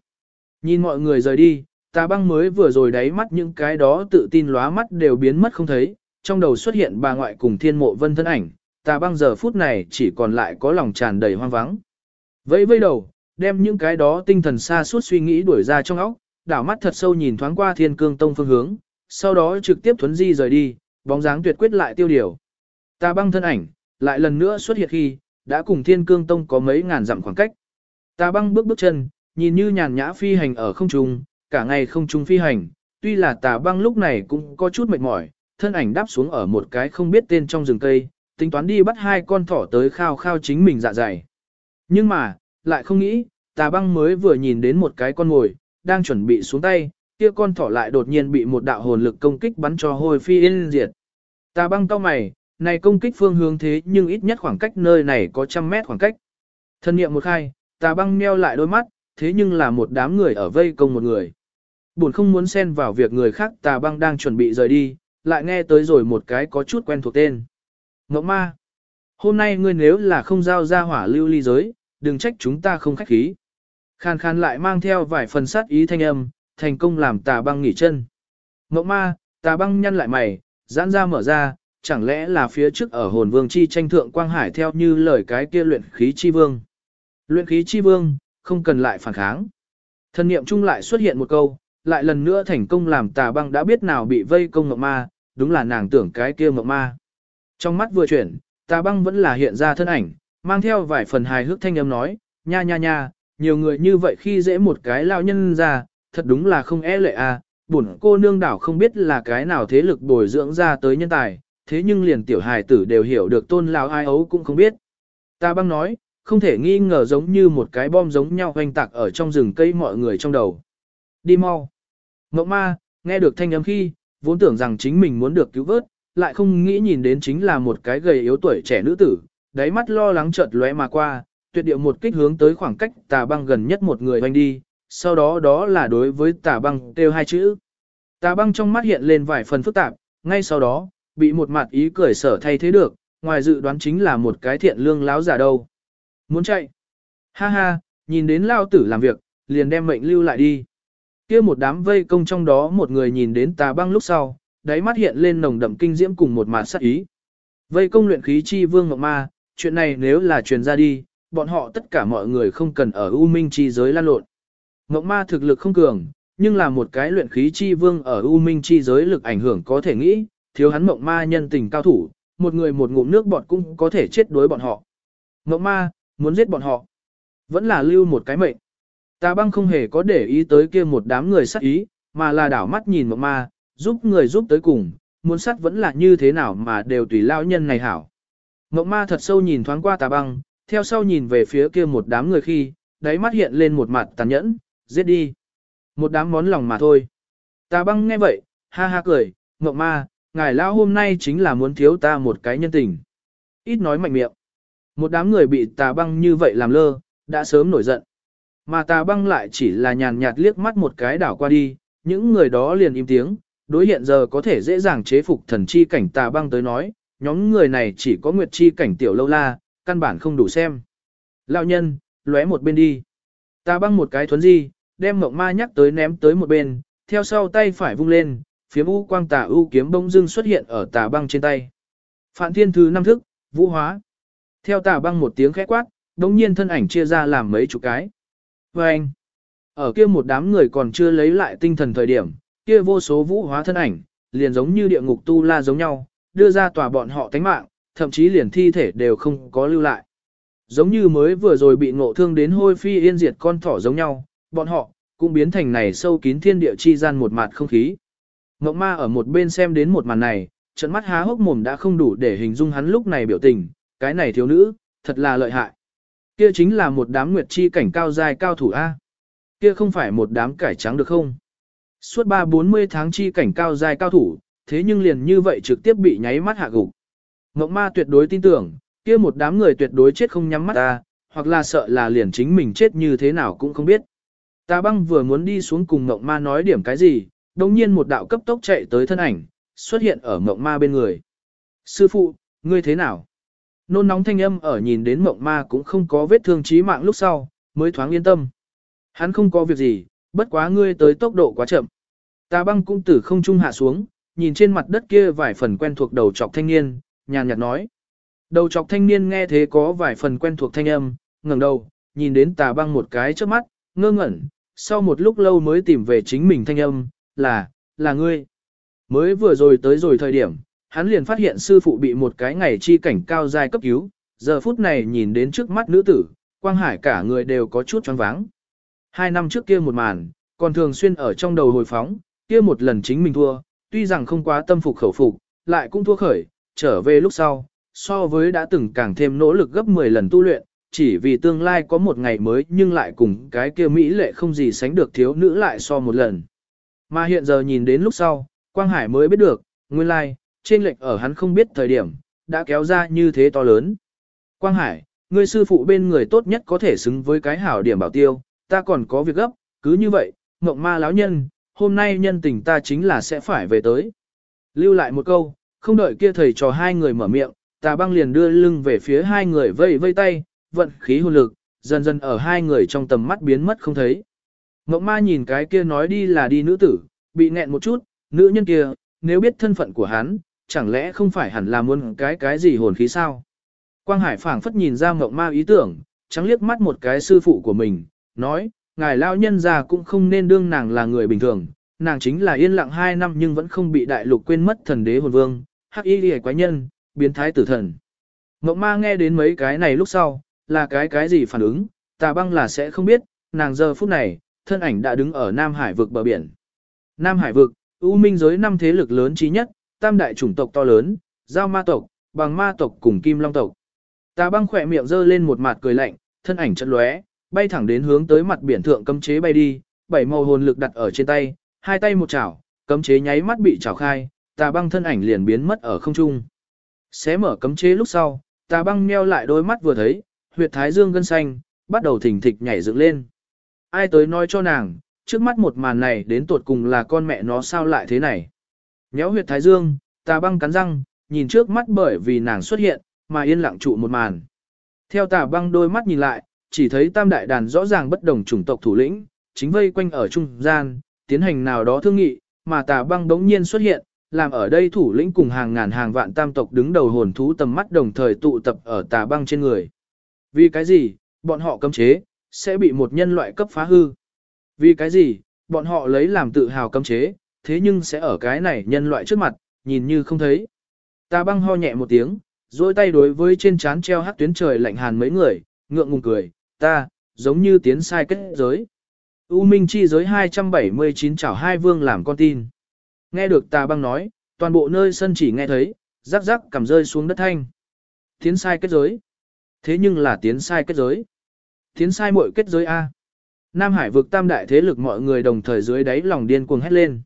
S1: Nhìn mọi người rời đi, tà băng mới vừa rồi đáy mắt những cái đó tự tin lóa mắt đều biến mất không thấy, trong đầu xuất hiện bà ngoại cùng thiên mộ vân thân ảnh, tà băng giờ phút này chỉ còn lại có lòng tràn đầy hoang vắng. Vẫy vây đầu, đem những cái đó tinh thần xa suốt suy nghĩ đuổi ra trong óc, đảo mắt thật sâu nhìn thoáng qua thiên cương tông phương hướng, sau đó trực tiếp thuấn di rời đi, bóng dáng tuyệt quyết lại tiêu điều. Tà băng thân ảnh, lại lần nữa xuất hiện khi, đã cùng thiên cương tông có mấy ngàn dặm khoảng cách. Tà băng bước bước chân, nhìn như nhàn nhã phi hành ở không trung, cả ngày không trung phi hành, tuy là tà băng lúc này cũng có chút mệt mỏi, thân ảnh đáp xuống ở một cái không biết tên trong rừng cây, tính toán đi bắt hai con thỏ tới khao khao chính mình dạ dày. Nhưng mà, lại không nghĩ, tà băng mới vừa nhìn đến một cái con ngồi, đang chuẩn bị xuống tay, kia con thỏ lại đột nhiên bị một đạo hồn lực công kích bắn cho hồi phi yên diệt. Tà băng cao mày, này công kích phương hướng thế nhưng ít nhất khoảng cách nơi này có trăm mét khoảng cách. Thân niệm một khai, tà băng meo lại đôi mắt, thế nhưng là một đám người ở vây công một người. Buồn không muốn xen vào việc người khác tà băng đang chuẩn bị rời đi, lại nghe tới rồi một cái có chút quen thuộc tên. Ngọc ma, hôm nay ngươi nếu là không giao ra hỏa lưu ly giới, đừng trách chúng ta không khách khí. Khan khan lại mang theo vài phần sát ý thanh âm, thành công làm tà băng nghỉ chân. Ngọc ma, tà băng nhăn lại mày, giãn ra mở ra, chẳng lẽ là phía trước ở hồn vương chi tranh thượng quang hải theo như lời cái kia luyện khí chi vương. Luyện khí chi vương, không cần lại phản kháng. Thần niệm chung lại xuất hiện một câu, lại lần nữa thành công làm tà băng đã biết nào bị vây công ngậm ma, đúng là nàng tưởng cái kia ngậm ma. Trong mắt vừa chuyển, tà băng vẫn là hiện ra thân ảnh, mang theo vài phần hài hước thanh âm nói, nha nha nha, nhiều người như vậy khi dễ một cái lao nhân ra, thật đúng là không e lệ à, bổn cô nương đảo không biết là cái nào thế lực bồi dưỡng ra tới nhân tài, thế nhưng liền tiểu hài tử đều hiểu được tôn lao ai ấu cũng không biết. Ta băng nói, không thể nghi ngờ giống như một cái bom giống nhau hoành tạc ở trong rừng cây mọi người trong đầu. Đi mau. Ngọc ma, nghe được thanh âm khi, vốn tưởng rằng chính mình muốn được cứu vớt, lại không nghĩ nhìn đến chính là một cái gầy yếu tuổi trẻ nữ tử, đáy mắt lo lắng chợt lóe mà qua, tuyệt điệu một kích hướng tới khoảng cách tà băng gần nhất một người hoành đi, sau đó đó là đối với tà băng kêu hai chữ. Tà băng trong mắt hiện lên vài phần phức tạp, ngay sau đó, bị một mặt ý cười sở thay thế được, ngoài dự đoán chính là một cái thiện lương láo giả đâu. Muốn chạy? Ha ha, nhìn đến lao tử làm việc, liền đem mệnh lưu lại đi kia một đám vây công trong đó một người nhìn đến tà băng lúc sau, đáy mắt hiện lên nồng đậm kinh diễm cùng một mặt sắc ý. Vây công luyện khí chi vương ngọc ma, chuyện này nếu là truyền ra đi, bọn họ tất cả mọi người không cần ở U Minh chi giới lan lộn. Ngọc ma thực lực không cường, nhưng là một cái luyện khí chi vương ở U Minh chi giới lực ảnh hưởng có thể nghĩ, thiếu hắn mộng ma nhân tình cao thủ, một người một ngụm nước bọt cũng có thể chết đối bọn họ. Mộng ma, muốn giết bọn họ, vẫn là lưu một cái mệnh. Tà băng không hề có để ý tới kia một đám người sát ý, mà là đảo mắt nhìn mộng ma, giúp người giúp tới cùng, muốn sát vẫn là như thế nào mà đều tùy lao nhân này hảo. Mộng ma thật sâu nhìn thoáng qua tà băng, theo sau nhìn về phía kia một đám người khi, đáy mắt hiện lên một mặt tàn nhẫn, giết đi. Một đám món lòng mà thôi. Tà băng nghe vậy, ha ha cười, mộng ma, ngài lão hôm nay chính là muốn thiếu ta một cái nhân tình. Ít nói mạnh miệng. Một đám người bị tà băng như vậy làm lơ, đã sớm nổi giận. Mà tà băng lại chỉ là nhàn nhạt liếc mắt một cái đảo qua đi, những người đó liền im tiếng, đối hiện giờ có thể dễ dàng chế phục thần chi cảnh tà băng tới nói, nhóm người này chỉ có nguyệt chi cảnh tiểu lâu la, căn bản không đủ xem. Lão nhân, lóe một bên đi. Tà băng một cái thuấn di, đem mộng ma nhắc tới ném tới một bên, theo sau tay phải vung lên, phía u quang tà u kiếm bông dưng xuất hiện ở tà băng trên tay. Phạn thiên thứ năm thức, vũ hóa. Theo tà băng một tiếng khẽ quát, đồng nhiên thân ảnh chia ra làm mấy chục cái. Và anh, ở kia một đám người còn chưa lấy lại tinh thần thời điểm, kia vô số vũ hóa thân ảnh, liền giống như địa ngục tu la giống nhau, đưa ra tòa bọn họ tánh mạng, thậm chí liền thi thể đều không có lưu lại. Giống như mới vừa rồi bị ngộ thương đến hôi phi yên diệt con thỏ giống nhau, bọn họ, cũng biến thành này sâu kín thiên địa chi gian một mặt không khí. Ngọc ma ở một bên xem đến một màn này, trận mắt há hốc mồm đã không đủ để hình dung hắn lúc này biểu tình, cái này thiếu nữ, thật là lợi hại. Kia chính là một đám nguyệt chi cảnh cao dài cao thủ A. Kia không phải một đám cải trắng được không? Suốt 3-40 tháng chi cảnh cao dài cao thủ, thế nhưng liền như vậy trực tiếp bị nháy mắt hạ gục. Ngọc ma tuyệt đối tin tưởng, kia một đám người tuyệt đối chết không nhắm mắt ta, hoặc là sợ là liền chính mình chết như thế nào cũng không biết. ta băng vừa muốn đi xuống cùng Ngọc ma nói điểm cái gì, đồng nhiên một đạo cấp tốc chạy tới thân ảnh, xuất hiện ở Ngọc ma bên người. Sư phụ, ngươi thế nào? Nôn nóng thanh âm ở nhìn đến mộng ma cũng không có vết thương chí mạng lúc sau, mới thoáng yên tâm. Hắn không có việc gì, bất quá ngươi tới tốc độ quá chậm. Tà băng cũng tử không trung hạ xuống, nhìn trên mặt đất kia vài phần quen thuộc đầu chọc thanh niên, nhàn nhạt nói. Đầu chọc thanh niên nghe thế có vài phần quen thuộc thanh âm, ngẩng đầu, nhìn đến tà băng một cái trước mắt, ngơ ngẩn, sau một lúc lâu mới tìm về chính mình thanh âm, là, là ngươi. Mới vừa rồi tới rồi thời điểm, hắn liền phát hiện sư phụ bị một cái ngày chi cảnh cao dài cấp cứu, giờ phút này nhìn đến trước mắt nữ tử, quang hải cả người đều có chút choáng váng. Hai năm trước kia một màn, còn thường xuyên ở trong đầu hồi phóng, kia một lần chính mình thua, tuy rằng không quá tâm phục khẩu phục, lại cũng thua khởi, trở về lúc sau, so với đã từng càng thêm nỗ lực gấp 10 lần tu luyện, chỉ vì tương lai có một ngày mới nhưng lại cùng cái kia Mỹ lệ không gì sánh được thiếu nữ lại so một lần. Mà hiện giờ nhìn đến lúc sau, Quang Hải mới biết được, nguyên lai, trên lệnh ở hắn không biết thời điểm, đã kéo ra như thế to lớn. Quang Hải, người sư phụ bên người tốt nhất có thể xứng với cái hảo điểm bảo tiêu, ta còn có việc gấp, cứ như vậy, mộng ma lão nhân, hôm nay nhân tình ta chính là sẽ phải về tới. Lưu lại một câu, không đợi kia thầy trò hai người mở miệng, tà băng liền đưa lưng về phía hai người vây vây tay, vận khí hồn lực, dần dần ở hai người trong tầm mắt biến mất không thấy. Mộng ma nhìn cái kia nói đi là đi nữ tử, bị nghẹn một chút, nữ nhân kia, nếu biết thân phận của hắn, chẳng lẽ không phải hẳn là muốn cái cái gì hồn khí sao? Quang Hải phảng phất nhìn ra mộng ma ý tưởng, trắng liếc mắt một cái sư phụ của mình, nói, ngài lao nhân già cũng không nên đương nàng là người bình thường, nàng chính là yên lặng hai năm nhưng vẫn không bị đại lục quên mất thần đế hồn vương, hắc y lìa quái nhân, biến thái tử thần. Mộng ma nghe đến mấy cái này lúc sau, là cái cái gì phản ứng, tà băng là sẽ không biết, nàng giờ phút này, thân ảnh đã đứng ở Nam Hải vực bờ biển. Nam Hải vực, ưu minh giới năm thế lực lớn trí nhất, tam đại chủng tộc to lớn, giao ma tộc, bằng ma tộc cùng kim long tộc. Tà băng khỏe miệng giơ lên một mặt cười lạnh, thân ảnh chật lóe, bay thẳng đến hướng tới mặt biển thượng cấm chế bay đi, bảy màu hồn lực đặt ở trên tay, hai tay một chảo, cấm chế nháy mắt bị chảo khai, tà băng thân ảnh liền biến mất ở không trung. Xé mở cấm chế lúc sau, tà băng meo lại đôi mắt vừa thấy, huyệt thái dương gân xanh, bắt đầu thỉnh thịch nhảy dựng lên. Ai tới nói cho nàng, trước mắt một màn này đến tuột cùng là con mẹ nó sao lại thế này. Nhéo huyệt thái dương, tà băng cắn răng, nhìn trước mắt bởi vì nàng xuất hiện, mà yên lặng trụ một màn. Theo tà băng đôi mắt nhìn lại, chỉ thấy tam đại đàn rõ ràng bất đồng chủng tộc thủ lĩnh, chính vây quanh ở trung gian, tiến hành nào đó thương nghị, mà tà băng đống nhiên xuất hiện, làm ở đây thủ lĩnh cùng hàng ngàn hàng vạn tam tộc đứng đầu hồn thú tầm mắt đồng thời tụ tập ở tà băng trên người. Vì cái gì, bọn họ cấm chế, sẽ bị một nhân loại cấp phá hư. Vì cái gì, bọn họ lấy làm tự hào cấm chế, thế nhưng sẽ ở cái này nhân loại trước mặt, nhìn như không thấy. ta băng ho nhẹ một tiếng, dôi tay đối với trên trán treo hắc tuyến trời lạnh hàn mấy người, ngượng ngùng cười, ta, giống như tiến sai kết giới. U Minh chi giới 279 chảo hai vương làm con tin. Nghe được tà băng nói, toàn bộ nơi sân chỉ nghe thấy, rắc rắc cầm rơi xuống đất thanh. Tiến sai kết giới. Thế nhưng là tiến sai kết giới. Tiến sai mọi kết giới A. Nam Hải vực tam đại thế lực mọi người đồng thời dưới đáy lòng điên cuồng hét lên.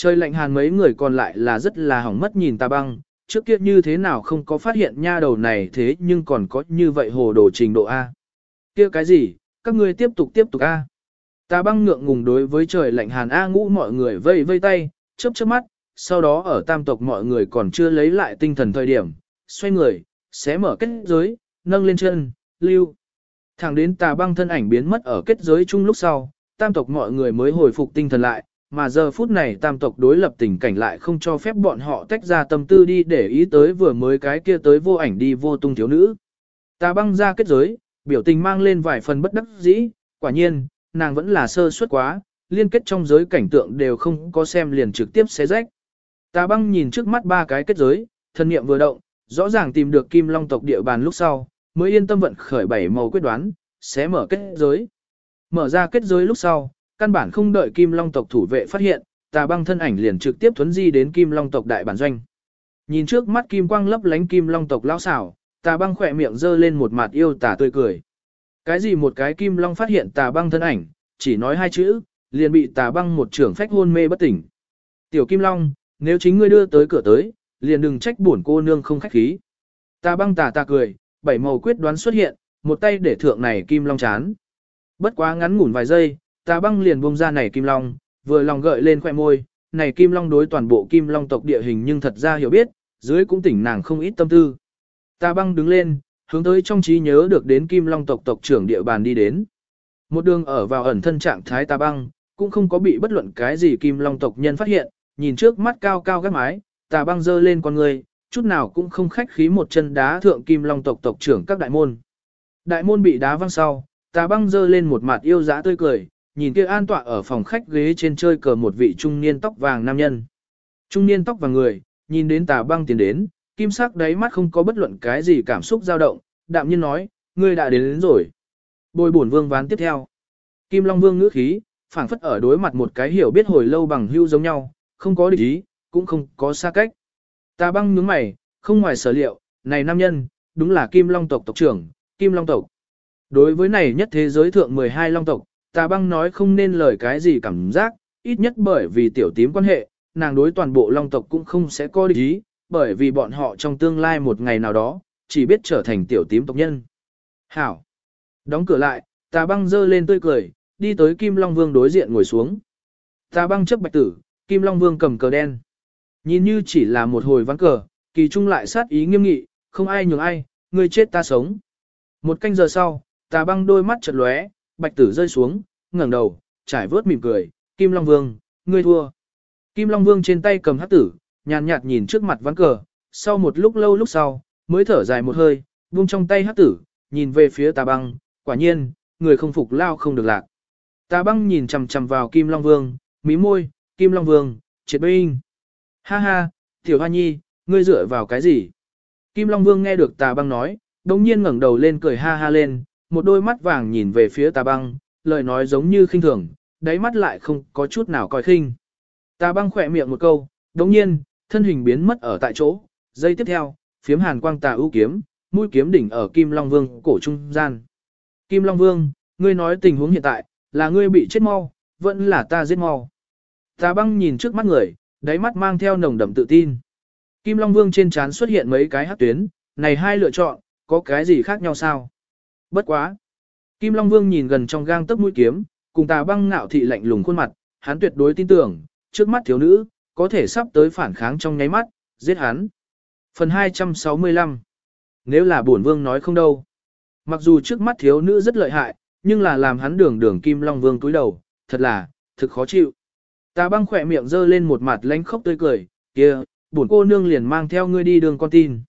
S1: Trời lạnh hàn mấy người còn lại là rất là hỏng mất nhìn ta băng, trước kia như thế nào không có phát hiện nha đầu này thế nhưng còn có như vậy hồ đồ trình độ A. Kia cái gì, các ngươi tiếp tục tiếp tục A. ta băng ngượng ngùng đối với trời lạnh hàn A ngũ mọi người vây vây tay, chớp chớp mắt, sau đó ở tam tộc mọi người còn chưa lấy lại tinh thần thời điểm, xoay người, xé mở kết giới, nâng lên chân, lưu. Thẳng đến tà băng thân ảnh biến mất ở kết giới chung lúc sau, tam tộc mọi người mới hồi phục tinh thần lại, mà giờ phút này tam tộc đối lập tình cảnh lại không cho phép bọn họ tách ra tâm tư đi để ý tới vừa mới cái kia tới vô ảnh đi vô tung thiếu nữ. ta băng ra kết giới, biểu tình mang lên vài phần bất đắc dĩ, quả nhiên, nàng vẫn là sơ suất quá, liên kết trong giới cảnh tượng đều không có xem liền trực tiếp xé rách. ta băng nhìn trước mắt ba cái kết giới, thân niệm vừa động, rõ ràng tìm được kim long tộc địa bàn lúc sau, mới yên tâm vận khởi bảy màu quyết đoán, xé mở kết giới. Mở ra kết giới lúc sau, căn bản không đợi kim long tộc thủ vệ phát hiện, tà băng thân ảnh liền trực tiếp thuấn di đến kim long tộc đại bản doanh. Nhìn trước mắt kim quang lấp lánh kim long tộc lão xảo, tà băng khỏe miệng giơ lên một mặt yêu tà tươi cười. Cái gì một cái kim long phát hiện tà băng thân ảnh, chỉ nói hai chữ, liền bị tà băng một trưởng phách hôn mê bất tỉnh. Tiểu kim long, nếu chính ngươi đưa tới cửa tới, liền đừng trách bổn cô nương không khách khí. Tà băng tà tà cười, bảy màu quyết đoán xuất hiện, một tay để thượng này kim long chán. Bất quá ngắn ngủn vài giây, tà băng liền buông ra này kim long, vừa lòng gợi lên khoẻ môi, này kim long đối toàn bộ kim long tộc địa hình nhưng thật ra hiểu biết, dưới cũng tỉnh nàng không ít tâm tư. Tà băng đứng lên, hướng tới trong trí nhớ được đến kim long tộc tộc trưởng địa bàn đi đến. Một đường ở vào ẩn thân trạng thái tà băng, cũng không có bị bất luận cái gì kim long tộc nhân phát hiện, nhìn trước mắt cao cao gác mái, tà băng dơ lên con người, chút nào cũng không khách khí một chân đá thượng kim long tộc tộc trưởng các đại môn. Đại môn bị đá văng sau, tà băng dơ lên một mặt yêu dã tươi cười, nhìn kia an tọa ở phòng khách ghế trên chơi cờ một vị trung niên tóc vàng nam nhân. Trung niên tóc vàng người, nhìn đến tà băng tiến đến, kim sắc đáy mắt không có bất luận cái gì cảm xúc dao động, đạm nhiên nói, ngươi đã đến, đến rồi. Bồi bổn vương ván tiếp theo. Kim Long Vương ngữ khí, phảng phất ở đối mặt một cái hiểu biết hồi lâu bằng hưu giống nhau, không có địch ý, cũng không có xa cách. Tà băng nhướng mày, không ngoài sở liệu, này nam nhân, đúng là Kim Long tộc tộc trưởng, Kim Long tộc. Đối với này nhất thế giới thượng 12 Long tộc, tà băng nói không nên lời cái gì cảm giác, ít nhất bởi vì tiểu tím quan hệ, nàng đối toàn bộ Long tộc cũng không sẽ có địch ý, bởi vì bọn họ trong tương lai một ngày nào đó, chỉ biết trở thành tiểu tím tộc nhân. Hảo! Đóng cửa lại, tà băng dơ lên tươi cười, đi tới Kim Long Vương đối diện ngồi xuống. Tà băng chấp bạch tử, Kim Long Vương cầm cờ đen. Nhìn như chỉ là một hồi ván cờ, kỳ trung lại sát ý nghiêm nghị, không ai nhường ai, người chết ta sống. Một canh giờ sau, tà băng đôi mắt chật lóe, bạch tử rơi xuống, ngẩng đầu, trải vớt mỉm cười, Kim Long Vương, ngươi thua. Kim Long Vương trên tay cầm Hắc tử, nhàn nhạt nhìn trước mặt ván cờ, sau một lúc lâu lúc sau, mới thở dài một hơi, buông trong tay Hắc tử, nhìn về phía tà băng, quả nhiên, người không phục lao không được lạc. Tà băng nhìn chằm chằm vào Kim Long Vương, mí môi, Kim Long Vương, triệt binh. Ha ha, tiểu hoa nhi, ngươi dựa vào cái gì? Kim Long Vương nghe được tà băng nói, đồng nhiên ngẩng đầu lên cười ha ha lên, một đôi mắt vàng nhìn về phía tà băng, lời nói giống như khinh thường, đáy mắt lại không có chút nào coi khinh. Tà băng khỏe miệng một câu, đồng nhiên, thân hình biến mất ở tại chỗ, giây tiếp theo, phiếm hàn quang tà ưu kiếm, mũi kiếm đỉnh ở Kim Long Vương cổ trung gian. Kim Long Vương, ngươi nói tình huống hiện tại, là ngươi bị chết mau, vẫn là ta giết mau. Tà băng nhìn trước mắt người, đáy mắt mang theo nồng đậm tự tin. Kim Long Vương trên trán xuất hiện mấy cái hát tuyến, này hai lựa chọn, có cái gì khác nhau sao? Bất quá. Kim Long Vương nhìn gần trong gang tấc mũi kiếm, cùng tà băng ngạo thị lạnh lùng khuôn mặt, hắn tuyệt đối tin tưởng, trước mắt thiếu nữ, có thể sắp tới phản kháng trong nháy mắt, giết hắn. Phần 265 Nếu là bổn vương nói không đâu. Mặc dù trước mắt thiếu nữ rất lợi hại, nhưng là làm hắn đường đường Kim Long Vương túi đầu, thật là, thực khó chịu. Tà băng khỏe miệng giơ lên một mặt lánh khóc tươi cười, kia, bổn cô nương liền mang theo ngươi đi đường con tin.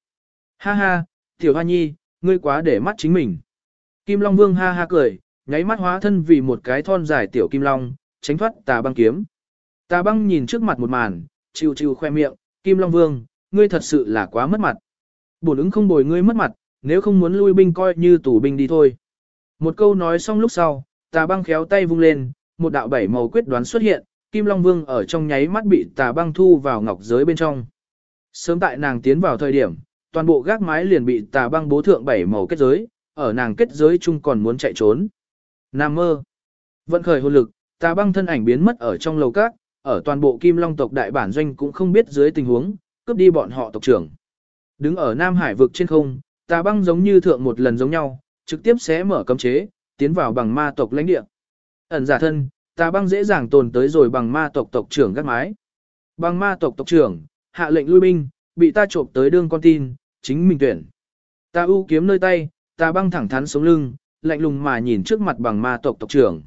S1: Ha ha, tiểu hoa nhi, ngươi quá để mắt chính mình. Kim Long Vương ha ha cười, nháy mắt hóa thân vì một cái thon dài tiểu Kim Long, tránh thoát tà băng kiếm. Tà băng nhìn trước mặt một màn, chiều chiều khoe miệng, Kim Long Vương, ngươi thật sự là quá mất mặt. Bổn ứng không bồi ngươi mất mặt, nếu không muốn lui binh coi như tù binh đi thôi. Một câu nói xong lúc sau, tà băng khéo tay vung lên, một đạo bảy màu quyết đoán xuất hiện, Kim Long Vương ở trong nháy mắt bị tà băng thu vào ngọc giới bên trong. Sớm tại nàng tiến vào thời điểm, toàn bộ gác mái liền bị tà băng bố thượng bảy màu kết giới, ở nàng kết giới chung còn muốn chạy trốn. Nam mơ. Vận khởi hồn lực, tà băng thân ảnh biến mất ở trong lầu cát, ở toàn bộ Kim Long tộc đại bản doanh cũng không biết dưới tình huống, cướp đi bọn họ tộc trưởng. Đứng ở Nam Hải vực trên không, tà băng giống như thượng một lần giống nhau, trực tiếp sẽ mở cấm chế, tiến vào bằng ma tộc lãnh địa. Ẩn giả thân, tà băng dễ dàng tồn tới rồi bằng ma tộc tộc trưởng gắt mái. Bằng ma tộc tộc trưởng, hạ lệnh lui binh, bị ta trộm tới đương con tin, chính mình tuyển. Ta ưu kiếm nơi tay, ta băng thẳng thắn sống lưng, lạnh lùng mà nhìn trước mặt bằng ma tộc tộc trưởng.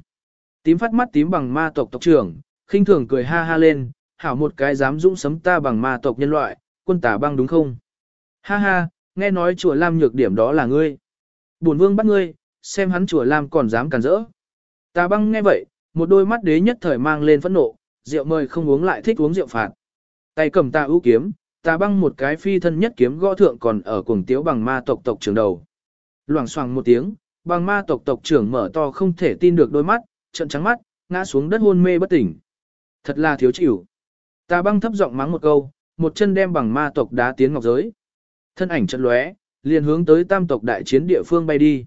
S1: Tím phát mắt tím bằng ma tộc tộc trưởng, khinh thường cười ha ha lên, hảo một cái dám dũng sấm ta bằng ma tộc nhân loại, quân tà băng đúng không? Ha ha, nghe nói chùa Lam nhược điểm đó là ngươi. Bổn vương bắt ngươi, xem hắn chùa Lam còn dám cản rỡ. Tà băng nghe vậy, một đôi mắt đế nhất thời mang lên phẫn nộ, rượu mời không uống lại thích uống rượu phạt. Tay cầm ta ưu kiếm, ta băng một cái phi thân nhất kiếm gõ thượng còn ở cuồng tiếu bằng ma tộc tộc trưởng đầu. Loảng xoảng một tiếng, bằng ma tộc tộc trưởng mở to không thể tin được đôi mắt, trận trắng mắt, ngã xuống đất hôn mê bất tỉnh. Thật là thiếu chịu. Ta băng thấp giọng mắng một câu, một chân đem bằng ma tộc đá tiến ngọc giới. Thân ảnh chợt lóe, liền hướng tới tam tộc đại chiến địa phương bay đi.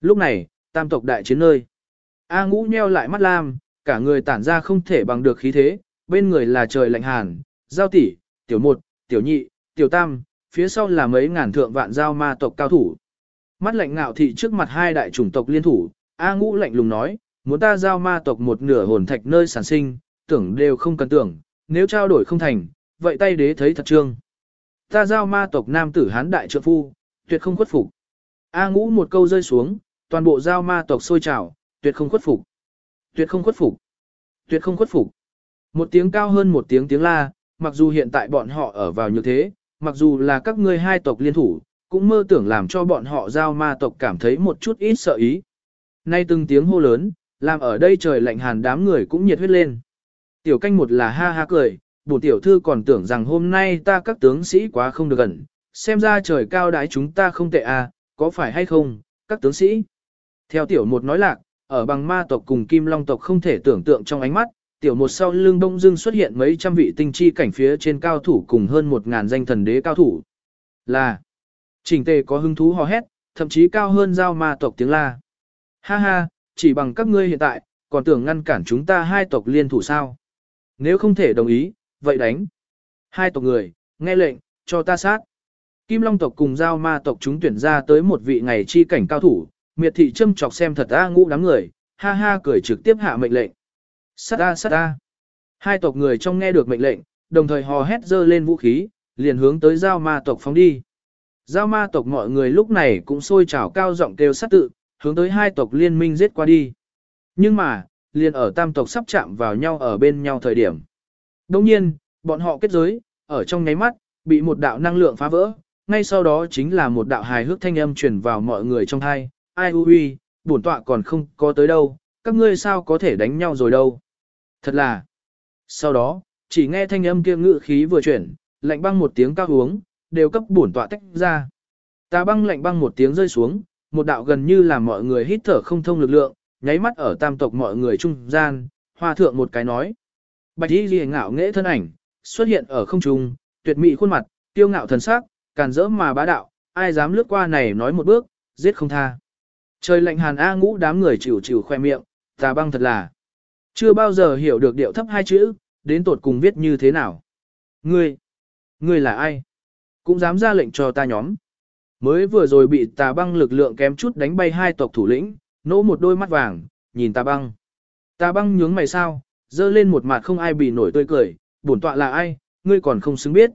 S1: Lúc này, tam tộc đại chiến nơi. A ngũ nheo lại mắt lam, cả người tản ra không thể bằng được khí thế, bên người là trời lạnh hàn, giao tỷ, tiểu một, tiểu nhị, tiểu tam, phía sau là mấy ngàn thượng vạn giao ma tộc cao thủ. Mắt lạnh ngạo thị trước mặt hai đại chủng tộc liên thủ, A ngũ lạnh lùng nói, muốn ta giao ma tộc một nửa hồn thạch nơi sản sinh, tưởng đều không cần tưởng, nếu trao đổi không thành, vậy tay đế thấy thật trương. Ta giao ma tộc nam tử hán đại trượng phu, tuyệt không khuất phục. A ngũ một câu rơi xuống, toàn bộ giao ma tộc sôi trào, tuyệt không khuất phục. Tuyệt không khuất phục. Tuyệt không khuất phục. Một tiếng cao hơn một tiếng tiếng la, mặc dù hiện tại bọn họ ở vào như thế, mặc dù là các ngươi hai tộc liên thủ, cũng mơ tưởng làm cho bọn họ giao ma tộc cảm thấy một chút ít sợ ý. Nay từng tiếng hô lớn, làm ở đây trời lạnh hàn đám người cũng nhiệt huyết lên. Tiểu canh một là ha ha cười, bổ tiểu thư còn tưởng rằng hôm nay ta các tướng sĩ quá không được gần, xem ra trời cao đái chúng ta không tệ à, có phải hay không, các tướng sĩ. Theo tiểu một nói lạc, ở bằng ma tộc cùng kim long tộc không thể tưởng tượng trong ánh mắt, tiểu một sau lưng đông dưng xuất hiện mấy trăm vị tinh chi cảnh phía trên cao thủ cùng hơn một ngàn danh thần đế cao thủ. Là, trình tề có hứng thú hò hét, thậm chí cao hơn giao ma tộc tiếng la. Ha ha, chỉ bằng các ngươi hiện tại, còn tưởng ngăn cản chúng ta hai tộc liên thủ sao. Nếu không thể đồng ý, vậy đánh. Hai tộc người, nghe lệnh, cho ta sát. Kim Long tộc cùng giao ma tộc chúng tuyển ra tới một vị ngày chi cảnh cao thủ, miệt thị châm chọc xem thật a ngũ đám người, ha ha cười trực tiếp hạ mệnh lệnh. Sát a sát a. Hai tộc người trong nghe được mệnh lệnh, đồng thời hò hét dơ lên vũ khí, liền hướng tới giao ma tộc phóng đi. Giao ma tộc mọi người lúc này cũng sôi trào cao giọng kêu sát tự, hướng tới hai tộc liên minh giết qua đi. Nhưng mà, liền ở tam tộc sắp chạm vào nhau ở bên nhau thời điểm. Đồng nhiên, bọn họ kết giới, ở trong nháy mắt, bị một đạo năng lượng phá vỡ, ngay sau đó chính là một đạo hài hước thanh âm truyền vào mọi người trong thai, ai Uy, bổn tọa còn không có tới đâu, các ngươi sao có thể đánh nhau rồi đâu. Thật là. Sau đó, chỉ nghe thanh âm kia ngự khí vừa chuyển, lạnh băng một tiếng cao uống, đều cấp bổn tọa tách ra. Ta băng lạnh băng một tiếng rơi xuống, một đạo gần như làm mọi người hít thở không thông lực lượng, nháy mắt ở tam tộc mọi người trung gian, hoa thượng một cái nói. Bạch y ghi ngạo nghệ thân ảnh, xuất hiện ở không trung, tuyệt mỹ khuôn mặt, tiêu ngạo thần sắc, càn rỡ mà bá đạo, ai dám lướt qua này nói một bước, giết không tha. Trời lạnh hàn A ngũ đám người chịu chịu khoe miệng, tà băng thật là. Chưa bao giờ hiểu được điệu thấp hai chữ, đến tột cùng viết như thế nào. Ngươi, ngươi là ai? Cũng dám ra lệnh cho ta nhóm. Mới vừa rồi bị tà băng lực lượng kém chút đánh bay hai tộc thủ lĩnh, nỗ một đôi mắt vàng, nhìn tà băng. Tà băng nhướng mày sao, dơ lên một mặt không ai bị nổi tươi cười, bổn tọa là ai, ngươi còn không xứng biết.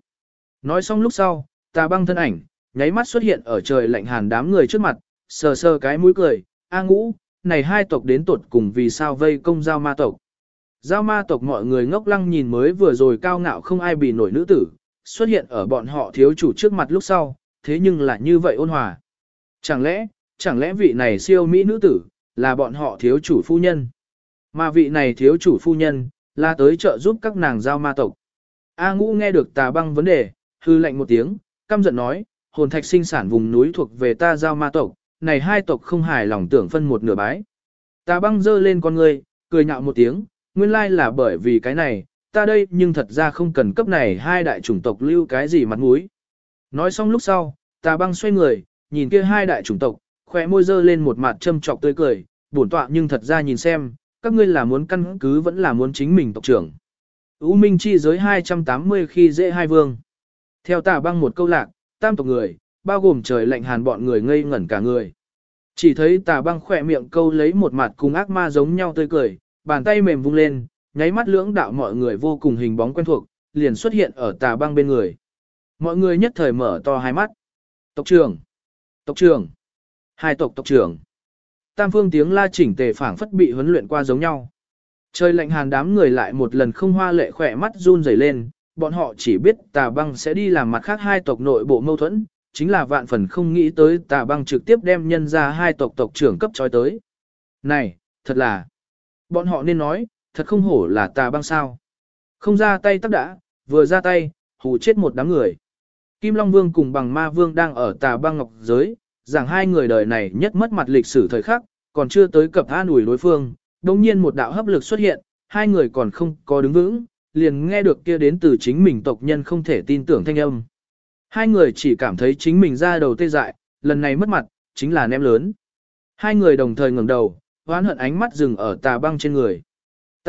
S1: Nói xong lúc sau, tà băng thân ảnh, nháy mắt xuất hiện ở trời lạnh hàn đám người trước mặt, sờ sờ cái mũi cười, a ngũ, này hai tộc đến tột cùng vì sao vây công giao ma tộc. Giao ma tộc mọi người ngốc lăng nhìn mới vừa rồi cao ngạo không ai bị nổi nữ tử, xuất hiện ở bọn họ thiếu chủ trước mặt lúc sau, thế nhưng là như vậy ôn hòa. Chẳng lẽ, chẳng lẽ vị này siêu mỹ nữ tử, là bọn họ thiếu chủ phu nhân. Mà vị này thiếu chủ phu nhân, là tới trợ giúp các nàng giao ma tộc. A ngũ nghe được tà băng vấn đề, hư lệnh một tiếng, căm giận nói, hồn thạch sinh sản vùng núi thuộc về ta giao ma tộc, này hai tộc không hài lòng tưởng phân một nửa bái. Tà băng dơ lên con người, cười nhạo một tiếng, nguyên lai là bởi vì cái này, ta đây nhưng thật ra không cần cấp này hai đại chủng tộc lưu cái gì mặt mũi. Nói xong lúc sau, ta băng xoay người, nhìn kia hai đại chủng tộc, khỏe môi dơ lên một mặt châm trọc tươi cười, bổn tọa nhưng thật ra nhìn xem, các ngươi là muốn căn cứ vẫn là muốn chính mình tộc trưởng. U Minh chi giới 280 khi dễ hai vương. Theo tà băng một câu lạc, tam tộc người, bao gồm trời lạnh hàn bọn người ngây ngẩn cả người. Chỉ thấy tà băng khỏe miệng câu lấy một mặt cùng ác ma giống nhau tươi cười, bàn tay mềm vung lên, nháy mắt lưỡng đạo mọi người vô cùng hình bóng quen thuộc, liền xuất hiện ở tà băng bên người. Mọi người nhất thời mở to hai mắt. Tộc trưởng! Tộc trưởng! Hai tộc tộc trưởng! Tam phương tiếng la chỉnh tề phảng phất bị huấn luyện qua giống nhau. Trời lạnh hàn đám người lại một lần không hoa lệ khỏe mắt run rẩy lên, bọn họ chỉ biết tà băng sẽ đi làm mặt khác hai tộc nội bộ mâu thuẫn, chính là vạn phần không nghĩ tới tà băng trực tiếp đem nhân ra hai tộc tộc trưởng cấp trói tới. Này, thật là, bọn họ nên nói, thật không hổ là tà băng sao. Không ra tay tắc đã, vừa ra tay, hù chết một đám người. Kim Long Vương cùng bằng ma vương đang ở tà băng ngọc giới, rằng hai người đời này nhất mất mặt lịch sử thời khắc, còn chưa tới cập an ủi đối phương, đồng nhiên một đạo hấp lực xuất hiện, hai người còn không có đứng vững, liền nghe được kia đến từ chính mình tộc nhân không thể tin tưởng thanh âm. Hai người chỉ cảm thấy chính mình ra đầu tê dại, lần này mất mặt, chính là ném lớn. Hai người đồng thời ngẩng đầu, hoán hận ánh mắt dừng ở tà băng trên người.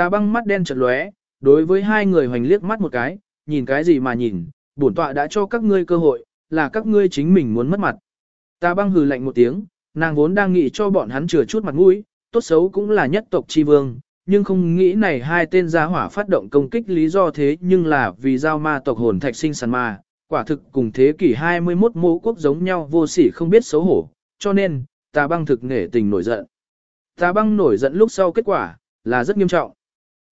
S1: Ta băng mắt đen chật lóe, đối với hai người hoành liếc mắt một cái, nhìn cái gì mà nhìn, bổn tọa đã cho các ngươi cơ hội, là các ngươi chính mình muốn mất mặt. Ta băng hừ lạnh một tiếng, nàng vốn đang nghĩ cho bọn hắn chừa chút mặt mũi, tốt xấu cũng là nhất tộc chi vương, nhưng không nghĩ này hai tên gia hỏa phát động công kích lý do thế nhưng là vì giao ma tộc hồn thạch sinh sản ma, quả thực cùng thế kỷ 21 mô quốc giống nhau vô sỉ không biết xấu hổ, cho nên, ta băng thực nể tình nổi giận. Ta băng nổi giận lúc sau kết quả, là rất nghiêm trọng.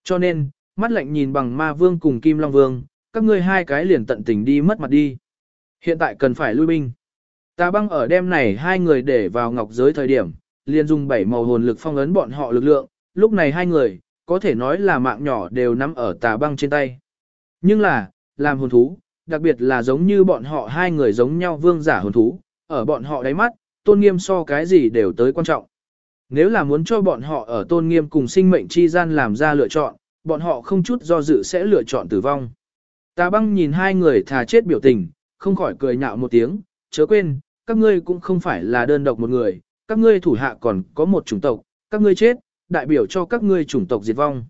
S1: Cho nên, mắt lạnh nhìn bằng ma vương cùng kim long vương, các ngươi hai cái liền tận tình đi mất mặt đi. Hiện tại cần phải lui binh. Tà băng ở đêm này hai người để vào ngọc giới thời điểm, liền dùng bảy màu hồn lực phong ấn bọn họ lực lượng, lúc này hai người, có thể nói là mạng nhỏ đều nắm ở tà băng trên tay. Nhưng là, làm hồn thú, đặc biệt là giống như bọn họ hai người giống nhau vương giả hồn thú, ở bọn họ đáy mắt, tôn nghiêm so cái gì đều tới quan trọng. Nếu là muốn cho bọn họ ở tôn nghiêm cùng sinh mệnh chi gian làm ra lựa chọn, bọn họ không chút do dự sẽ lựa chọn tử vong. Tà băng nhìn hai người thà chết biểu tình, không khỏi cười nhạo một tiếng, chớ quên, các ngươi cũng không phải là đơn độc một người, các ngươi thủ hạ còn có một chủng tộc, các ngươi chết, đại biểu cho các ngươi chủng tộc diệt vong.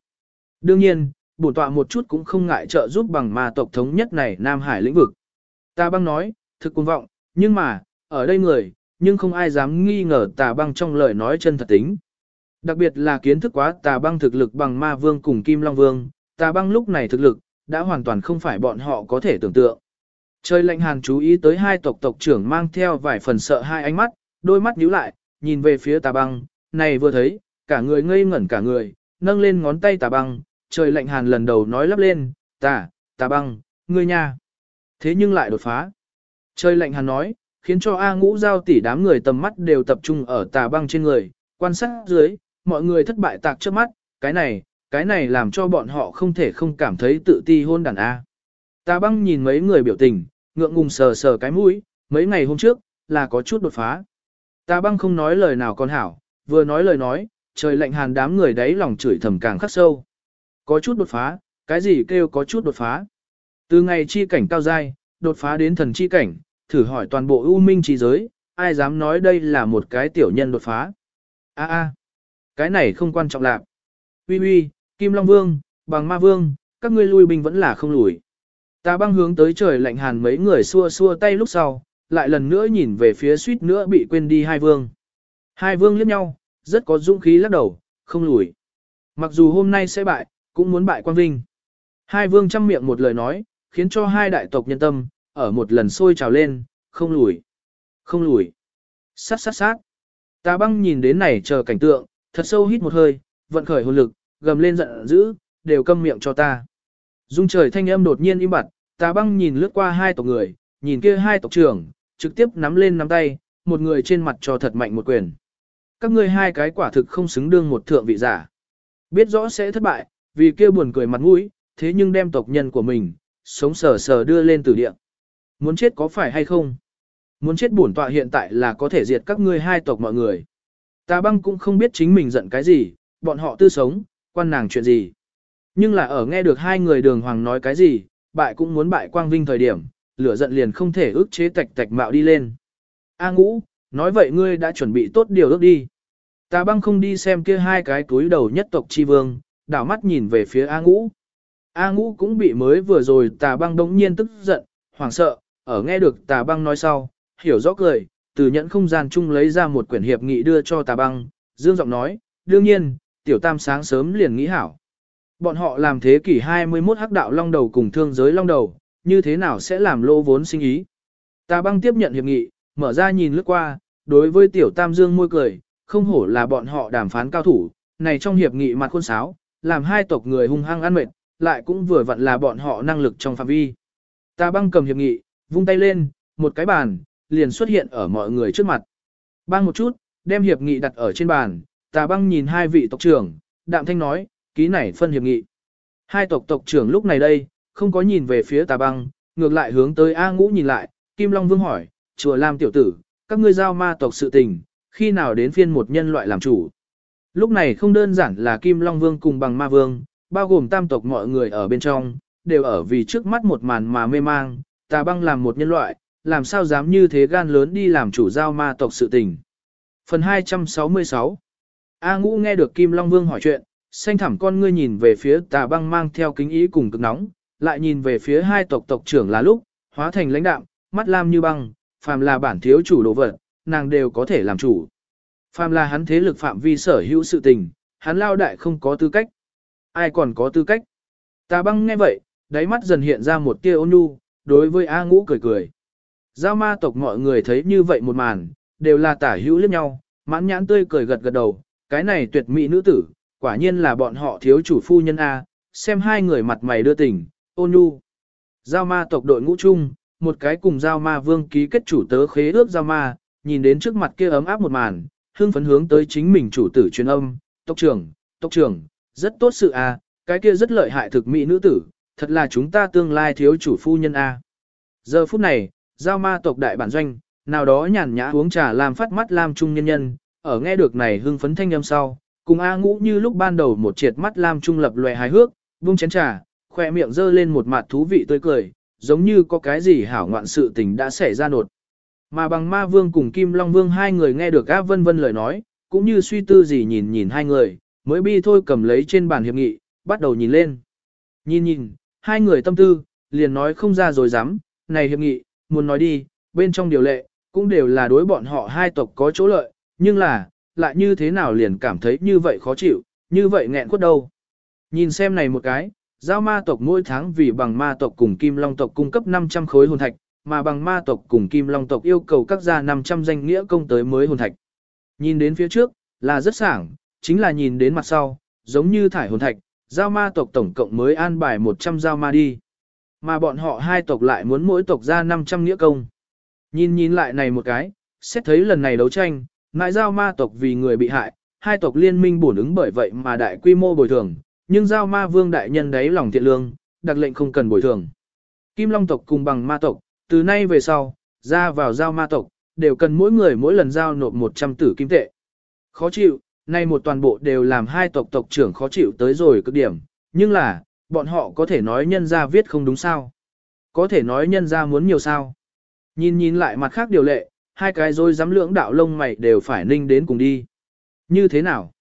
S1: Đương nhiên, bổn tọa một chút cũng không ngại trợ giúp bằng ma tộc thống nhất này Nam Hải lĩnh vực. Ta băng nói, thực cuồng vọng, nhưng mà, ở đây người, nhưng không ai dám nghi ngờ tà băng trong lời nói chân thật tính. Đặc biệt là kiến thức quá tà băng thực lực bằng ma vương cùng kim long vương, tà băng lúc này thực lực, đã hoàn toàn không phải bọn họ có thể tưởng tượng. Trời lạnh hàn chú ý tới hai tộc tộc trưởng mang theo vài phần sợ hai ánh mắt, đôi mắt nhíu lại, nhìn về phía tà băng, này vừa thấy, cả người ngây ngẩn cả người, nâng lên ngón tay tà băng, trời lạnh hàn lần đầu nói lắp lên, tà, tà băng, ngươi nha. Thế nhưng lại đột phá. Trời lạnh hàn nói, khiến cho A ngũ giao tỷ đám người tầm mắt đều tập trung ở tà băng trên người, quan sát dưới, mọi người thất bại tạc trước mắt, cái này, cái này làm cho bọn họ không thể không cảm thấy tự ti hôn đàn A. Tà băng nhìn mấy người biểu tình, ngượng ngùng sờ sờ cái mũi, mấy ngày hôm trước, là có chút đột phá. Tà băng không nói lời nào con hảo, vừa nói lời nói, trời lạnh hàn đám người đấy lòng chửi thầm càng khắc sâu. Có chút đột phá, cái gì kêu có chút đột phá. Từ ngày chi cảnh cao dai, đột phá đến thần chi cảnh, thử hỏi toàn bộ ưu minh trí giới, ai dám nói đây là một cái tiểu nhân đột phá. a a cái này không quan trọng lạc. Uy uy, Kim Long Vương, bằng ma vương, các ngươi lui binh vẫn là không lùi. Ta băng hướng tới trời lạnh hàn mấy người xua xua tay lúc sau, lại lần nữa nhìn về phía suýt nữa bị quên đi hai vương. Hai vương liếc nhau, rất có dũng khí lắc đầu, không lùi. Mặc dù hôm nay sẽ bại, cũng muốn bại quang vinh. Hai vương chăm miệng một lời nói, khiến cho hai đại tộc nhân tâm, ở một lần sôi trào lên, không lùi. Không lùi. Sát sát sát. Ta băng nhìn đến này chờ cảnh tượng, thật sâu hít một hơi, vận khởi hồn lực, gầm lên giận dữ, đều câm miệng cho ta. Dung trời thanh âm đột nhiên im bặt, ta băng nhìn lướt qua hai tộc người, nhìn kia hai tộc trưởng, trực tiếp nắm lên nắm tay, một người trên mặt cho thật mạnh một quyền. Các ngươi hai cái quả thực không xứng đương một thượng vị giả. Biết rõ sẽ thất bại, vì kia buồn cười mặt mũi, thế nhưng đem tộc nhân của mình, sống sờ sờ đưa lên tử địa. Muốn chết có phải hay không? Muốn chết bổn tọa hiện tại là có thể diệt các ngươi hai tộc mọi người. Ta băng cũng không biết chính mình giận cái gì, bọn họ tư sống, quan nàng chuyện gì. Nhưng là ở nghe được hai người đường hoàng nói cái gì, bại cũng muốn bại quang vinh thời điểm, lửa giận liền không thể ức chế tạch tạch mạo đi lên. A ngũ, nói vậy ngươi đã chuẩn bị tốt điều ước đi. Ta băng không đi xem kia hai cái túi đầu nhất tộc chi vương, đảo mắt nhìn về phía A ngũ. A ngũ cũng bị mới vừa rồi tà băng đống nhiên tức giận, hoảng sợ, ở nghe được tà băng nói sau, hiểu rõ cười, từ nhẫn không gian chung lấy ra một quyển hiệp nghị đưa cho tà băng, dương giọng nói, đương nhiên, tiểu tam sáng sớm liền nghĩ hảo. Bọn họ làm thế kỷ 21 hắc đạo long đầu cùng thương giới long đầu, như thế nào sẽ làm lô vốn sinh ý. Tà băng tiếp nhận hiệp nghị, mở ra nhìn lướt qua, đối với tiểu tam dương môi cười, không hổ là bọn họ đàm phán cao thủ, này trong hiệp nghị mặt khuôn sáo, làm hai tộc người hung hăng ăn mệt, lại cũng vừa vặn là bọn họ năng lực trong phạm vi. Tà băng cầm hiệp nghị, vung tay lên, một cái bàn, liền xuất hiện ở mọi người trước mặt. Băng một chút, đem hiệp nghị đặt ở trên bàn, tà băng nhìn hai vị tộc trưởng, đạm thanh nói, ký này phân hiệp nghị. Hai tộc tộc trưởng lúc này đây, không có nhìn về phía tà băng, ngược lại hướng tới A ngũ nhìn lại, Kim Long Vương hỏi, chùa Lam tiểu tử, các ngươi giao ma tộc sự tình, khi nào đến phiên một nhân loại làm chủ. Lúc này không đơn giản là Kim Long Vương cùng bằng ma vương, bao gồm tam tộc mọi người ở bên trong, đều ở vì trước mắt một màn mà mê mang, tà băng làm một nhân loại, làm sao dám như thế gan lớn đi làm chủ giao ma tộc sự tình. Phần 266 A ngũ nghe được Kim Long Vương hỏi chuyện, xanh thẳm con ngươi nhìn về phía tà băng mang theo kính ý cùng cực nóng, lại nhìn về phía hai tộc tộc trưởng là lúc, hóa thành lãnh đạm, mắt lam như băng, phàm là bản thiếu chủ đồ vật, nàng đều có thể làm chủ. Phàm là hắn thế lực phạm vi sở hữu sự tình, hắn lao đại không có tư cách. Ai còn có tư cách? Tà băng nghe vậy, đáy mắt dần hiện ra một tia ôn nhu, đối với A ngũ cười cười. Giao ma tộc mọi người thấy như vậy một màn, đều là tả hữu liếc nhau, mãn nhãn tươi cười gật gật đầu, cái này tuyệt mỹ nữ tử, quả nhiên là bọn họ thiếu chủ phu nhân A, xem hai người mặt mày đưa tình, ôn nhu. Giao ma tộc đội ngũ chung, một cái cùng giao ma vương ký kết chủ tớ khế ước giao ma, nhìn đến trước mặt kia ấm áp một màn, hương phấn hướng tới chính mình chủ tử truyền âm, tộc trưởng, tộc trưởng, rất tốt sự a, cái kia rất lợi hại thực mỹ nữ tử, thật là chúng ta tương lai thiếu chủ phu nhân a. Giờ phút này, giao ma tộc đại bản doanh, nào đó nhàn nhã uống trà làm phát mắt lam trung nhân nhân, ở nghe được này hưng phấn thanh âm sau, cùng A ngũ như lúc ban đầu một triệt mắt lam trung lập loè hài hước, vung chén trà, khoe miệng dơ lên một mặt thú vị tươi cười, giống như có cái gì hảo ngoạn sự tình đã xảy ra nột. Mà bằng ma vương cùng Kim Long Vương hai người nghe được A Vân Vân lời nói, cũng như suy tư gì nhìn nhìn hai người, mới bi thôi cầm lấy trên bàn hiệp nghị, bắt đầu nhìn lên. Nhìn nhìn, hai người tâm tư, liền nói không ra rồi dám, này hiệp nghị, muốn nói đi, bên trong điều lệ, cũng đều là đối bọn họ hai tộc có chỗ lợi, nhưng là, lại như thế nào liền cảm thấy như vậy khó chịu, như vậy nghẹn quất đâu. Nhìn xem này một cái, giao ma tộc mỗi tháng vì bằng ma tộc cùng kim long tộc cung cấp 500 khối hồn thạch, mà bằng ma tộc cùng kim long tộc yêu cầu các gia 500 danh nghĩa công tới mới hồn thạch. Nhìn đến phía trước, là rất sảng, chính là nhìn đến mặt sau, giống như thải hồn thạch, giao ma tộc tổng cộng mới an bài 100 giao ma đi. Mà bọn họ hai tộc lại muốn mỗi tộc ra 500 nghĩa công. Nhìn nhìn lại này một cái, xét thấy lần này đấu tranh, ngại giao ma tộc vì người bị hại, hai tộc liên minh bổn ứng bởi vậy mà đại quy mô bồi thường, nhưng giao ma vương đại nhân đấy lòng thiện lương, đặc lệnh không cần bồi thường. Kim Long tộc cùng bằng ma tộc, từ nay về sau, ra vào giao ma tộc, đều cần mỗi người mỗi lần giao nộp 100 tử kim tệ. Khó chịu, nay một toàn bộ đều làm hai tộc tộc trưởng khó chịu tới rồi cực điểm, nhưng là, bọn họ có thể nói nhân ra viết không đúng sao. Có thể nói nhân ra muốn nhiều sao. Nhìn nhìn lại mặt khác điều lệ, hai cái rồi dám lưỡng đạo lông mày đều phải ninh đến cùng đi. Như thế nào?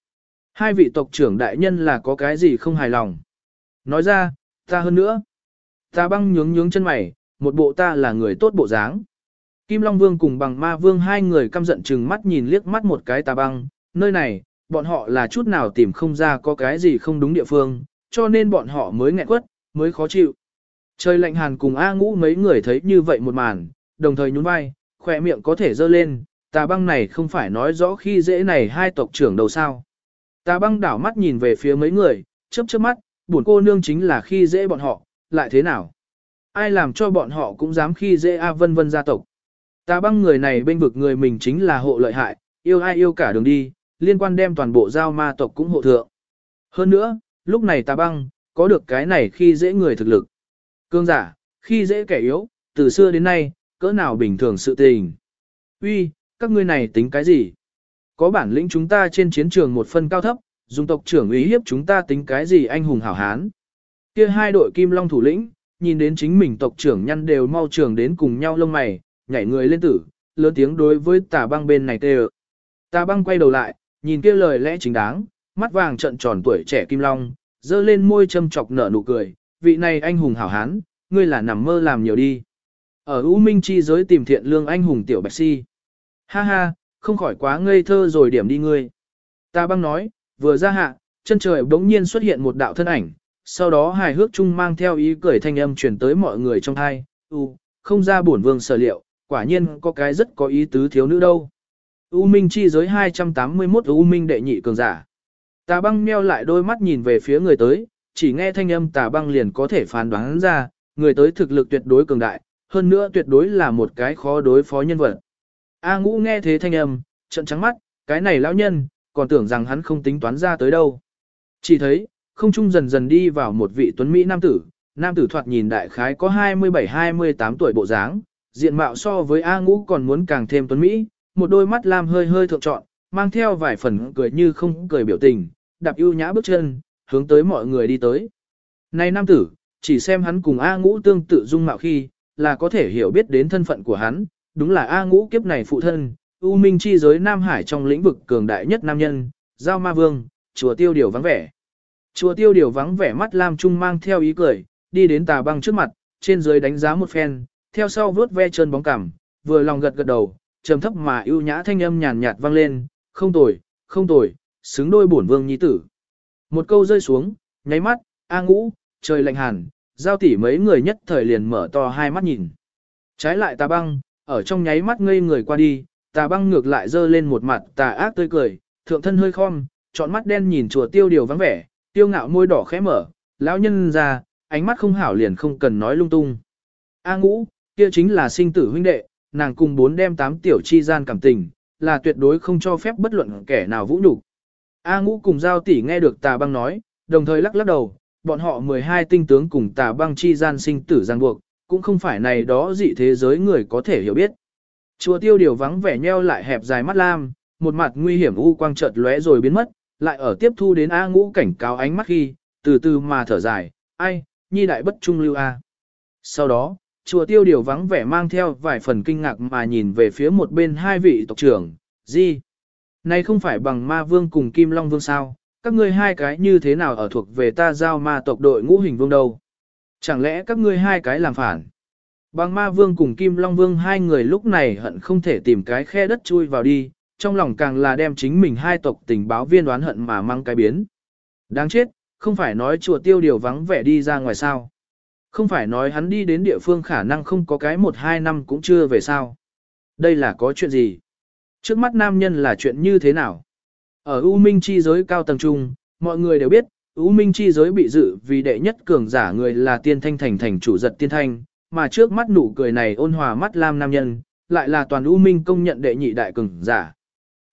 S1: Hai vị tộc trưởng đại nhân là có cái gì không hài lòng? Nói ra, ta hơn nữa. Ta băng nhướng nhướng chân mày, một bộ ta là người tốt bộ dáng. Kim Long Vương cùng bằng ma vương hai người căm giận chừng mắt nhìn liếc mắt một cái ta băng, nơi này, bọn họ là chút nào tìm không ra có cái gì không đúng địa phương, cho nên bọn họ mới nghẹn quất, mới khó chịu. Trời lạnh hàn cùng A ngũ mấy người thấy như vậy một màn, đồng thời nhún vai, khỏe miệng có thể dơ lên, tà băng này không phải nói rõ khi dễ này hai tộc trưởng đầu sao. Tà băng đảo mắt nhìn về phía mấy người, chớp chớp mắt, buồn cô nương chính là khi dễ bọn họ, lại thế nào? Ai làm cho bọn họ cũng dám khi dễ A vân vân gia tộc. Tà băng người này bên vực người mình chính là hộ lợi hại, yêu ai yêu cả đường đi, liên quan đem toàn bộ giao ma tộc cũng hộ thượng. Hơn nữa, lúc này tà băng, có được cái này khi dễ người thực lực. Cương giả, khi dễ kẻ yếu, từ xưa đến nay, cỡ nào bình thường sự tình. Uy, các ngươi này tính cái gì? Có bản lĩnh chúng ta trên chiến trường một phân cao thấp, dùng tộc trưởng ý hiếp chúng ta tính cái gì anh hùng hảo hán. Kia hai đội kim long thủ lĩnh, nhìn đến chính mình tộc trưởng nhăn đều mau trường đến cùng nhau lông mày, nhảy người lên tử, lớn tiếng đối với tà băng bên này tê Tà băng quay đầu lại, nhìn kia lời lẽ chính đáng, mắt vàng trận tròn tuổi trẻ kim long, dơ lên môi châm chọc nở nụ cười, vị này anh hùng hảo hán, ngươi là nằm mơ làm nhiều đi. Ở U Minh chi giới tìm thiện lương anh hùng tiểu bạch si. Ha ha, không khỏi quá ngây thơ rồi điểm đi ngươi. Ta băng nói, vừa ra hạ, chân trời bỗng nhiên xuất hiện một đạo thân ảnh, sau đó hài hước chung mang theo ý cười thanh âm truyền tới mọi người trong thai, u, không ra bổn vương sở liệu, quả nhiên có cái rất có ý tứ thiếu nữ đâu. U Minh chi giới 281 U Minh đệ nhị cường giả. Tà băng meo lại đôi mắt nhìn về phía người tới, chỉ nghe thanh âm tà băng liền có thể phán đoán ra, người tới thực lực tuyệt đối cường đại, hơn nữa tuyệt đối là một cái khó đối phó nhân vật. A ngũ nghe thế thanh âm, trận trắng mắt, cái này lão nhân, còn tưởng rằng hắn không tính toán ra tới đâu. Chỉ thấy, không trung dần dần đi vào một vị tuấn Mỹ nam tử, nam tử thoạt nhìn đại khái có 27-28 tuổi bộ dáng, diện mạo so với A ngũ còn muốn càng thêm tuấn Mỹ, một đôi mắt lam hơi hơi thượng trọn, mang theo vài phần cười như không cười biểu tình, đạp ưu nhã bước chân, hướng tới mọi người đi tới. Này nam tử, chỉ xem hắn cùng A ngũ tương tự dung mạo khi, là có thể hiểu biết đến thân phận của hắn, đúng là A ngũ kiếp này phụ thân, U Minh chi giới Nam Hải trong lĩnh vực cường đại nhất nam nhân, Giao Ma Vương, chùa tiêu điều vắng vẻ. Chùa tiêu điều vắng vẻ mắt Lam Trung mang theo ý cười, đi đến tà băng trước mặt, trên dưới đánh giá một phen, theo sau vuốt ve chân bóng cằm, vừa lòng gật gật đầu, trầm thấp mà ưu nhã thanh âm nhàn nhạt vang lên, không tồi, không tồi, xứng đôi bổn vương nhi tử. Một câu rơi xuống, nháy mắt, A ngũ, trời lạnh hàn, giao tỷ mấy người nhất thời liền mở to hai mắt nhìn. Trái lại tà băng, ở trong nháy mắt ngây người qua đi, tà băng ngược lại dơ lên một mặt tà ác tươi cười, thượng thân hơi khom, trọn mắt đen nhìn chùa tiêu điều vắng vẻ, tiêu ngạo môi đỏ khẽ mở, lão nhân ra, ánh mắt không hảo liền không cần nói lung tung. A ngũ, kia chính là sinh tử huynh đệ, nàng cùng bốn đem tám tiểu chi gian cảm tình, là tuyệt đối không cho phép bất luận kẻ nào vũ nhục. A ngũ cùng giao tỷ nghe được tà băng nói, đồng thời lắc lắc đầu, bọn họ 12 tinh tướng cùng tà băng chi gian sinh tử giang buộc, cũng không phải này đó dị thế giới người có thể hiểu biết. Chùa tiêu điều vắng vẻ nheo lại hẹp dài mắt lam, một mặt nguy hiểm u quang chợt lóe rồi biến mất, lại ở tiếp thu đến A ngũ cảnh cáo ánh mắt khi, từ từ mà thở dài, ai, nhi đại bất trung lưu A. Sau đó, chùa tiêu điều vắng vẻ mang theo vài phần kinh ngạc mà nhìn về phía một bên hai vị tộc trưởng, gì? Này không phải bằng ma vương cùng kim long vương sao, các ngươi hai cái như thế nào ở thuộc về ta giao ma tộc đội ngũ hình vương đâu? Chẳng lẽ các ngươi hai cái làm phản? Bằng ma vương cùng kim long vương hai người lúc này hận không thể tìm cái khe đất chui vào đi, trong lòng càng là đem chính mình hai tộc tình báo viên đoán hận mà mang cái biến. Đáng chết, không phải nói chùa tiêu điều vắng vẻ đi ra ngoài sao. Không phải nói hắn đi đến địa phương khả năng không có cái một hai năm cũng chưa về sao. Đây là có chuyện gì? Trước mắt nam nhân là chuyện như thế nào? Ở U Minh chi giới cao tầng trung, mọi người đều biết, U Minh chi giới bị dự vì đệ nhất cường giả người là tiên thanh thành thành chủ giật tiên thanh, mà trước mắt nụ cười này ôn hòa mắt lam nam nhân, lại là toàn U Minh công nhận đệ nhị đại cường giả.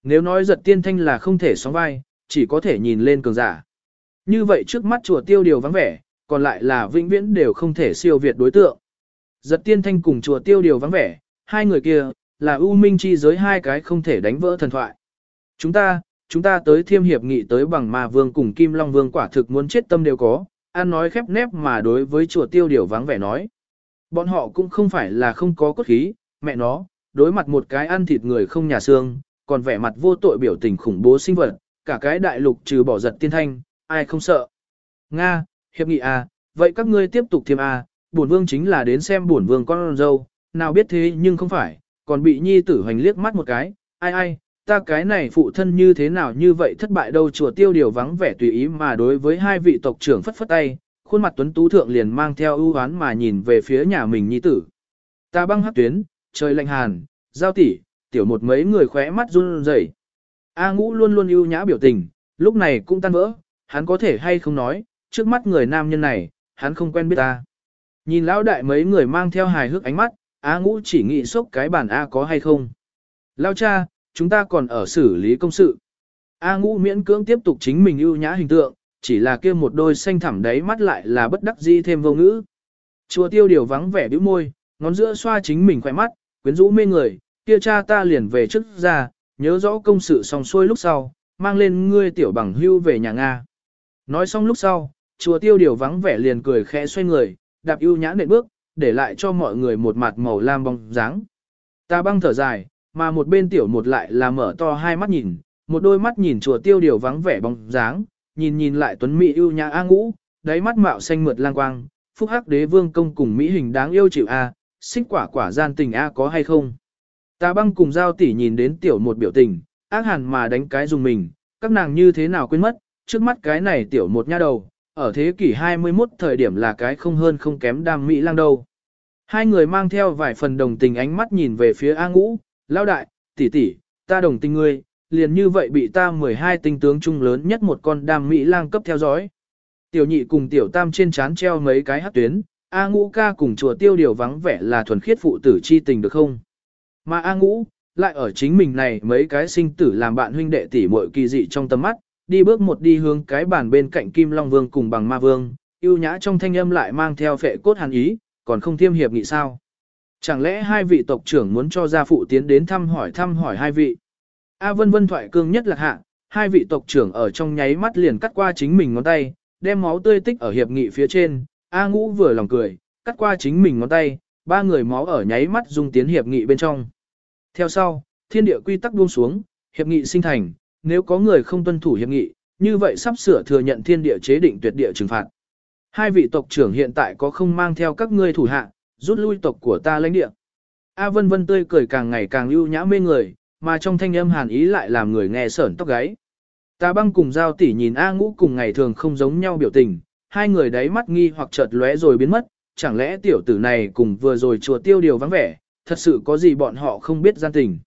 S1: Nếu nói giật tiên thanh là không thể sóng vai, chỉ có thể nhìn lên cường giả. Như vậy trước mắt chùa tiêu điều vắng vẻ, còn lại là vĩnh viễn đều không thể siêu việt đối tượng. Giật tiên thanh cùng chùa tiêu điều vắng vẻ, hai người kia, là ưu minh chi giới hai cái không thể đánh vỡ thần thoại. Chúng ta, chúng ta tới thiêm hiệp nghị tới bằng ma vương cùng kim long vương quả thực muốn chết tâm đều có, an nói khép nép mà đối với chùa tiêu điều vắng vẻ nói. Bọn họ cũng không phải là không có cốt khí, mẹ nó, đối mặt một cái ăn thịt người không nhà xương, còn vẻ mặt vô tội biểu tình khủng bố sinh vật, cả cái đại lục trừ bỏ giật tiên thanh, ai không sợ. Nga, hiệp nghị à, vậy các ngươi tiếp tục thêm à, bổn vương chính là đến xem bổn vương con dâu, nào biết thế nhưng không phải, còn bị nhi tử hoành liếc mắt một cái, ai ai, ta cái này phụ thân như thế nào như vậy thất bại đâu chùa tiêu điều vắng vẻ tùy ý mà đối với hai vị tộc trưởng phất phất tay, khuôn mặt tuấn tú thượng liền mang theo ưu oán mà nhìn về phía nhà mình nhi tử. Ta băng hắc tuyến, trời lạnh hàn, giao tỷ, tiểu một mấy người khóe mắt run rẩy. A ngũ luôn luôn ưu nhã biểu tình, lúc này cũng tan vỡ, hắn có thể hay không nói, trước mắt người nam nhân này, hắn không quen biết ta. Nhìn lão đại mấy người mang theo hài hước ánh mắt, A ngũ chỉ nghĩ sốc cái bản A có hay không. Lao cha, chúng ta còn ở xử lý công sự. A ngũ miễn cưỡng tiếp tục chính mình ưu nhã hình tượng, chỉ là kia một đôi xanh thẳm đáy mắt lại là bất đắc dĩ thêm vô ngữ. Chùa tiêu điều vắng vẻ bĩu môi, ngón giữa xoa chính mình khỏe mắt, quyến rũ mê người, kia cha ta liền về trước ra, nhớ rõ công sự xong xuôi lúc sau, mang lên ngươi tiểu bằng hưu về nhà Nga. Nói xong lúc sau, chùa tiêu điều vắng vẻ liền cười khẽ xoay người, đạp ưu nhã nện bước, để lại cho mọi người một mặt màu lam bóng dáng. Ta băng thở dài, mà một bên tiểu một lại là mở to hai mắt nhìn, một đôi mắt nhìn chùa tiêu điều vắng vẻ bóng dáng, nhìn nhìn lại tuấn mỹ ưu nhã A ngũ, đáy mắt mạo xanh mượt lang quang, phúc hắc đế vương công cùng Mỹ hình đáng yêu chịu A, xích quả quả gian tình A có hay không. ta băng cùng giao tỷ nhìn đến tiểu một biểu tình, ác hẳn mà đánh cái dùng mình, các nàng như thế nào quên mất, trước mắt cái này tiểu một nha đầu, ở thế kỷ 21 thời điểm là cái không hơn không kém đam mỹ lang đâu. Hai người mang theo vài phần đồng tình ánh mắt nhìn về phía A ngũ, lao đại, tỷ tỷ, ta đồng tình ngươi, liền như vậy bị ta 12 tinh tướng trung lớn nhất một con đam mỹ lang cấp theo dõi. Tiểu nhị cùng tiểu tam trên chán treo mấy cái hát tuyến, A ngũ ca cùng chùa tiêu điều vắng vẻ là thuần khiết phụ tử chi tình được không? Mà A ngũ, lại ở chính mình này mấy cái sinh tử làm bạn huynh đệ tỷ muội kỳ dị trong tâm mắt, đi bước một đi hướng cái bàn bên cạnh Kim Long Vương cùng bằng ma vương, yêu nhã trong thanh âm lại mang theo phệ cốt hàn ý, còn không thiêm hiệp nghị sao. Chẳng lẽ hai vị tộc trưởng muốn cho gia phụ tiến đến thăm hỏi thăm hỏi hai vị? A vân vân thoại cương nhất lạc hạ, hai vị tộc trưởng ở trong nháy mắt liền cắt qua chính mình ngón tay, đem máu tươi tích ở hiệp nghị phía trên, A ngũ vừa lòng cười, cắt qua chính mình ngón tay, ba người máu ở nháy mắt dung tiến hiệp nghị bên trong. Theo sau, thiên địa quy tắc buông xuống, hiệp nghị sinh thành, nếu có người không tuân thủ hiệp nghị, như vậy sắp sửa thừa nhận thiên địa chế định tuyệt địa trừng phạt. Hai vị tộc trưởng hiện tại có không mang theo các ngươi thủ hạ, rút lui tộc của ta lãnh địa. A vân vân tươi cười càng ngày càng lưu nhã mê người, mà trong thanh âm hàn ý lại làm người nghe sởn tóc gáy. Ta băng cùng giao tỷ nhìn A ngũ cùng ngày thường không giống nhau biểu tình, hai người đáy mắt nghi hoặc chợt lóe rồi biến mất, chẳng lẽ tiểu tử này cùng vừa rồi chùa tiêu điều vắng vẻ, thật sự có gì bọn họ không biết gian tình.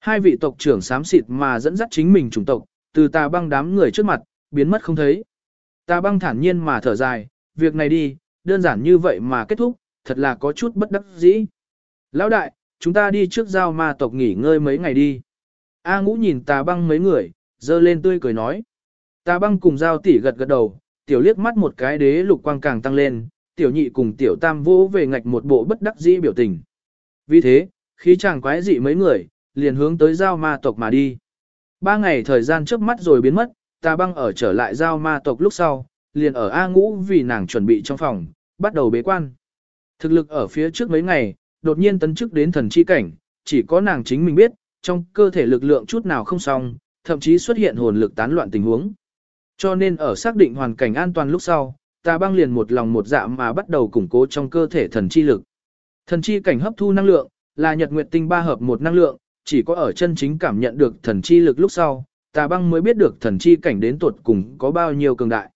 S1: Hai vị tộc trưởng xám xịt mà dẫn dắt chính mình chủng tộc, từ tà băng đám người trước mặt, biến mất không thấy. Tà băng thản nhiên mà thở dài, việc này đi, đơn giản như vậy mà kết thúc, thật là có chút bất đắc dĩ. Lão đại, chúng ta đi trước giao ma tộc nghỉ ngơi mấy ngày đi. A ngũ nhìn tà băng mấy người, dơ lên tươi cười nói. Tà băng cùng giao tỷ gật gật đầu, tiểu liếc mắt một cái đế lục quang càng tăng lên, tiểu nhị cùng tiểu tam vô về ngạch một bộ bất đắc dĩ biểu tình. Vì thế, khi chàng quái dị mấy người, liền hướng tới giao ma tộc mà đi. Ba ngày thời gian trước mắt rồi biến mất, tà băng ở trở lại giao ma tộc lúc sau, liền ở A ngũ vì nàng chuẩn bị trong phòng, bắt đầu bế quan. Thực lực ở phía trước mấy ngày, đột nhiên tấn chức đến thần chi cảnh, chỉ có nàng chính mình biết, trong cơ thể lực lượng chút nào không xong, thậm chí xuất hiện hồn lực tán loạn tình huống. Cho nên ở xác định hoàn cảnh an toàn lúc sau, tà băng liền một lòng một dạ mà bắt đầu củng cố trong cơ thể thần chi lực. Thần chi cảnh hấp thu năng lượng, là nhật nguyệt tinh ba hợp một năng lượng, chỉ có ở chân chính cảm nhận được thần chi lực lúc sau, tà băng mới biết được thần chi cảnh đến tuột cùng có bao nhiêu cường đại.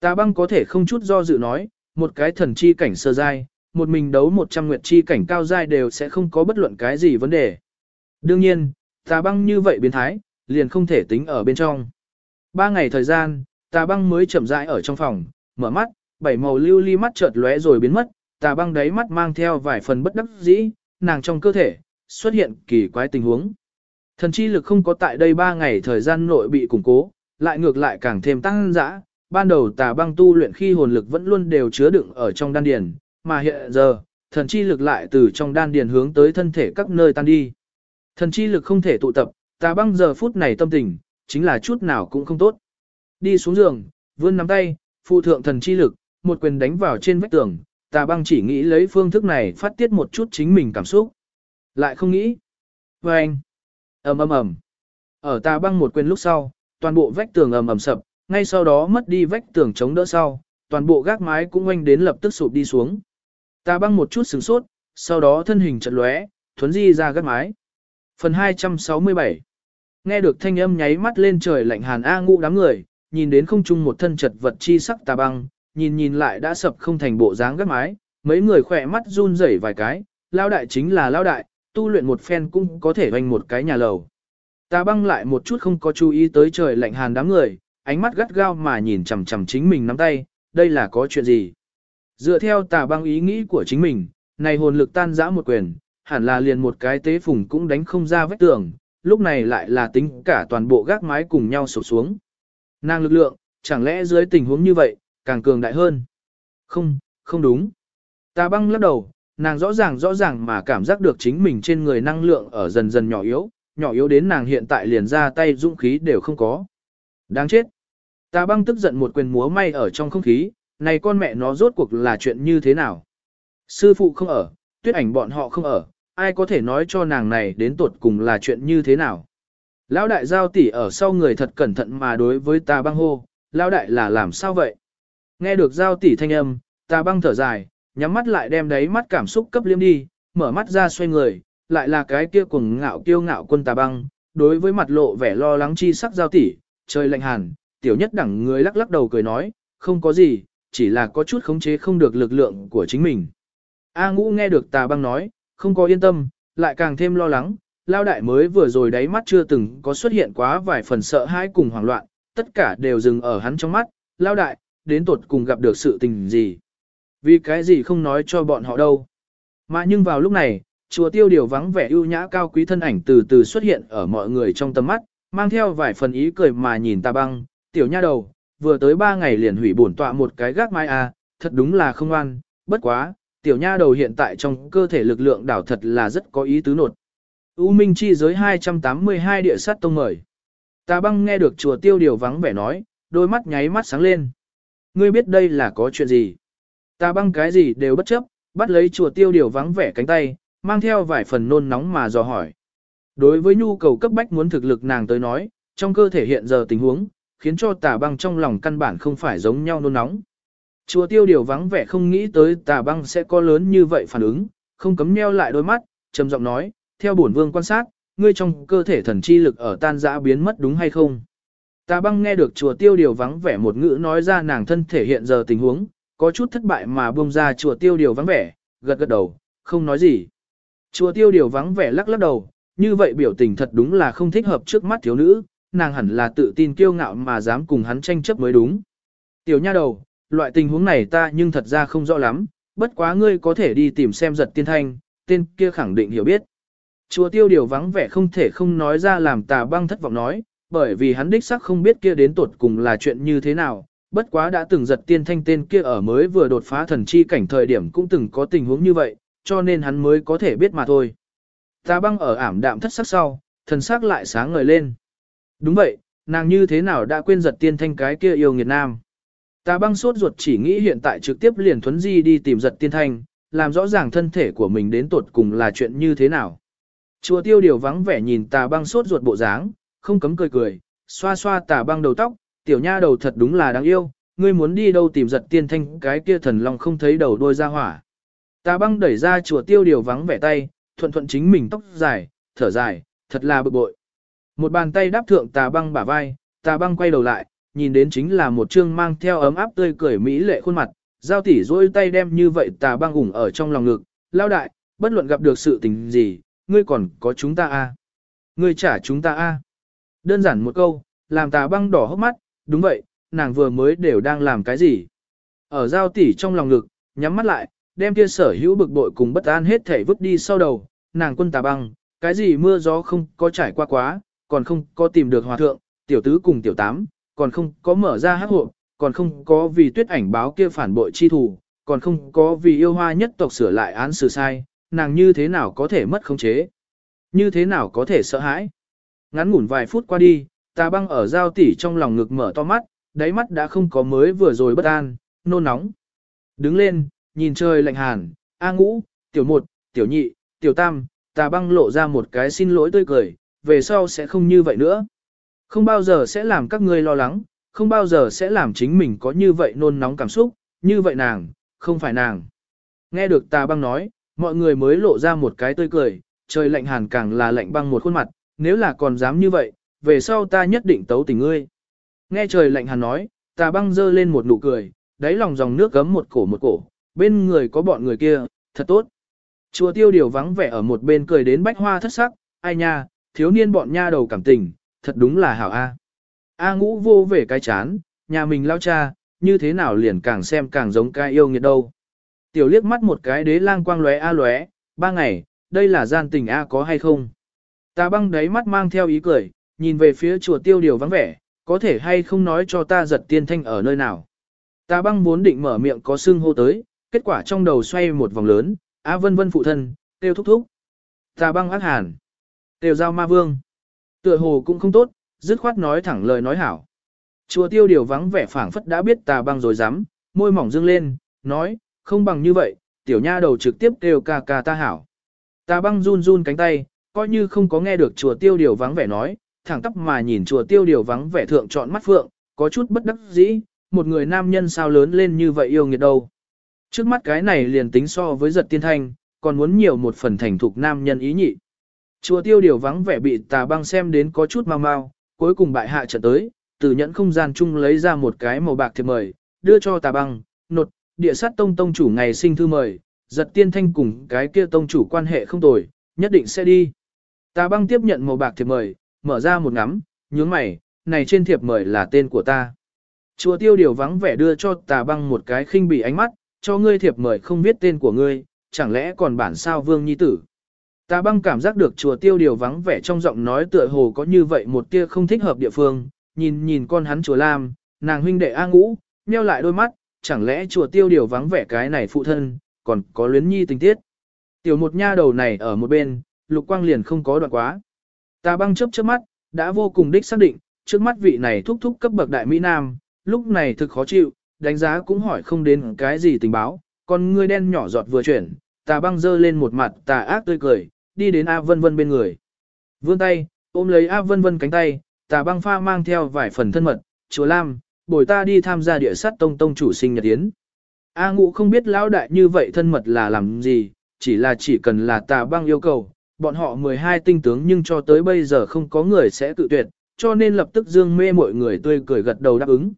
S1: Tà băng có thể không chút do dự nói, một cái thần chi cảnh sơ giai, một mình đấu 100 nguyệt chi cảnh cao giai đều sẽ không có bất luận cái gì vấn đề. Đương nhiên, tà băng như vậy biến thái, liền không thể tính ở bên trong. Ba ngày thời gian, tà băng mới chậm rãi ở trong phòng, mở mắt, bảy màu lưu ly mắt chợt lóe rồi biến mất, tà băng đáy mắt mang theo vài phần bất đắc dĩ, nàng trong cơ thể, xuất hiện kỳ quái tình huống. Thần chi lực không có tại đây 3 ngày thời gian nội bị củng cố, lại ngược lại càng thêm tăng dã. Ban đầu tà băng tu luyện khi hồn lực vẫn luôn đều chứa đựng ở trong đan điền, mà hiện giờ, thần chi lực lại từ trong đan điền hướng tới thân thể các nơi tan đi. Thần chi lực không thể tụ tập, tà băng giờ phút này tâm tình, chính là chút nào cũng không tốt. Đi xuống giường, vươn nắm tay, phụ thượng thần chi lực, một quyền đánh vào trên vách tường, tà băng chỉ nghĩ lấy phương thức này phát tiết một chút chính mình cảm xúc. Lại không nghĩ. Và anh. ầm ầm ầm. Ở ta băng một quyền lúc sau, toàn bộ vách tường ầm ầm sập, ngay sau đó mất đi vách tường chống đỡ sau, toàn bộ gác mái cũng oanh đến lập tức sụp đi xuống. ta băng một chút sửng sốt, sau đó thân hình chật lóe, thuấn di ra gác mái. Phần 267 Nghe được thanh âm nháy mắt lên trời lạnh hàn A ngũ đám người, nhìn đến không trung một thân chật vật chi sắc tà băng, nhìn nhìn lại đã sập không thành bộ dáng gác mái, mấy người khỏe mắt run rẩy vài cái, lao đại chính là lao đại, tu luyện một phen cũng có thể hoành một cái nhà lầu. Ta băng lại một chút không có chú ý tới trời lạnh hàn đám người, ánh mắt gắt gao mà nhìn chằm chằm chính mình nắm tay, đây là có chuyện gì? Dựa theo tà băng ý nghĩ của chính mình, này hồn lực tan rã một quyền, hẳn là liền một cái tế phùng cũng đánh không ra vết tường, lúc này lại là tính cả toàn bộ gác mái cùng nhau sụp xuống. Nàng lực lượng, chẳng lẽ dưới tình huống như vậy, càng cường đại hơn? Không, không đúng. Tà băng lắc đầu, nàng rõ ràng rõ ràng mà cảm giác được chính mình trên người năng lượng ở dần dần nhỏ yếu, nhỏ yếu đến nàng hiện tại liền ra tay dũng khí đều không có. Đáng chết. Tà băng tức giận một quyền múa may ở trong không khí, này con mẹ nó rốt cuộc là chuyện như thế nào? Sư phụ không ở, tuyết ảnh bọn họ không ở, ai có thể nói cho nàng này đến tuột cùng là chuyện như thế nào? Lão đại giao tỷ ở sau người thật cẩn thận mà đối với tà băng hô, lão đại là làm sao vậy? Nghe được giao tỷ thanh âm, Tà băng thở dài, nhắm mắt lại đem đấy mắt cảm xúc cấp liêm đi, mở mắt ra xoay người, lại là cái kia cuồng ngạo kiêu ngạo quân tà băng, đối với mặt lộ vẻ lo lắng chi sắc giao tỉ, trời lạnh hàn, tiểu nhất đẳng người lắc lắc đầu cười nói, không có gì, chỉ là có chút khống chế không được lực lượng của chính mình. A ngũ nghe được tà băng nói, không có yên tâm, lại càng thêm lo lắng, lao đại mới vừa rồi đáy mắt chưa từng có xuất hiện quá vài phần sợ hãi cùng hoảng loạn, tất cả đều dừng ở hắn trong mắt, lao đại, đến tột cùng gặp được sự tình gì. Vì cái gì không nói cho bọn họ đâu. Mà nhưng vào lúc này, chùa tiêu điều vắng vẻ ưu nhã cao quý thân ảnh từ từ xuất hiện ở mọi người trong tầm mắt, mang theo vài phần ý cười mà nhìn ta băng, tiểu nha đầu, vừa tới ba ngày liền hủy bổn tọa một cái gác mai à, thật đúng là không ăn, bất quá, tiểu nha đầu hiện tại trong cơ thể lực lượng đảo thật là rất có ý tứ nột. U Minh chi giới 282 địa sát tông mời. Ta băng nghe được chùa tiêu điều vắng vẻ nói, đôi mắt nháy mắt sáng lên. Ngươi biết đây là có chuyện gì? Ta băng cái gì đều bất chấp, bắt lấy chùa tiêu điều vắng vẻ cánh tay, mang theo vài phần nôn nóng mà dò hỏi. Đối với nhu cầu cấp bách muốn thực lực nàng tới nói, trong cơ thể hiện giờ tình huống, khiến cho tà băng trong lòng căn bản không phải giống nhau nôn nóng. Chùa tiêu điều vắng vẻ không nghĩ tới tà băng sẽ có lớn như vậy phản ứng, không cấm nheo lại đôi mắt, trầm giọng nói, theo bổn vương quan sát, ngươi trong cơ thể thần chi lực ở tan dã biến mất đúng hay không? Tà băng nghe được chùa tiêu điều vắng vẻ một ngữ nói ra nàng thân thể hiện giờ tình huống, có chút thất bại mà buông ra chùa tiêu điều vắng vẻ, gật gật đầu, không nói gì. Chùa tiêu điều vắng vẻ lắc lắc đầu, như vậy biểu tình thật đúng là không thích hợp trước mắt thiếu nữ, nàng hẳn là tự tin kiêu ngạo mà dám cùng hắn tranh chấp mới đúng. Tiểu nha đầu, loại tình huống này ta nhưng thật ra không rõ lắm, bất quá ngươi có thể đi tìm xem giật tiên thanh, tên kia khẳng định hiểu biết. Chùa tiêu điều vắng vẻ không thể không nói ra làm tà băng thất vọng nói, bởi vì hắn đích xác không biết kia đến tột cùng là chuyện như thế nào, bất quá đã từng giật tiên thanh tên kia ở mới vừa đột phá thần chi cảnh thời điểm cũng từng có tình huống như vậy, cho nên hắn mới có thể biết mà thôi. Ta băng ở ảm đạm thất sắc sau, thần sắc lại sáng ngời lên. Đúng vậy, nàng như thế nào đã quên giật tiên thanh cái kia yêu nghiệt nam. Ta băng sốt ruột chỉ nghĩ hiện tại trực tiếp liền thuấn di đi tìm giật tiên thanh, làm rõ ràng thân thể của mình đến tột cùng là chuyện như thế nào. Chùa tiêu điều vắng vẻ nhìn tà băng sốt ruột bộ dáng, không cấm cười cười, xoa xoa tà băng đầu tóc, tiểu nha đầu thật đúng là đáng yêu, ngươi muốn đi đâu tìm giật tiên thanh cái kia thần long không thấy đầu đôi ra hỏa. Tà băng đẩy ra chùa tiêu điều vắng vẻ tay, thuận thuận chính mình tóc dài, thở dài, thật là bực bội. Một bàn tay đáp thượng tà băng bả vai, tà băng quay đầu lại, nhìn đến chính là một trương mang theo ấm áp tươi cười mỹ lệ khuôn mặt, giao tỷ dôi tay đem như vậy tà băng ủng ở trong lòng ngực, lao đại, bất luận gặp được sự tình gì, ngươi còn có chúng ta a à? Ngươi trả chúng ta a à? Đơn giản một câu, làm tà băng đỏ hốc mắt, đúng vậy, nàng vừa mới đều đang làm cái gì. Ở giao tỷ trong lòng ngực, nhắm mắt lại, đem kia sở hữu bực bội cùng bất an hết thể vứt đi sau đầu, nàng quân tà băng, cái gì mưa gió không có trải qua quá, còn không có tìm được hòa thượng, tiểu tứ cùng tiểu tám, còn không có mở ra hắc hộ, còn không có vì tuyết ảnh báo kia phản bội chi thủ, còn không có vì yêu hoa nhất tộc sửa lại án xử sai, nàng như thế nào có thể mất khống chế, như thế nào có thể sợ hãi. Ngắn ngủn vài phút qua đi, tà băng ở giao tỉ trong lòng ngực mở to mắt, đáy mắt đã không có mới vừa rồi bất an, nôn nóng. Đứng lên, nhìn trời lạnh hàn, A ngũ, tiểu một, tiểu nhị, tiểu tam, tà băng lộ ra một cái xin lỗi tươi cười, về sau sẽ không như vậy nữa. Không bao giờ sẽ làm các ngươi lo lắng, không bao giờ sẽ làm chính mình có như vậy nôn nóng cảm xúc, như vậy nàng, không phải nàng. Nghe được tà băng nói, mọi người mới lộ ra một cái tươi cười, trời lạnh hàn càng là lạnh băng một khuôn mặt, nếu là còn dám như vậy, về sau ta nhất định tấu tình ngươi. Nghe trời lạnh hắn nói, tà băng dơ lên một nụ cười, đáy lòng dòng nước gấm một cổ một cổ, bên người có bọn người kia, thật tốt. Chùa tiêu điều vắng vẻ ở một bên cười đến bách hoa thất sắc, ai nha, thiếu niên bọn nha đầu cảm tình, thật đúng là hảo A. A ngũ vô về cái chán, nhà mình lao cha, như thế nào liền càng xem càng giống cái yêu nghiệt đâu. Tiểu liếc mắt một cái đế lang quang lóe A lóe, ba ngày, đây là gian tình A có hay không? Ta băng đáy mắt mang theo ý cười, nhìn về phía chùa tiêu điều vắng vẻ, có thể hay không nói cho ta giật tiên thanh ở nơi nào. Ta băng vốn định mở miệng có xương hô tới, kết quả trong đầu xoay một vòng lớn, A vân vân phụ thân, tiêu thúc thúc. Ta băng ác hàn, tiêu giao ma vương. Tựa hồ cũng không tốt, dứt khoát nói thẳng lời nói hảo. Chùa tiêu điều vắng vẻ phảng phất đã biết tà băng rồi dám, môi mỏng dương lên, nói, không bằng như vậy, tiểu nha đầu trực tiếp kêu ca ca ta hảo. Tà băng run run cánh tay, coi như không có nghe được chùa tiêu điều vắng vẻ nói, thẳng tắp mà nhìn chùa tiêu điều vắng vẻ thượng trọn mắt phượng, có chút bất đắc dĩ, một người nam nhân sao lớn lên như vậy yêu nghiệt đâu. Trước mắt cái này liền tính so với giật tiên thanh, còn muốn nhiều một phần thành thục nam nhân ý nhị. Chùa tiêu điều vắng vẻ bị tà băng xem đến có chút mau mau, cuối cùng bại hạ trận tới, từ nhẫn không gian chung lấy ra một cái màu bạc thiệp mời, đưa cho tà băng, nột, địa sát tông tông chủ ngày sinh thư mời, giật tiên thanh cùng cái kia tông chủ quan hệ không tồi, nhất định sẽ đi. Tà băng tiếp nhận màu bạc thiệp mời, mở ra một ngắm, nhướng mày, này trên thiệp mời là tên của ta. Chùa tiêu điều vắng vẻ đưa cho tà băng một cái khinh bỉ ánh mắt, cho ngươi thiệp mời không viết tên của ngươi, chẳng lẽ còn bản sao vương nhi tử. Tà băng cảm giác được chùa tiêu điều vắng vẻ trong giọng nói tựa hồ có như vậy một tia không thích hợp địa phương, nhìn nhìn con hắn chùa Lam, nàng huynh đệ A ngũ, nheo lại đôi mắt, chẳng lẽ chùa tiêu điều vắng vẻ cái này phụ thân, còn có luyến nhi tình tiết. Tiểu một nha đầu này ở một bên, lục quang liền không có đoạn quá. Ta băng chớp chớp mắt, đã vô cùng đích xác định, trước mắt vị này thúc thúc cấp bậc đại Mỹ Nam, lúc này thực khó chịu, đánh giá cũng hỏi không đến cái gì tình báo, còn ngươi đen nhỏ giọt vừa chuyển, ta băng dơ lên một mặt tà ác tươi cười, đi đến A Vân Vân bên người. Vươn tay, ôm lấy A Vân Vân cánh tay, tà băng pha mang theo vài phần thân mật, chúa Lam, bồi ta đi tham gia địa sát tông tông chủ sinh nhật yến. A ngụ không biết lão đại như vậy thân mật là làm gì, chỉ là chỉ cần là tà băng yêu cầu, bọn họ 12 tinh tướng nhưng cho tới bây giờ không có người sẽ tự tuyệt, cho nên lập tức dương mê mọi người tươi cười gật đầu đáp ứng.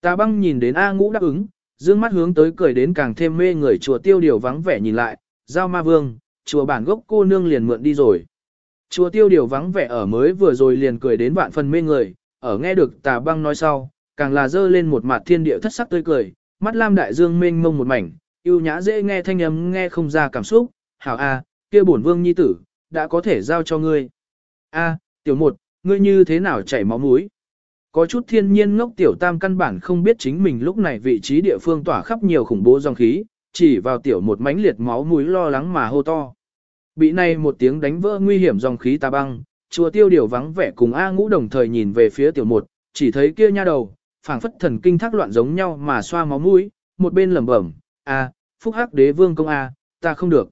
S1: Tà băng nhìn đến A ngũ đáp ứng, dương mắt hướng tới cười đến càng thêm mê người chùa tiêu điều vắng vẻ nhìn lại, giao ma vương, chùa bản gốc cô nương liền mượn đi rồi. Chùa tiêu điều vắng vẻ ở mới vừa rồi liền cười đến vạn phần mê người, ở nghe được tà băng nói sau, càng là dơ lên một mặt thiên địa thất sắc tươi cười, mắt lam đại dương mênh mông một mảnh, yêu nhã dễ nghe thanh âm nghe không ra cảm xúc, hảo a, kia bổn vương nhi tử, đã có thể giao cho ngươi. A, tiểu một, ngươi như thế nào chảy máu mũi? Có chút thiên nhiên ngốc tiểu tam căn bản không biết chính mình lúc này vị trí địa phương tỏa khắp nhiều khủng bố dòng khí, chỉ vào tiểu một mánh liệt máu mũi lo lắng mà hô to. Bị này một tiếng đánh vỡ nguy hiểm dòng khí ta băng, chùa tiêu điều vắng vẻ cùng A ngũ đồng thời nhìn về phía tiểu một, chỉ thấy kia nha đầu, phảng phất thần kinh thác loạn giống nhau mà xoa máu mũi, một bên lẩm bẩm, a, phúc hắc đế vương công a, ta không được.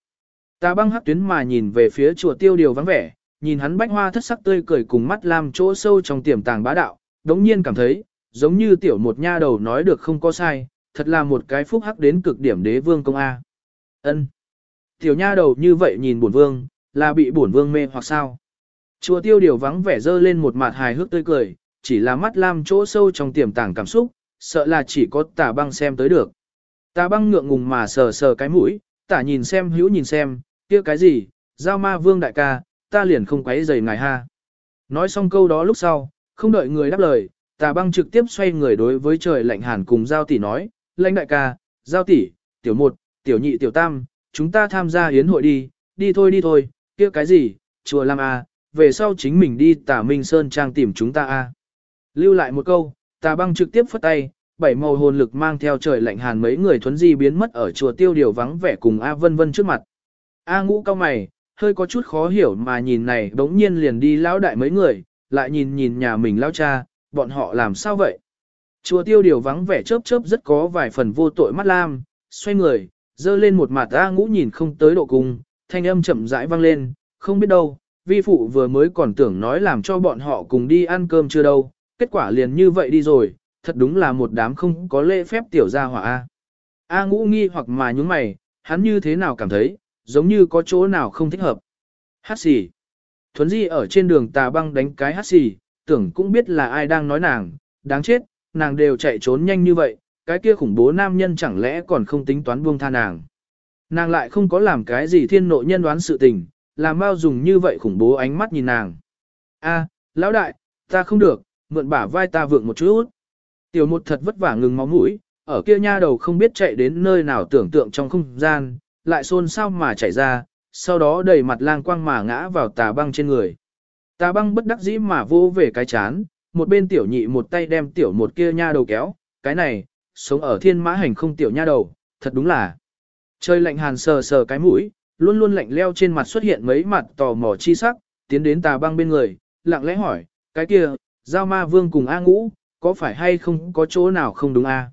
S1: Ta băng hắc tuyến mà nhìn về phía chùa tiêu điều vắng vẻ, nhìn hắn bách hoa thất sắc tươi cười cùng mắt làm chỗ sâu trong tiềm tàng bá đạo, đống nhiên cảm thấy, giống như tiểu một nha đầu nói được không có sai, thật là một cái phúc hắc đến cực điểm đế vương công A. ân Tiểu nha đầu như vậy nhìn bổn vương, là bị bổn vương mê hoặc sao? Chùa tiêu điều vắng vẻ dơ lên một mặt hài hước tươi cười, chỉ là mắt lam chỗ sâu trong tiềm tàng cảm xúc, sợ là chỉ có tà băng xem tới được. Tà băng ngượng ngùng mà sờ sờ cái mũi, tả nhìn xem hữu nhìn xem, kia cái gì, giao ma vương đại ca, ta liền không quấy rầy ngài ha. Nói xong câu đó lúc sau, không đợi người đáp lời, tà băng trực tiếp xoay người đối với trời lạnh hàn cùng giao tỷ nói, lãnh đại ca, giao tỷ, tiểu một, tiểu nhị tiểu tam, chúng ta tham gia yến hội đi, đi thôi đi thôi, kia cái gì, chùa Lam A, về sau chính mình đi tà Minh Sơn Trang tìm chúng ta A. Lưu lại một câu, tà băng trực tiếp phất tay, bảy màu hồn lực mang theo trời lạnh hàn mấy người thuấn di biến mất ở chùa tiêu điều vắng vẻ cùng A vân vân trước mặt. A ngũ cao mày, hơi có chút khó hiểu mà nhìn này đống nhiên liền đi lão đại mấy người, lại nhìn nhìn nhà mình lão cha, bọn họ làm sao vậy? Chùa tiêu điều vắng vẻ chớp chớp rất có vài phần vô tội mắt lam, xoay người, dơ lên một mặt A ngũ nhìn không tới độ cung, thanh âm chậm rãi vang lên, không biết đâu, vi phụ vừa mới còn tưởng nói làm cho bọn họ cùng đi ăn cơm chưa đâu, kết quả liền như vậy đi rồi, thật đúng là một đám không có lễ phép tiểu gia hỏa A. A ngũ nghi hoặc mà nhúng mày, hắn như thế nào cảm thấy, giống như có chỗ nào không thích hợp. Hát xì. Thuấn di ở trên đường tà băng đánh cái hát xì, tưởng cũng biết là ai đang nói nàng, đáng chết, nàng đều chạy trốn nhanh như vậy, cái kia khủng bố nam nhân chẳng lẽ còn không tính toán buông tha nàng. Nàng lại không có làm cái gì thiên nội nhân đoán sự tình, làm bao dùng như vậy khủng bố ánh mắt nhìn nàng. A, lão đại, ta không được, mượn bả vai ta vượng một chút. Tiểu một thật vất vả ngừng máu mũi, ở kia nha đầu không biết chạy đến nơi nào tưởng tượng trong không gian, lại xôn xao mà chạy ra, sau đó đầy mặt lang quang mà ngã vào tà băng trên người. Tà băng bất đắc dĩ mà vô về cái chán, một bên tiểu nhị một tay đem tiểu một kia nha đầu kéo, cái này, sống ở thiên mã hành không tiểu nha đầu, thật đúng là. Trời lạnh hàn sờ sờ cái mũi, luôn luôn lạnh leo trên mặt xuất hiện mấy mặt tò mò chi sắc, tiến đến tà băng bên người, lặng lẽ hỏi, cái kia, giao ma vương cùng A ngũ, có phải hay không có chỗ nào không đúng A?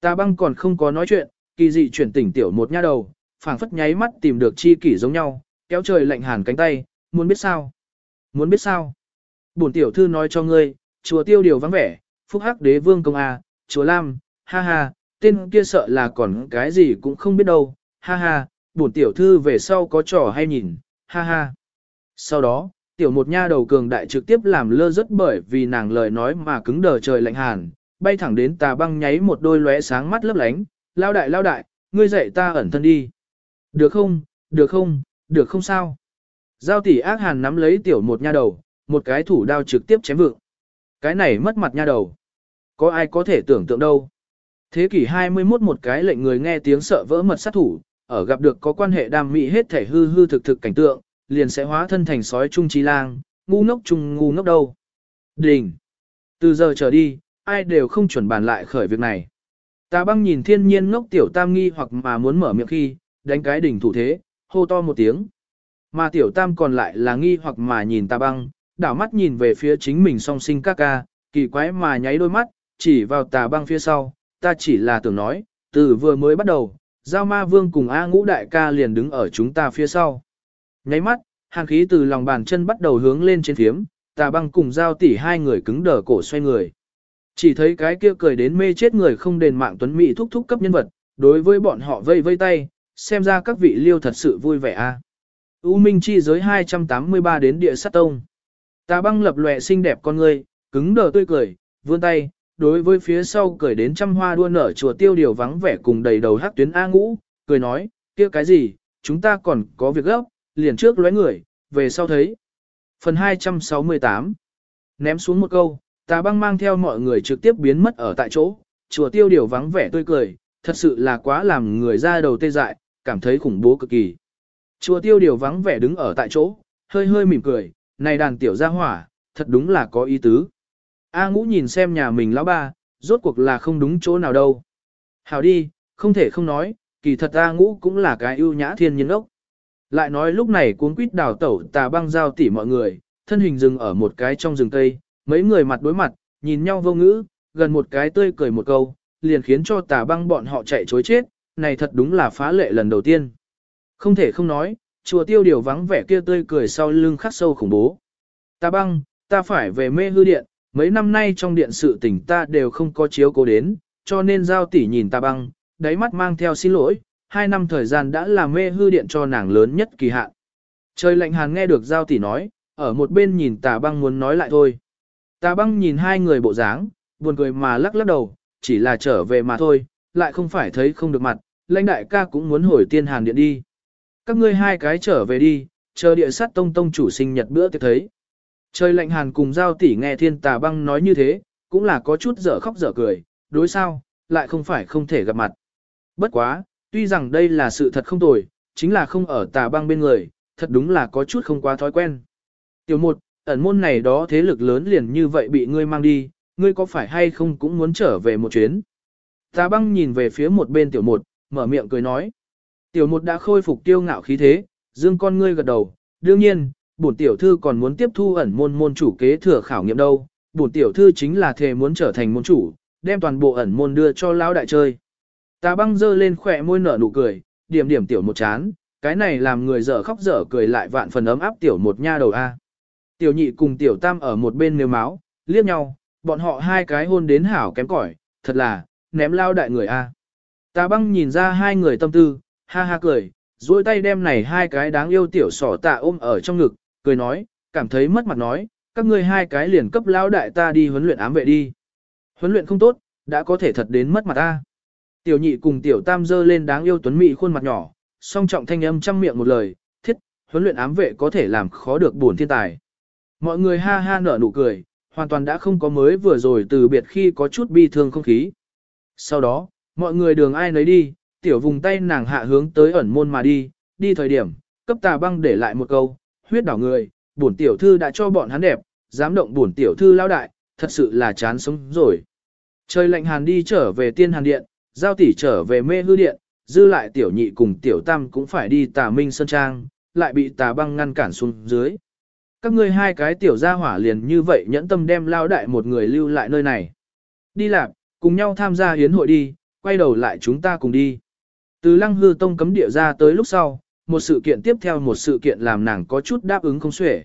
S1: Tà băng còn không có nói chuyện, kỳ dị chuyển tỉnh tiểu một nha đầu, phảng phất nháy mắt tìm được chi kỷ giống nhau, kéo trời lạnh hàn cánh tay, muốn biết sao? Muốn biết sao? Bổn tiểu thư nói cho ngươi, chùa tiêu điều vắng vẻ, phúc hắc đế vương công A, chùa Lam, ha ha, tên kia sợ là còn cái gì cũng không biết đâu, ha ha, bổn tiểu thư về sau có trò hay nhìn, ha ha. Sau đó, tiểu một nha đầu cường đại trực tiếp làm lơ rất bởi vì nàng lời nói mà cứng đờ trời lạnh hàn, bay thẳng đến tà băng nháy một đôi lóe sáng mắt lấp lánh, lao đại lao đại, ngươi dạy ta ẩn thân đi. Được không, được không, được không sao. Giao tỷ ác hàn nắm lấy tiểu một nha đầu, một cái thủ đao trực tiếp chém vượng. Cái này mất mặt nha đầu. Có ai có thể tưởng tượng đâu. Thế kỷ 21 một cái lệnh người nghe tiếng sợ vỡ mật sát thủ, ở gặp được có quan hệ đam mỹ hết thể hư hư thực thực cảnh tượng, liền sẽ hóa thân thành sói trung trí lang, ngu ngốc trung ngu ngốc đâu. Đình! Từ giờ trở đi, ai đều không chuẩn bàn lại khởi việc này. Ta băng nhìn thiên nhiên ngốc tiểu tam nghi hoặc mà muốn mở miệng khi, đánh cái đỉnh thủ thế, hô to một tiếng. Mà tiểu tam còn lại là nghi hoặc mà nhìn ta băng, đảo mắt nhìn về phía chính mình song sinh ca ca, kỳ quái mà nháy đôi mắt, chỉ vào tà băng phía sau, ta chỉ là tưởng nói, từ vừa mới bắt đầu, giao ma vương cùng A ngũ đại ca liền đứng ở chúng ta phía sau. Nháy mắt, hàng khí từ lòng bàn chân bắt đầu hướng lên trên thiếm, tà băng cùng giao tỷ hai người cứng đờ cổ xoay người. Chỉ thấy cái kia cười đến mê chết người không đền mạng tuấn mỹ thúc thúc cấp nhân vật, đối với bọn họ vây vây tay, xem ra các vị liêu thật sự vui vẻ a. U Minh chi giới 283 đến địa sát tông. Tà băng lập lòe xinh đẹp con người, cứng đờ tươi cười, vươn tay, đối với phía sau cười đến trăm hoa đua nở chùa tiêu điều vắng vẻ cùng đầy đầu hắc tuyến A ngũ, cười nói, kia cái gì, chúng ta còn có việc gấp, liền trước lóe người, về sau thấy. Phần 268 Ném xuống một câu, tà băng mang theo mọi người trực tiếp biến mất ở tại chỗ, chùa tiêu điều vắng vẻ tươi cười, thật sự là quá làm người ra đầu tê dại, cảm thấy khủng bố cực kỳ. Chùa tiêu điều vắng vẻ đứng ở tại chỗ, hơi hơi mỉm cười, này đàn tiểu gia hỏa, thật đúng là có ý tứ. A ngũ nhìn xem nhà mình lão ba, rốt cuộc là không đúng chỗ nào đâu. Hảo đi, không thể không nói, kỳ thật A ngũ cũng là cái ưu nhã thiên nhiên ốc. Lại nói lúc này cuốn quýt đào tẩu tà băng giao tỉ mọi người, thân hình dừng ở một cái trong rừng cây, mấy người mặt đối mặt, nhìn nhau vô ngữ, gần một cái tươi cười một câu, liền khiến cho tà băng bọn họ chạy chối chết, này thật đúng là phá lệ lần đầu tiên. Không thể không nói, chùa tiêu điều vắng vẻ kia tươi cười sau lưng khắc sâu khủng bố. Ta băng, ta phải về mê hư điện, mấy năm nay trong điện sự tình ta đều không có chiếu cố đến, cho nên giao tỷ nhìn ta băng, đáy mắt mang theo xin lỗi, hai năm thời gian đã làm mê hư điện cho nàng lớn nhất kỳ hạn. Trời lạnh hàn nghe được giao tỷ nói, ở một bên nhìn tà băng muốn nói lại thôi. Tà băng nhìn hai người bộ dáng, buồn cười mà lắc lắc đầu, chỉ là trở về mà thôi, lại không phải thấy không được mặt, lãnh đại ca cũng muốn hồi tiên hàn điện đi. Các ngươi hai cái trở về đi, chờ địa sát tông tông chủ sinh nhật bữa tiệc thấy. Trời lạnh hàn cùng giao tỷ nghe thiên tà băng nói như thế, cũng là có chút dở khóc dở cười, đối sao, lại không phải không thể gặp mặt. Bất quá, tuy rằng đây là sự thật không tồi, chính là không ở tà băng bên người, thật đúng là có chút không quá thói quen. Tiểu một, ẩn môn này đó thế lực lớn liền như vậy bị ngươi mang đi, ngươi có phải hay không cũng muốn trở về một chuyến. Tà băng nhìn về phía một bên tiểu một, mở miệng cười nói. Tiểu một đã khôi phục tiêu ngạo khí thế, dương con ngươi gật đầu, đương nhiên, bổn tiểu thư còn muốn tiếp thu ẩn môn môn chủ kế thừa khảo nghiệm đâu, bổn tiểu thư chính là thề muốn trở thành môn chủ, đem toàn bộ ẩn môn đưa cho lão đại chơi. ta băng dơ lên khỏe môi nở nụ cười, điểm điểm tiểu một chán, cái này làm người dở khóc dở cười lại vạn phần ấm áp tiểu một nha đầu a. Tiểu nhị cùng tiểu tam ở một bên nêu máu, liếc nhau, bọn họ hai cái hôn đến hảo kém cỏi, thật là, ném lao đại người a. Tà băng nhìn ra hai người tâm tư, ha ha cười, duỗi tay đem này hai cái đáng yêu tiểu sỏ tạ ôm ở trong ngực, cười nói, cảm thấy mất mặt nói, các ngươi hai cái liền cấp lão đại ta đi huấn luyện ám vệ đi. Huấn luyện không tốt, đã có thể thật đến mất mặt ta. Tiểu nhị cùng tiểu tam dơ lên đáng yêu tuấn mỹ khuôn mặt nhỏ, song trọng thanh âm trăm miệng một lời, thiết, huấn luyện ám vệ có thể làm khó được bổn thiên tài. Mọi người ha ha nở nụ cười, hoàn toàn đã không có mới vừa rồi từ biệt khi có chút bi thương không khí. Sau đó, mọi người đường ai nấy đi, tiểu vùng tay nàng hạ hướng tới ẩn môn mà đi, đi thời điểm, cấp tà băng để lại một câu, huyết đảo người, bổn tiểu thư đã cho bọn hắn đẹp, dám động bổn tiểu thư lao đại, thật sự là chán sống rồi. Trời lạnh hàn đi trở về tiên hàn điện, giao tỷ trở về mê hư điện, dư lại tiểu nhị cùng tiểu tam cũng phải đi tà minh sơn trang, lại bị tà băng ngăn cản xuống dưới. Các ngươi hai cái tiểu gia hỏa liền như vậy nhẫn tâm đem lao đại một người lưu lại nơi này. Đi làm, cùng nhau tham gia hiến hội đi, quay đầu lại chúng ta cùng đi. Từ lăng hư tông cấm địa ra tới lúc sau, một sự kiện tiếp theo một sự kiện làm nàng có chút đáp ứng không xuể.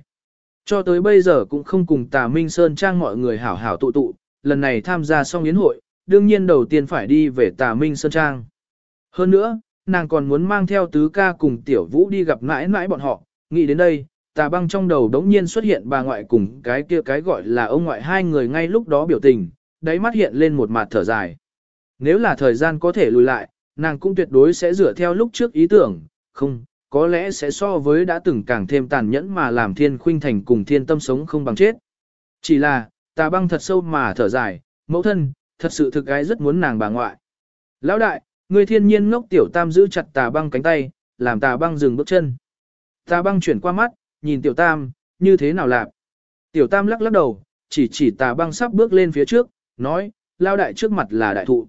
S1: Cho tới bây giờ cũng không cùng tà Minh Sơn Trang mọi người hảo hảo tụ tụ, lần này tham gia xong yến hội, đương nhiên đầu tiên phải đi về tà Minh Sơn Trang. Hơn nữa, nàng còn muốn mang theo tứ ca cùng tiểu vũ đi gặp mãi mãi bọn họ, nghĩ đến đây, tà băng trong đầu đống nhiên xuất hiện bà ngoại cùng cái kia cái gọi là ông ngoại hai người ngay lúc đó biểu tình, đáy mắt hiện lên một mặt thở dài. Nếu là thời gian có thể lùi lại, nàng cũng tuyệt đối sẽ dựa theo lúc trước ý tưởng, không, có lẽ sẽ so với đã từng càng thêm tàn nhẫn mà làm thiên khuynh thành cùng thiên tâm sống không bằng chết. Chỉ là, tà băng thật sâu mà thở dài, mẫu thân, thật sự thực gái rất muốn nàng bà ngoại. Lão đại, người thiên nhiên ngốc tiểu tam giữ chặt tà băng cánh tay, làm tà băng dừng bước chân. Tà băng chuyển qua mắt, nhìn tiểu tam, như thế nào làm? Tiểu tam lắc lắc đầu, chỉ chỉ tà băng sắp bước lên phía trước, nói, lao đại trước mặt là đại thụ.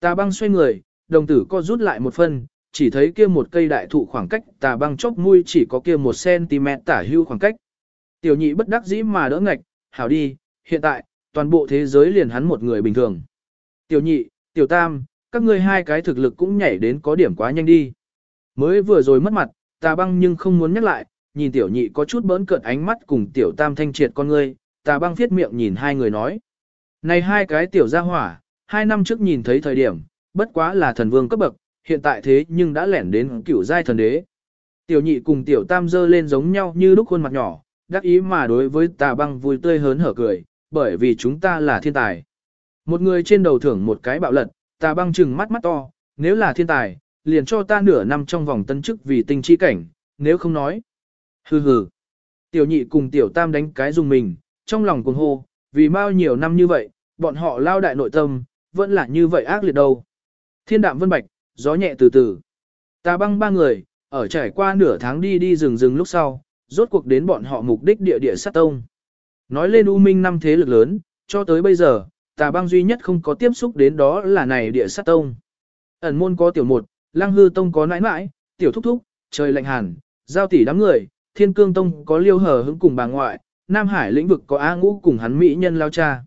S1: Tà băng xoay người, đồng tử co rút lại một phân, chỉ thấy kia một cây đại thụ khoảng cách tà băng chốc mũi chỉ có kia một cm tả hưu khoảng cách. Tiểu nhị bất đắc dĩ mà đỡ ngạch, hảo đi, hiện tại, toàn bộ thế giới liền hắn một người bình thường. Tiểu nhị, tiểu tam, các ngươi hai cái thực lực cũng nhảy đến có điểm quá nhanh đi. Mới vừa rồi mất mặt, tà băng nhưng không muốn nhắc lại, nhìn tiểu nhị có chút bỡn cợt ánh mắt cùng tiểu tam thanh triệt con ngươi, tà băng viết miệng nhìn hai người nói. Này hai cái tiểu gia hỏa, hai năm trước nhìn thấy thời điểm, bất quá là thần vương cấp bậc, hiện tại thế nhưng đã lẻn đến cửu giai thần đế. Tiểu nhị cùng tiểu tam dơ lên giống nhau như lúc khuôn mặt nhỏ, đắc ý mà đối với tà băng vui tươi hớn hở cười, bởi vì chúng ta là thiên tài. Một người trên đầu thưởng một cái bạo lật, tà băng trừng mắt mắt to, nếu là thiên tài, liền cho ta nửa năm trong vòng tân chức vì tinh chi cảnh, nếu không nói. Hừ hừ. Tiểu nhị cùng tiểu tam đánh cái dùng mình, trong lòng cuồng hô, vì bao nhiêu năm như vậy, bọn họ lao đại nội tâm, vẫn là như vậy ác liệt đâu. Thiên đạm vân bạch, gió nhẹ từ từ. Ta băng ba người, ở trải qua nửa tháng đi đi rừng rừng lúc sau, rốt cuộc đến bọn họ mục đích địa địa sát tông. Nói lên U Minh năm thế lực lớn, cho tới bây giờ, tà băng duy nhất không có tiếp xúc đến đó là này địa sát tông. Ẩn môn có tiểu một, lăng hư tông có nãi nãi, tiểu thúc thúc, trời lạnh hàn, giao tỷ đám người, thiên cương tông có liêu hờ hứng cùng bà ngoại, Nam Hải lĩnh vực có A ngũ cùng hắn mỹ nhân lao cha.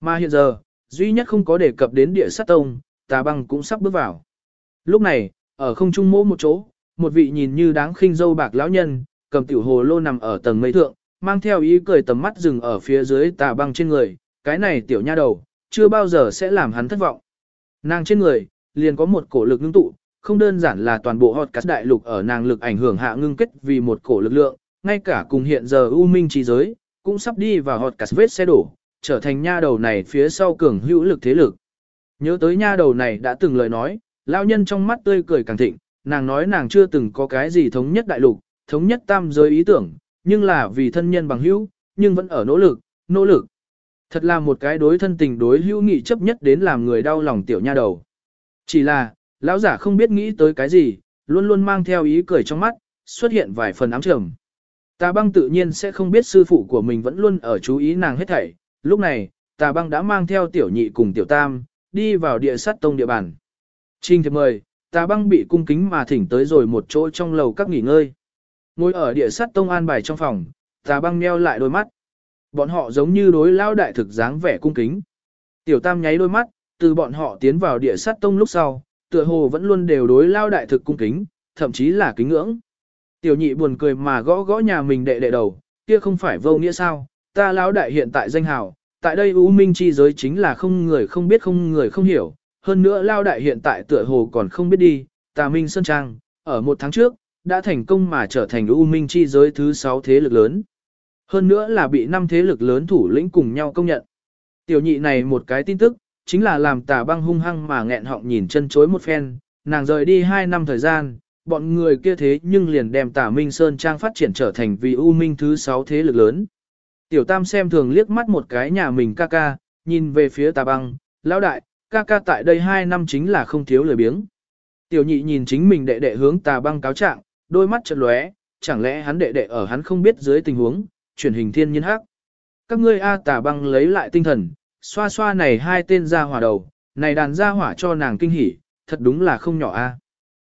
S1: Mà hiện giờ, duy nhất không có đề cập đến địa sát tông, tà băng cũng sắp bước vào. Lúc này, ở không trung mỗ một chỗ, một vị nhìn như đáng khinh dâu bạc lão nhân, cầm tiểu hồ lô nằm ở tầng mây thượng, mang theo ý cười tầm mắt dừng ở phía dưới tà băng trên người, cái này tiểu nha đầu, chưa bao giờ sẽ làm hắn thất vọng. Nàng trên người, liền có một cổ lực ngưng tụ, không đơn giản là toàn bộ hot cắt đại lục ở nàng lực ảnh hưởng hạ ngưng kết vì một cổ lực lượng, ngay cả cùng hiện giờ U Minh trí giới, cũng sắp đi vào hot cast vết xe đổ, trở thành nha đầu này phía sau cường hữu lực thế lực. Nhớ tới nha đầu này đã từng lời nói, lão nhân trong mắt tươi cười càng thịnh, nàng nói nàng chưa từng có cái gì thống nhất đại lục, thống nhất tam giới ý tưởng, nhưng là vì thân nhân bằng hữu, nhưng vẫn ở nỗ lực, nỗ lực. Thật là một cái đối thân tình đối hữu nghị chấp nhất đến làm người đau lòng tiểu nha đầu. Chỉ là, lão giả không biết nghĩ tới cái gì, luôn luôn mang theo ý cười trong mắt, xuất hiện vài phần ám trầm. Tà băng tự nhiên sẽ không biết sư phụ của mình vẫn luôn ở chú ý nàng hết thảy, lúc này, tà băng đã mang theo tiểu nhị cùng tiểu tam, đi vào địa sát tông địa bàn. Trình thiệp mời, tà băng bị cung kính mà thỉnh tới rồi một chỗ trong lầu các nghỉ ngơi. Ngồi ở địa sát tông an bài trong phòng, tà băng nheo lại đôi mắt. Bọn họ giống như đối lao đại thực dáng vẻ cung kính. Tiểu tam nháy đôi mắt, từ bọn họ tiến vào địa sát tông lúc sau, tựa hồ vẫn luôn đều đối lao đại thực cung kính, thậm chí là kính ngưỡng. Tiểu nhị buồn cười mà gõ gõ nhà mình đệ đệ đầu, kia không phải vô nghĩa sao, ta lão đại hiện tại danh hào, tại đây U Minh chi giới chính là không người không biết không người không hiểu, hơn nữa Lão đại hiện tại tựa hồ còn không biết đi, tà Minh Sơn Trang, ở một tháng trước, đã thành công mà trở thành U Minh chi giới thứ 6 thế lực lớn. Hơn nữa là bị năm thế lực lớn thủ lĩnh cùng nhau công nhận. Tiểu nhị này một cái tin tức, chính là làm tà băng hung hăng mà nghẹn họng nhìn chân chối một phen, nàng rời đi 2 năm thời gian, bọn người kia thế nhưng liền đem tà Minh Sơn Trang phát triển trở thành vì U Minh thứ 6 thế lực lớn. Tiểu Tam xem thường liếc mắt một cái nhà mình ca ca, nhìn về phía tà băng, lão đại, ca ca tại đây 2 năm chính là không thiếu lời biếng. Tiểu nhị nhìn chính mình đệ đệ hướng tà băng cáo trạng, đôi mắt chợt lóe, chẳng lẽ hắn đệ đệ ở hắn không biết dưới tình huống, chuyển hình thiên nhân hắc. Các ngươi A tà băng lấy lại tinh thần, xoa xoa này hai tên ra hỏa đầu, này đàn ra hỏa cho nàng kinh hỉ, thật đúng là không nhỏ A.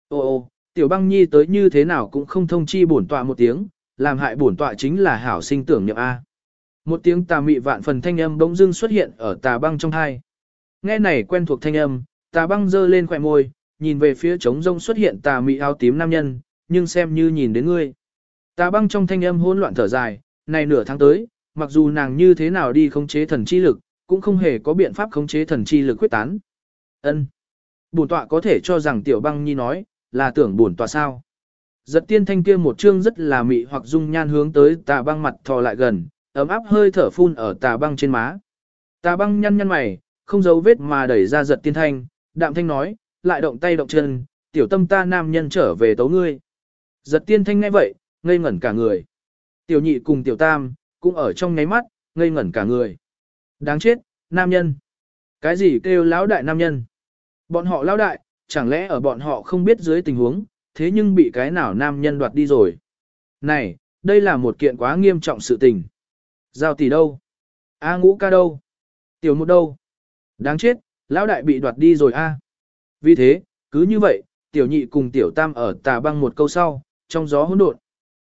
S1: Ô ô, tiểu băng nhi tới như thế nào cũng không thông chi bổn tọa một tiếng, làm hại bổn tọa chính là hảo sinh tưởng niệm A. Một tiếng tà mị vạn phần thanh âm bỗng dưng xuất hiện ở tà băng trong hai. Nghe này quen thuộc thanh âm, tà băng giơ lên khỏe môi, nhìn về phía trống rông xuất hiện tà mị áo tím nam nhân, nhưng xem như nhìn đến ngươi. Tà băng trong thanh âm hỗn loạn thở dài, này nửa tháng tới, mặc dù nàng như thế nào đi khống chế thần chi lực, cũng không hề có biện pháp khống chế thần chi lực quyết tán. Ân, Bổn tọa có thể cho rằng tiểu băng nhi nói, là tưởng bổn tọa sao. Giật tiên thanh kia một chương rất là mị hoặc dung nhan hướng tới tà băng mặt thò lại gần, ấm áp hơi thở phun ở tà băng trên má. Tà băng nhăn nhăn mày, không giấu vết mà đẩy ra giật tiên thanh, đạm thanh nói, lại động tay động chân, tiểu tâm ta nam nhân trở về tấu ngươi. Giật tiên thanh ngay vậy, ngây ngẩn cả người. Tiểu nhị cùng tiểu tam, cũng ở trong ngáy mắt, ngây ngẩn cả người. Đáng chết, nam nhân. Cái gì kêu lão đại nam nhân? Bọn họ lão đại, chẳng lẽ ở bọn họ không biết dưới tình huống, thế nhưng bị cái nào nam nhân đoạt đi rồi. Này, đây là một kiện quá nghiêm trọng sự tình. Giao tỷ đâu? A ngũ ca đâu? Tiểu một đâu? Đáng chết, lão đại bị đoạt đi rồi a. Vì thế, cứ như vậy, tiểu nhị cùng tiểu tam ở tà băng một câu sau, trong gió hỗn độn.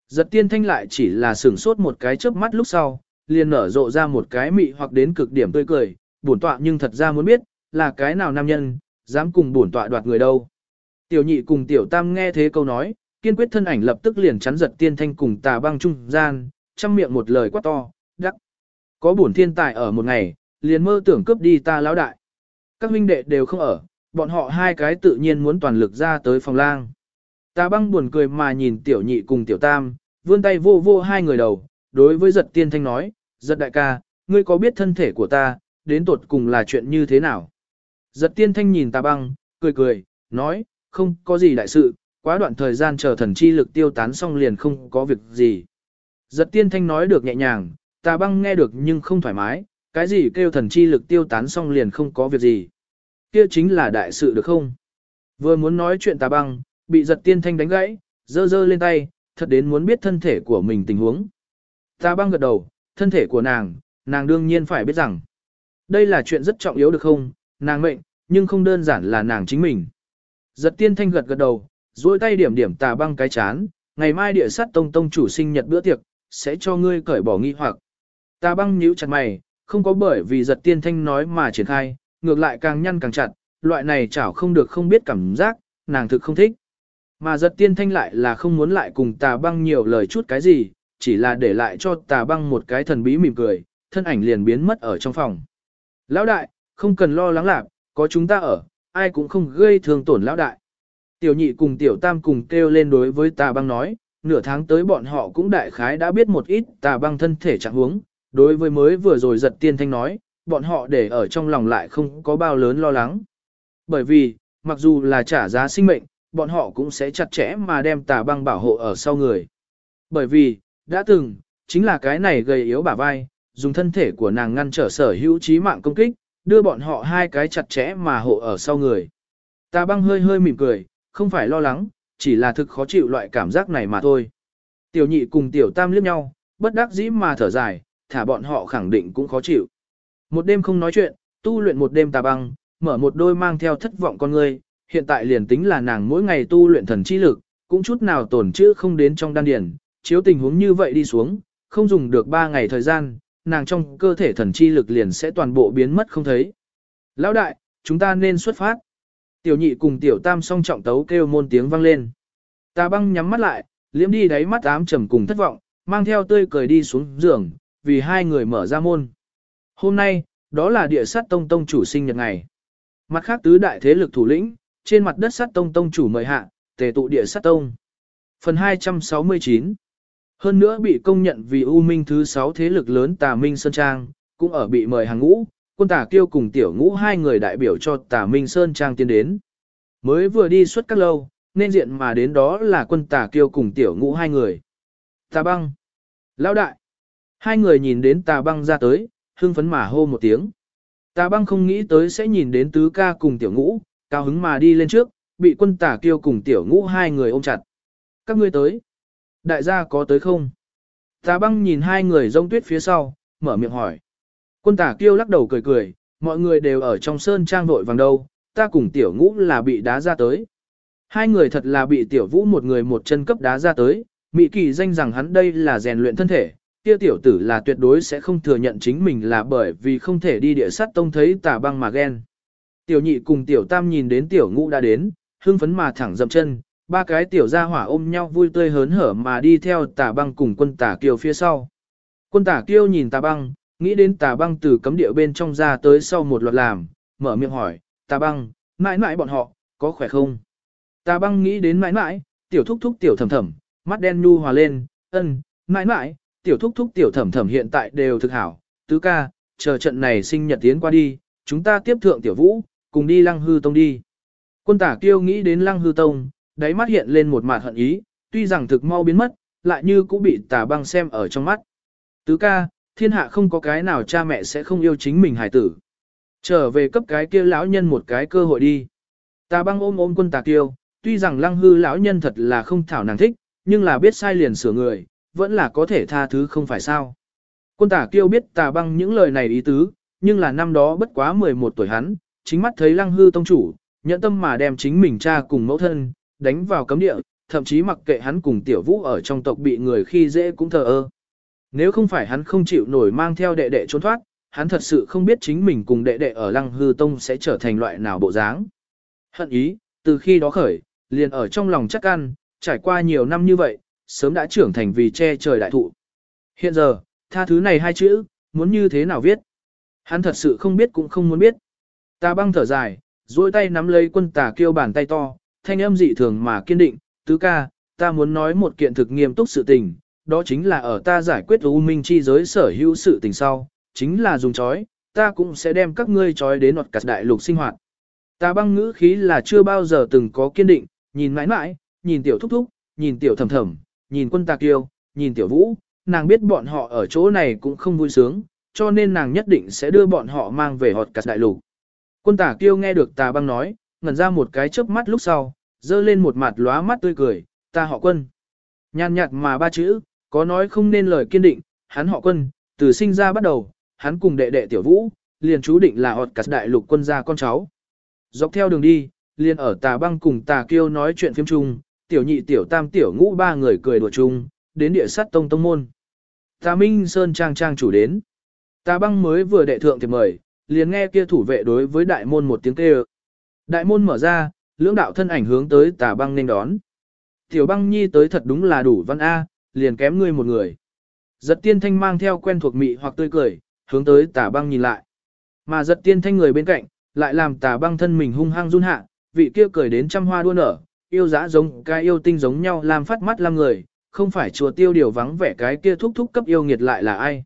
S1: Giật tiên thanh lại chỉ là sửng sốt một cái chớp mắt lúc sau, liền nở rộ ra một cái mị hoặc đến cực điểm tươi cười, bổn tọa nhưng thật ra muốn biết, là cái nào nam nhân, dám cùng bổn tọa đoạt người đâu. Tiểu nhị cùng tiểu tam nghe thế câu nói, kiên quyết thân ảnh lập tức liền chắn giật tiên thanh cùng tà băng trung gian, chăm miệng một lời quát to, đắc. Có bổn thiên tài ở một ngày, liền mơ tưởng cướp đi ta lão đại. Các huynh đệ đều không ở, bọn họ hai cái tự nhiên muốn toàn lực ra tới phòng lang. ta băng buồn cười mà nhìn tiểu nhị cùng tiểu tam, vươn tay vô vô hai người đầu, đối với giật tiên thanh nói, giật đại ca, ngươi có biết thân thể của ta, đến tột cùng là chuyện như thế nào? Giật tiên thanh nhìn ta băng, cười cười, nói, không có gì đại sự, quá đoạn thời gian chờ thần chi lực tiêu tán xong liền không có việc gì. Giật tiên thanh nói được nhẹ nhàng, tà băng nghe được nhưng không thoải mái, cái gì kêu thần chi lực tiêu tán xong liền không có việc gì. Kia chính là đại sự được không? Vừa muốn nói chuyện tà băng, bị giật tiên thanh đánh gãy, dơ dơ lên tay, thật đến muốn biết thân thể của mình tình huống. Tà băng gật đầu, thân thể của nàng, nàng đương nhiên phải biết rằng. Đây là chuyện rất trọng yếu được không, nàng mệnh, nhưng không đơn giản là nàng chính mình. Giật tiên thanh gật gật đầu, duỗi tay điểm điểm tà băng cái chán, ngày mai địa sát tông tông chủ sinh nhật bữa tiệc, sẽ cho ngươi cởi bỏ nghi hoặc. Ta băng nhíu chặt mày, không có bởi vì giật tiên thanh nói mà triển khai, ngược lại càng nhăn càng chặt, loại này chảo không được không biết cảm giác, nàng thực không thích. Mà giật tiên thanh lại là không muốn lại cùng tà băng nhiều lời chút cái gì, chỉ là để lại cho tà băng một cái thần bí mỉm cười, thân ảnh liền biến mất ở trong phòng. Lão đại, không cần lo lắng lạc, có chúng ta ở, ai cũng không gây thương tổn lão đại. Tiểu nhị cùng tiểu tam cùng kêu lên đối với tà băng nói, nửa tháng tới bọn họ cũng đại khái đã biết một ít tà băng thân thể trạng huống, đối với mới vừa rồi giật tiên thanh nói, bọn họ để ở trong lòng lại không có bao lớn lo lắng. Bởi vì, mặc dù là trả giá sinh mệnh, bọn họ cũng sẽ chặt chẽ mà đem tà băng bảo hộ ở sau người. Bởi vì, đã từng, chính là cái này gầy yếu bả vai, dùng thân thể của nàng ngăn trở sở hữu trí mạng công kích, đưa bọn họ hai cái chặt chẽ mà hộ ở sau người. Tà băng hơi hơi mỉm cười, không phải lo lắng, chỉ là thực khó chịu loại cảm giác này mà thôi. Tiểu nhị cùng tiểu tam liếc nhau, bất đắc dĩ mà thở dài, thả bọn họ khẳng định cũng khó chịu. Một đêm không nói chuyện, tu luyện một đêm tà băng, mở một đôi mang theo thất vọng con người, hiện tại liền tính là nàng mỗi ngày tu luyện thần chi lực, cũng chút nào tổn chữ không đến trong đan điển, chiếu tình huống như vậy đi xuống, không dùng được 3 ngày thời gian, nàng trong cơ thể thần chi lực liền sẽ toàn bộ biến mất không thấy. Lão đại, chúng ta nên xuất phát. Tiểu nhị cùng tiểu tam song trọng tấu kêu môn tiếng vang lên. Ta băng nhắm mắt lại, liễm đi đáy mắt ám trầm cùng thất vọng, mang theo tươi cười đi xuống giường, vì hai người mở ra môn. Hôm nay, đó là địa sát tông tông chủ sinh nhật ngày. Mặt khác tứ đại thế lực thủ lĩnh, trên mặt đất sát tông tông chủ mời hạ, tề tụ địa sát tông. Phần 269 Hơn nữa bị công nhận vì U Minh thứ 6 thế lực lớn Tà Minh Sơn Trang, cũng ở bị mời hàng ngũ, quân tà kiêu cùng tiểu ngũ hai người đại biểu cho Tà Minh Sơn Trang tiến đến. Mới vừa đi suốt các lâu, nên diện mà đến đó là quân tà kiêu cùng tiểu ngũ hai người. Tà băng. Lão đại. Hai người nhìn đến tà băng ra tới, hưng phấn mà hô một tiếng. Tà băng không nghĩ tới sẽ nhìn đến tứ ca cùng tiểu ngũ, cao hứng mà đi lên trước, bị quân tà kêu cùng tiểu ngũ hai người ôm chặt. Các ngươi tới. Đại gia có tới không? Tà băng nhìn hai người rông tuyết phía sau, mở miệng hỏi. Quân tà kêu lắc đầu cười cười, mọi người đều ở trong sơn trang vội vàng đâu, ta cùng tiểu ngũ là bị đá ra tới. Hai người thật là bị tiểu vũ một người một chân cấp đá ra tới, Mị kỳ danh rằng hắn đây là rèn luyện thân thể, kia tiểu tử là tuyệt đối sẽ không thừa nhận chính mình là bởi vì không thể đi địa sát tông thấy tà băng mà ghen. Tiểu nhị cùng tiểu tam nhìn đến tiểu ngũ đã đến, hưng phấn mà thẳng dậm chân, ba cái tiểu gia hỏa ôm nhau vui tươi hớn hở mà đi theo tà băng cùng quân tà kiều phía sau. Quân tà kiều nhìn tà băng, nghĩ đến tà băng từ cấm địa bên trong ra tới sau một loạt làm, mở miệng hỏi, tà băng, mãi mãi bọn họ, có khỏe không? Tà băng nghĩ đến mãi mãi, tiểu thúc thúc tiểu thầm thầm, mắt đen nhu hòa lên, ân, mãi mãi, tiểu thúc thúc tiểu thẩm thẩm hiện tại đều thực hảo, tứ ca, chờ trận này sinh nhật tiến qua đi, chúng ta tiếp thượng tiểu vũ, cùng đi lăng hư tông đi. Quân tả kiêu nghĩ đến lăng hư tông, đáy mắt hiện lên một mặt hận ý, tuy rằng thực mau biến mất, lại như cũng bị tà băng xem ở trong mắt. Tứ ca, thiên hạ không có cái nào cha mẹ sẽ không yêu chính mình hải tử. Trở về cấp cái kia lão nhân một cái cơ hội đi. Tà băng ôm ôm quân tà kiêu, tuy rằng lăng hư lão nhân thật là không thảo nàng thích, nhưng là biết sai liền sửa người, vẫn là có thể tha thứ không phải sao. Quân tả kiêu biết tà băng những lời này ý tứ, nhưng là năm đó bất quá 11 tuổi hắn, chính mắt thấy lăng hư tông chủ, nhận tâm mà đem chính mình cha cùng mẫu thân, đánh vào cấm địa, thậm chí mặc kệ hắn cùng tiểu vũ ở trong tộc bị người khi dễ cũng thờ ơ. Nếu không phải hắn không chịu nổi mang theo đệ đệ trốn thoát, hắn thật sự không biết chính mình cùng đệ đệ ở lăng hư tông sẽ trở thành loại nào bộ dáng. Hận ý, từ khi đó khởi, liền ở trong lòng chắc ăn, trải qua nhiều năm như vậy, sớm đã trưởng thành vì che trời đại thụ. Hiện giờ, tha thứ này hai chữ, muốn như thế nào viết? Hắn thật sự không biết cũng không muốn biết. Ta băng thở dài, duỗi tay nắm lấy quân tà kêu bàn tay to, thanh âm dị thường mà kiên định, tứ ca, ta muốn nói một kiện thực nghiêm túc sự tình, đó chính là ở ta giải quyết u minh chi giới sở hữu sự tình sau, chính là dùng chói, ta cũng sẽ đem các ngươi chói đến nọt cả đại lục sinh hoạt. Ta băng ngữ khí là chưa bao giờ từng có kiên định, nhìn mãi mãi, nhìn tiểu thúc thúc, nhìn tiểu thầm thầm, nhìn quân tạc yêu, nhìn tiểu vũ, nàng biết bọn họ ở chỗ này cũng không vui sướng, cho nên nàng nhất định sẽ đưa bọn họ mang về họt cắt đại lục. Quân tả kiêu nghe được tà băng nói, ngẩn ra một cái chớp mắt lúc sau, dơ lên một mặt lóa mắt tươi cười, ta họ quân. Nhàn nhạt mà ba chữ, có nói không nên lời kiên định, hắn họ quân, từ sinh ra bắt đầu, hắn cùng đệ đệ tiểu vũ, liền chú định là họt cắt đại lục quân gia con cháu. Dọc theo đường đi, liền ở tà băng cùng tà kiêu nói chuyện phim chung, tiểu nhị tiểu tam tiểu ngũ ba người cười đùa chung, đến địa sát tông tông môn. Tà Minh Sơn trang trang chủ đến. Tà băng mới vừa đệ thượng thì mời, liền nghe kia thủ vệ đối với đại môn một tiếng kêu. Đại môn mở ra, lưỡng đạo thân ảnh hướng tới tà băng nên đón. Tiểu băng nhi tới thật đúng là đủ văn A, liền kém ngươi một người. Giật tiên thanh mang theo quen thuộc mị hoặc tươi cười, hướng tới tà băng nhìn lại. Mà giật tiên thanh người bên cạnh, lại làm tà băng thân mình hung hăng run hạ, vị kia cười đến trăm hoa đua nở, yêu dã giống cái yêu tinh giống nhau làm phát mắt lam người, không phải chùa tiêu điều vắng vẻ cái kia thúc thúc cấp yêu nghiệt lại là ai.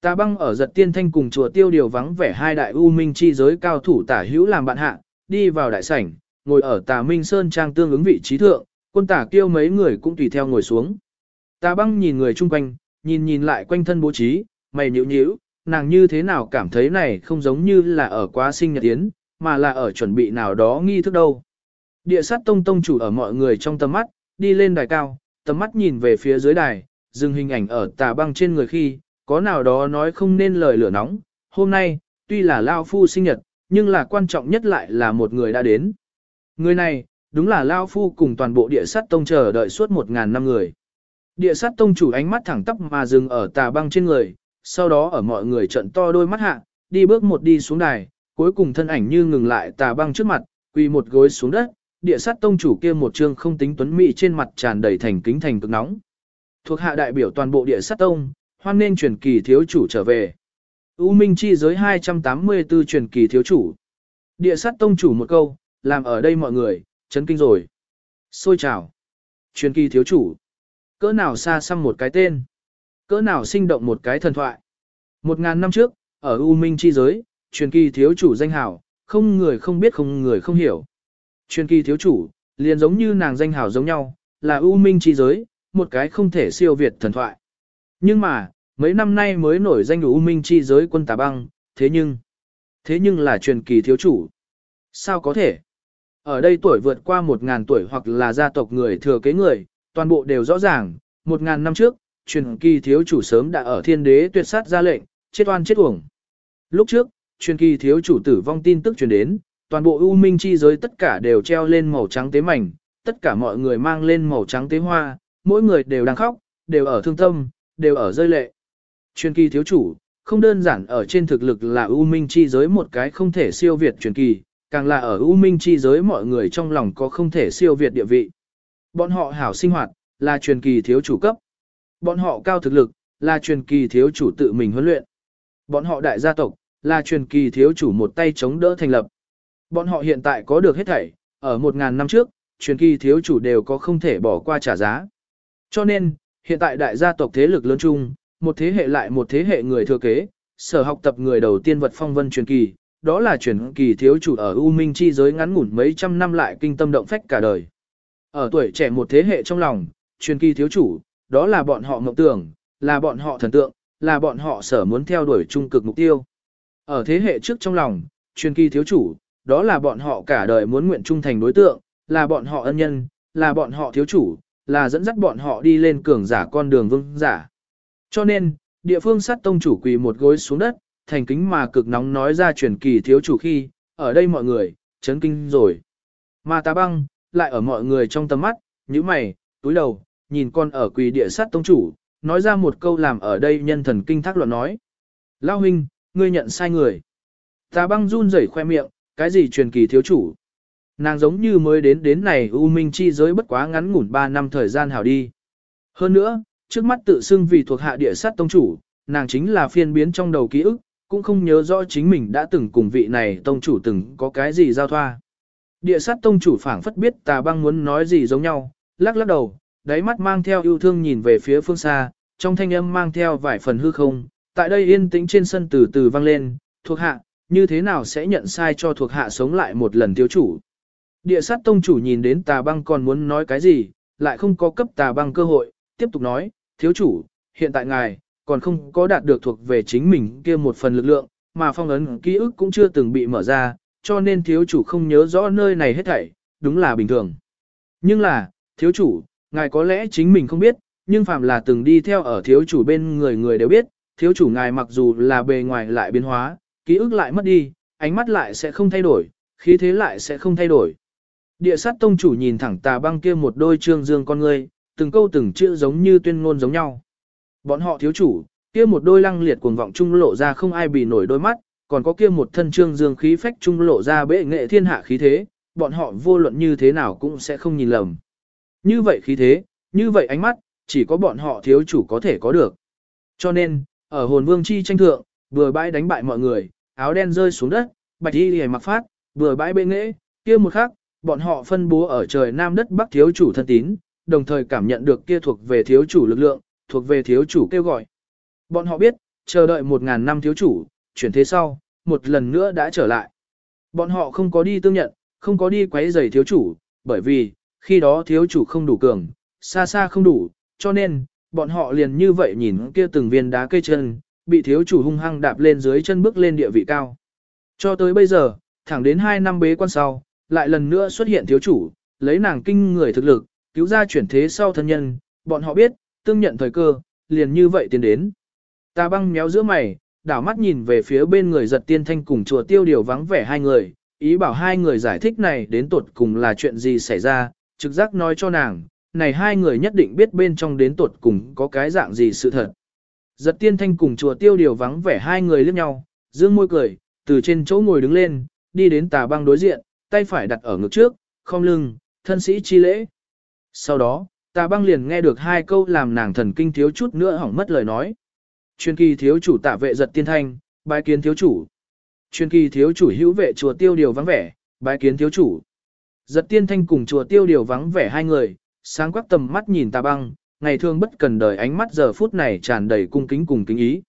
S1: Tà băng ở giật tiên thanh cùng chùa tiêu điều vắng vẻ hai đại u minh chi giới cao thủ tả hữu làm bạn hạ, đi vào đại sảnh, ngồi ở tà minh sơn trang tương ứng vị trí thượng, quân tả kêu mấy người cũng tùy theo ngồi xuống. Tà băng nhìn người chung quanh, nhìn nhìn lại quanh thân bố trí, mày nhíu nhíu, nàng như thế nào cảm thấy này không giống như là ở quá sinh nhật tiến, mà là ở chuẩn bị nào đó nghi thức đâu. Địa sát tông tông chủ ở mọi người trong tầm mắt, đi lên đài cao, tầm mắt nhìn về phía dưới đài, dừng hình ảnh ở tà băng trên người khi, có nào đó nói không nên lời lửa nóng. Hôm nay, tuy là Lao Phu sinh nhật, nhưng là quan trọng nhất lại là một người đã đến. Người này, đúng là Lao Phu cùng toàn bộ địa sát tông chờ đợi suốt một ngàn năm người. Địa sát tông chủ ánh mắt thẳng tắp mà dừng ở tà băng trên người, sau đó ở mọi người trận to đôi mắt hạ, đi bước một đi xuống đài, cuối cùng thân ảnh như ngừng lại tà băng trước mặt, quỳ một gối xuống đất, địa sát tông chủ kia một trương không tính tuấn mỹ trên mặt tràn đầy thành kính thành cực nóng. Thuộc hạ đại biểu toàn bộ địa sát tông, hoan nên truyền kỳ thiếu chủ trở về. U Minh chi giới 284 truyền kỳ thiếu chủ. Địa sát tông chủ một câu, làm ở đây mọi người, chấn kinh rồi. Xôi chào. Truyền kỳ thiếu chủ. Cỡ nào xa xăm một cái tên. Cỡ nào sinh động một cái thần thoại. Một ngàn năm trước, ở U Minh chi giới, truyền kỳ thiếu chủ danh hảo, không người không biết không người không hiểu. Truyền kỳ thiếu chủ, liền giống như nàng danh hào giống nhau, là ưu Minh chi giới, một cái không thể siêu việt thần thoại. Nhưng mà, mấy năm nay mới nổi danh ưu Minh chi giới quân tà băng, thế nhưng, thế nhưng là truyền kỳ thiếu chủ. Sao có thể? Ở đây tuổi vượt qua một ngàn tuổi hoặc là gia tộc người thừa kế người, toàn bộ đều rõ ràng, một ngàn năm trước, truyền kỳ thiếu chủ sớm đã ở thiên đế tuyệt sát ra lệnh, chết oan chết uổng. Lúc trước, truyền kỳ thiếu chủ tử vong tin tức truyền đến, toàn bộ U Minh chi giới tất cả đều treo lên màu trắng tế mảnh, tất cả mọi người mang lên màu trắng tế hoa, mỗi người đều đang khóc, đều ở thương tâm, đều ở rơi lệ. Truyền kỳ thiếu chủ, không đơn giản ở trên thực lực là U Minh chi giới một cái không thể siêu việt truyền kỳ, càng là ở U Minh chi giới mọi người trong lòng có không thể siêu việt địa vị. Bọn họ hảo sinh hoạt, là truyền kỳ thiếu chủ cấp. Bọn họ cao thực lực, là truyền kỳ thiếu chủ tự mình huấn luyện. Bọn họ đại gia tộc, là truyền kỳ thiếu chủ một tay chống đỡ thành lập. Bọn họ hiện tại có được hết thảy, ở một ngàn năm trước, truyền kỳ thiếu chủ đều có không thể bỏ qua trả giá. Cho nên, hiện tại đại gia tộc thế lực lớn chung, một thế hệ lại một thế hệ người thừa kế, sở học tập người đầu tiên vật phong vân truyền kỳ, đó là truyền kỳ thiếu chủ ở U Minh chi giới ngắn ngủn mấy trăm năm lại kinh tâm động phách cả đời. Ở tuổi trẻ một thế hệ trong lòng, truyền kỳ thiếu chủ, đó là bọn họ mộng tưởng, là bọn họ thần tượng, là bọn họ sở muốn theo đuổi trung cực mục tiêu. Ở thế hệ trước trong lòng, truyền kỳ thiếu chủ, đó là bọn họ cả đời muốn nguyện trung thành đối tượng, là bọn họ ân nhân, là bọn họ thiếu chủ, là dẫn dắt bọn họ đi lên cường giả con đường vương giả. Cho nên, địa phương sát tông chủ quỳ một gối xuống đất, thành kính mà cực nóng nói ra truyền kỳ thiếu chủ khi, ở đây mọi người, chấn kinh rồi. Mà ta băng, lại ở mọi người trong tầm mắt, như mày, túi đầu, nhìn con ở quỳ địa sát tông chủ, nói ra một câu làm ở đây nhân thần kinh thác luận nói. Lao huynh, ngươi nhận sai người. Tà băng run rẩy khoe miệng, cái gì truyền kỳ thiếu chủ. Nàng giống như mới đến đến này U Minh chi giới bất quá ngắn ngủn 3 năm thời gian hảo đi. Hơn nữa, trước mắt tự xưng vì thuộc hạ địa sát tông chủ, nàng chính là phiên biến trong đầu ký ức, cũng không nhớ rõ chính mình đã từng cùng vị này tông chủ từng có cái gì giao thoa. Địa sát tông chủ phảng phất biết tà băng muốn nói gì giống nhau, lắc lắc đầu, đáy mắt mang theo yêu thương nhìn về phía phương xa, trong thanh âm mang theo vài phần hư không, tại đây yên tĩnh trên sân từ từ vang lên, thuộc hạ, như thế nào sẽ nhận sai cho thuộc hạ sống lại một lần thiếu chủ. Địa sát tông chủ nhìn đến tà băng còn muốn nói cái gì, lại không có cấp tà băng cơ hội, tiếp tục nói, thiếu chủ, hiện tại ngài, còn không có đạt được thuộc về chính mình kia một phần lực lượng, mà phong ấn ký ức cũng chưa từng bị mở ra, cho nên thiếu chủ không nhớ rõ nơi này hết thảy, đúng là bình thường. Nhưng là, thiếu chủ, ngài có lẽ chính mình không biết, nhưng phạm là từng đi theo ở thiếu chủ bên người người đều biết, thiếu chủ ngài mặc dù là bề ngoài lại biến hóa, ký ức lại mất đi, ánh mắt lại sẽ không thay đổi, khí thế lại sẽ không thay đổi. Địa sát tông chủ nhìn thẳng tà băng kia một đôi trương dương con ngươi, từng câu từng chữ giống như tuyên ngôn giống nhau. Bọn họ thiếu chủ, kia một đôi lăng liệt cuồng vọng trung lộ ra không ai bị nổi đôi mắt, còn có kia một thân trương dương khí phách trung lộ ra bệ nghệ thiên hạ khí thế, bọn họ vô luận như thế nào cũng sẽ không nhìn lầm. Như vậy khí thế, như vậy ánh mắt, chỉ có bọn họ thiếu chủ có thể có được. Cho nên, ở hồn vương chi tranh thượng, vừa bãi đánh bại mọi người, áo đen rơi xuống đất, bạch y lìa mặc phát, vừa bãi bê nghệ, kia một khắc, bọn họ phân bố ở trời nam đất bắc thiếu chủ thân tín, đồng thời cảm nhận được kia thuộc về thiếu chủ lực lượng, thuộc về thiếu chủ kêu gọi. Bọn họ biết, chờ đợi một ngàn năm thiếu chủ, chuyển thế sau, một lần nữa đã trở lại. Bọn họ không có đi tương nhận, không có đi quấy rầy thiếu chủ, bởi vì, khi đó thiếu chủ không đủ cường, xa xa không đủ, cho nên, bọn họ liền như vậy nhìn kia từng viên đá cây chân, bị thiếu chủ hung hăng đạp lên dưới chân bước lên địa vị cao. Cho tới bây giờ, thẳng đến 2 năm bế quan sau, lại lần nữa xuất hiện thiếu chủ, lấy nàng kinh người thực lực, cứu ra chuyển thế sau thân nhân, bọn họ biết, tương nhận thời cơ, liền như vậy tiến đến. Ta băng méo giữa mày, đảo mắt nhìn về phía bên người giật tiên thanh cùng chùa tiêu điều vắng vẻ hai người, ý bảo hai người giải thích này đến tột cùng là chuyện gì xảy ra, trực giác nói cho nàng, này hai người nhất định biết bên trong đến tột cùng có cái dạng gì sự thật. Giật tiên thanh cùng chùa tiêu điều vắng vẻ hai người liếc nhau, dương môi cười, từ trên chỗ ngồi đứng lên, đi đến tà băng đối diện, tay phải đặt ở ngực trước, không lưng, thân sĩ chi lễ. Sau đó, tà băng liền nghe được hai câu làm nàng thần kinh thiếu chút nữa hỏng mất lời nói. Chuyên kỳ thiếu chủ tạ vệ giật tiên thanh, bái kiến thiếu chủ. Chuyên kỳ thiếu chủ hữu vệ chùa tiêu điều vắng vẻ, bái kiến thiếu chủ. Giật tiên thanh cùng chùa tiêu điều vắng vẻ hai người, sáng quắc tầm mắt nhìn tà băng, ngày thường bất cần đời ánh mắt giờ phút này tràn đầy cung kính cùng kính ý.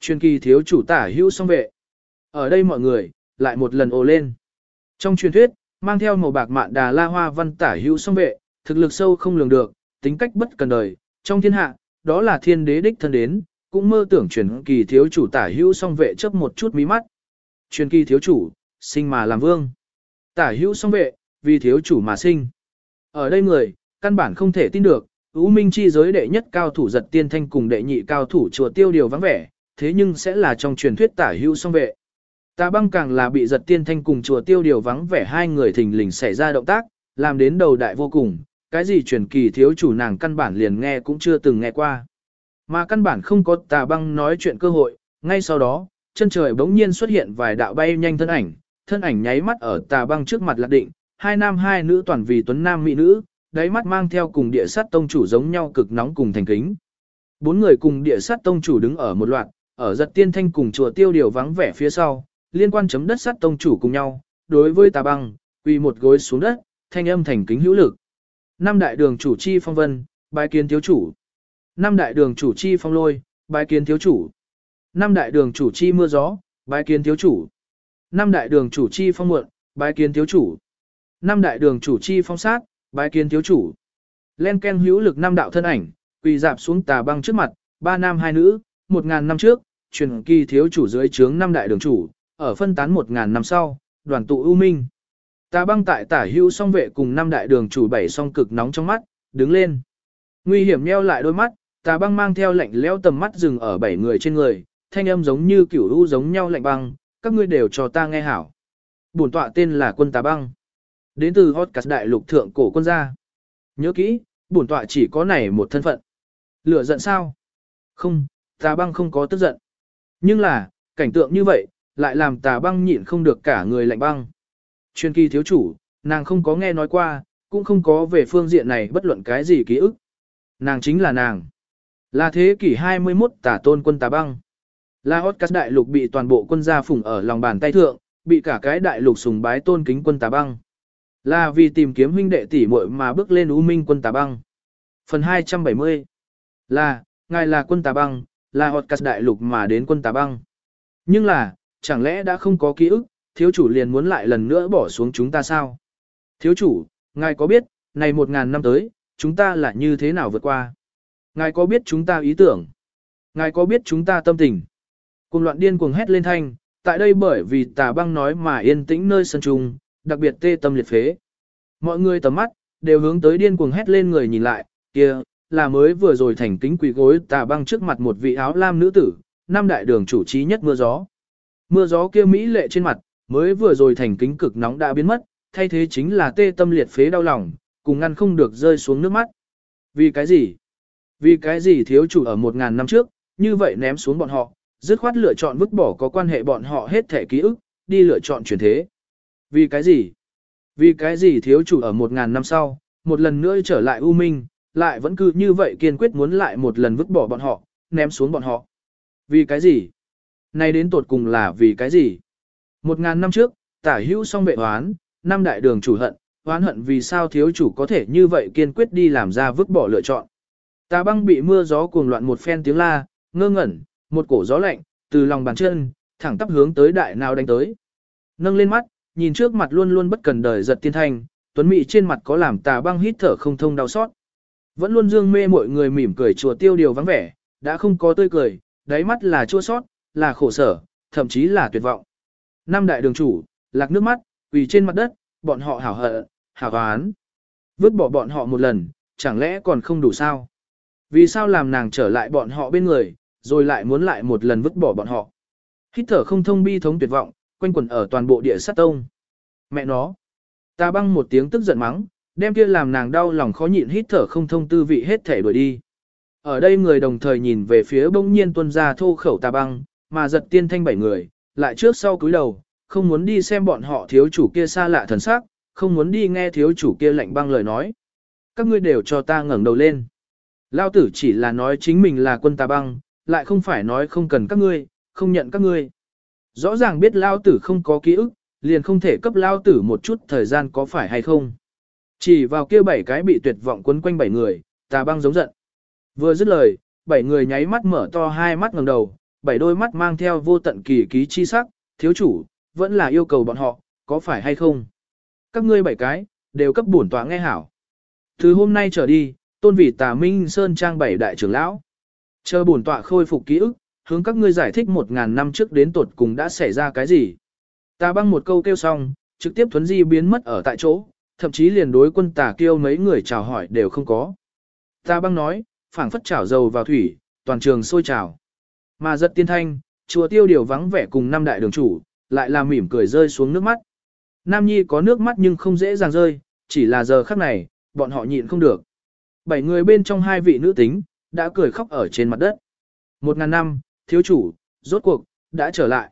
S1: Chuyên kỳ thiếu chủ tả hữu song vệ. Ở đây mọi người, lại một lần ồ lên. Trong truyền thuyết, mang theo màu bạc mạn đà la hoa văn tả hữu song vệ, thực lực sâu không lường được, tính cách bất cần đời, trong thiên hạ, đó là thiên đế đích thân đến, cũng mơ tưởng truyền kỳ thiếu chủ tả hữu song vệ chấp một chút mí mắt. Truyền kỳ thiếu chủ, sinh mà làm vương. Tả hữu song vệ, vì thiếu chủ mà sinh. Ở đây người, căn bản không thể tin được, U Minh chi giới đệ nhất cao thủ giật tiên thanh cùng đệ nhị cao thủ chùa tiêu điều vắng vẻ, thế nhưng sẽ là trong truyền thuyết tả hữu song vệ. Tà băng càng là bị giật tiên thanh cùng chùa tiêu điều vắng vẻ hai người thình lình xảy ra động tác, làm đến đầu đại vô cùng, cái gì truyền kỳ thiếu chủ nàng căn bản liền nghe cũng chưa từng nghe qua. Mà căn bản không có tà băng nói chuyện cơ hội, ngay sau đó, chân trời bỗng nhiên xuất hiện vài đạo bay nhanh thân ảnh, thân ảnh nháy mắt ở tà băng trước mặt lạc định, hai nam hai nữ toàn vì tuấn nam mỹ nữ, đáy mắt mang theo cùng địa sát tông chủ giống nhau cực nóng cùng thành kính. Bốn người cùng địa sát tông chủ đứng ở một loạt, ở giật tiên thanh cùng chùa tiêu điều vắng vẻ phía sau, liên quan chấm đất sát tông chủ cùng nhau, đối với tà băng, quỳ một gối xuống đất, thanh âm thành kính hữu lực. Năm đại đường chủ chi phong vân, bái kiến thiếu chủ. Năm đại đường chủ chi phong lôi, bái kiến thiếu chủ. Năm đại đường chủ chi mưa gió, bái kiến thiếu chủ. Năm đại đường chủ chi phong muộn, bái kiến thiếu chủ. Năm đại đường chủ chi phong sát, bái kiến thiếu chủ. Len ken hữu lực năm đạo thân ảnh, quỳ dạp xuống tà băng trước mặt, ba nam hai nữ, một ngàn năm trước, truyền kỳ thiếu chủ dưới trướng năm đại đường chủ, ở phân tán một ngàn năm sau, đoàn tụ ưu minh. Tà băng tại tả hữu song vệ cùng năm đại đường chủ bảy song cực nóng trong mắt, đứng lên. Nguy hiểm nheo lại đôi mắt, tà băng mang theo lạnh lẽo tầm mắt dừng ở bảy người trên người, thanh âm giống như kiểu u giống nhau lạnh băng, các ngươi đều cho ta nghe hảo. Bổn tọa tên là quân tà băng. Đến từ Hot Hotcast đại lục thượng cổ quân gia. Nhớ kỹ, bổn tọa chỉ có này một thân phận. Lửa giận sao? Không, tà băng không có tức giận. Nhưng là, cảnh tượng như vậy, lại làm tà băng nhịn không được cả người lạnh băng. Chuyên kỳ thiếu chủ, nàng không có nghe nói qua, cũng không có về phương diện này bất luận cái gì ký ức. Nàng chính là nàng. Là thế kỷ 21 tả tôn quân tà băng. Là hot cắt đại lục bị toàn bộ quân gia phủng ở lòng bàn tay thượng, bị cả cái đại lục sùng bái tôn kính quân tà băng. Là vì tìm kiếm huynh đệ tỷ muội mà bước lên U Minh quân tà băng. Phần 270 Là, ngài là quân tà băng, là hot cắt đại lục mà đến quân tà băng. Nhưng là, chẳng lẽ đã không có ký ức, thiếu chủ liền muốn lại lần nữa bỏ xuống chúng ta sao? Thiếu chủ, ngài có biết, này một ngàn năm tới, chúng ta là như thế nào vượt qua? Ngài có biết chúng ta ý tưởng? Ngài có biết chúng ta tâm tình? Cùng loạn điên cuồng hét lên thanh, tại đây bởi vì tà băng nói mà yên tĩnh nơi sân trung, đặc biệt tê tâm liệt phế. Mọi người tầm mắt, đều hướng tới điên cuồng hét lên người nhìn lại, kia, là mới vừa rồi thành kính quỳ gối tà băng trước mặt một vị áo lam nữ tử, năm đại đường chủ trí nhất mưa gió. Mưa gió kia mỹ lệ trên mặt, mới vừa rồi thành kính cực nóng đã biến mất, thay thế chính là tê tâm liệt phế đau lòng, cùng ngăn không được rơi xuống nước mắt. Vì cái gì? Vì cái gì thiếu chủ ở một ngàn năm trước, như vậy ném xuống bọn họ, dứt khoát lựa chọn vứt bỏ có quan hệ bọn họ hết thể ký ức, đi lựa chọn chuyển thế. Vì cái gì? Vì cái gì thiếu chủ ở một ngàn năm sau, một lần nữa trở lại U Minh, lại vẫn cứ như vậy kiên quyết muốn lại một lần vứt bỏ bọn họ, ném xuống bọn họ. Vì cái gì? Nay đến tột cùng là vì cái gì? Một ngàn năm trước, tả hữu song vệ hoán, năm đại đường chủ hận, hoán hận vì sao thiếu chủ có thể như vậy kiên quyết đi làm ra vứt bỏ lựa chọn. Tà băng bị mưa gió cuồng loạn một phen tiếng la, ngơ ngẩn, một cổ gió lạnh, từ lòng bàn chân, thẳng tắp hướng tới đại nào đánh tới. Nâng lên mắt, nhìn trước mặt luôn luôn bất cần đời giật tiên thanh, tuấn mỹ trên mặt có làm tà băng hít thở không thông đau xót. Vẫn luôn dương mê mọi người mỉm cười chùa tiêu điều vắng vẻ, đã không có tươi cười, đáy mắt là chua xót là khổ sở, thậm chí là tuyệt vọng. Năm đại đường chủ, lạc nước mắt, quỳ trên mặt đất, bọn họ hảo hận, hảo án. Vứt bỏ bọn họ một lần, chẳng lẽ còn không đủ sao? Vì sao làm nàng trở lại bọn họ bên người, rồi lại muốn lại một lần vứt bỏ bọn họ? Hít thở không thông bi thống tuyệt vọng, quanh quẩn ở toàn bộ địa sát tông. Mẹ nó! Ta băng một tiếng tức giận mắng, đem kia làm nàng đau lòng khó nhịn hít thở không thông tư vị hết thể đuổi đi. Ở đây người đồng thời nhìn về phía bỗng nhiên tuân ra thô khẩu ta băng, mà giật tiên thanh bảy người, lại trước sau cúi đầu, không muốn đi xem bọn họ thiếu chủ kia xa lạ thần sắc, không muốn đi nghe thiếu chủ kia lạnh băng lời nói. Các ngươi đều cho ta ngẩng đầu lên. Lao tử chỉ là nói chính mình là quân ta băng, lại không phải nói không cần các ngươi, không nhận các ngươi. Rõ ràng biết Lao tử không có ký ức, liền không thể cấp Lao tử một chút thời gian có phải hay không. Chỉ vào kia bảy cái bị tuyệt vọng quấn quanh bảy người, tà băng giống giận. Vừa dứt lời, bảy người nháy mắt mở to hai mắt ngẩng đầu, bảy đôi mắt mang theo vô tận kỳ ký chi sắc, thiếu chủ, vẫn là yêu cầu bọn họ, có phải hay không? Các ngươi bảy cái, đều cấp bổn tọa nghe hảo. Từ hôm nay trở đi, tôn vị tà minh sơn trang bảy đại trưởng lão. Chờ bổn tọa khôi phục ký ức, hướng các ngươi giải thích một ngàn năm trước đến tột cùng đã xảy ra cái gì. Ta băng một câu kêu xong, trực tiếp thuấn di biến mất ở tại chỗ, thậm chí liền đối quân tà kêu mấy người chào hỏi đều không có. Ta băng nói, phảng phất chảo dầu vào thủy, toàn trường sôi trào. Mà giật tiên thanh, chùa tiêu điều vắng vẻ cùng năm đại đường chủ, lại là mỉm cười rơi xuống nước mắt. Nam Nhi có nước mắt nhưng không dễ dàng rơi, chỉ là giờ khắc này, bọn họ nhịn không được. Bảy người bên trong hai vị nữ tính, đã cười khóc ở trên mặt đất. Một ngàn năm, thiếu chủ, rốt cuộc, đã trở lại.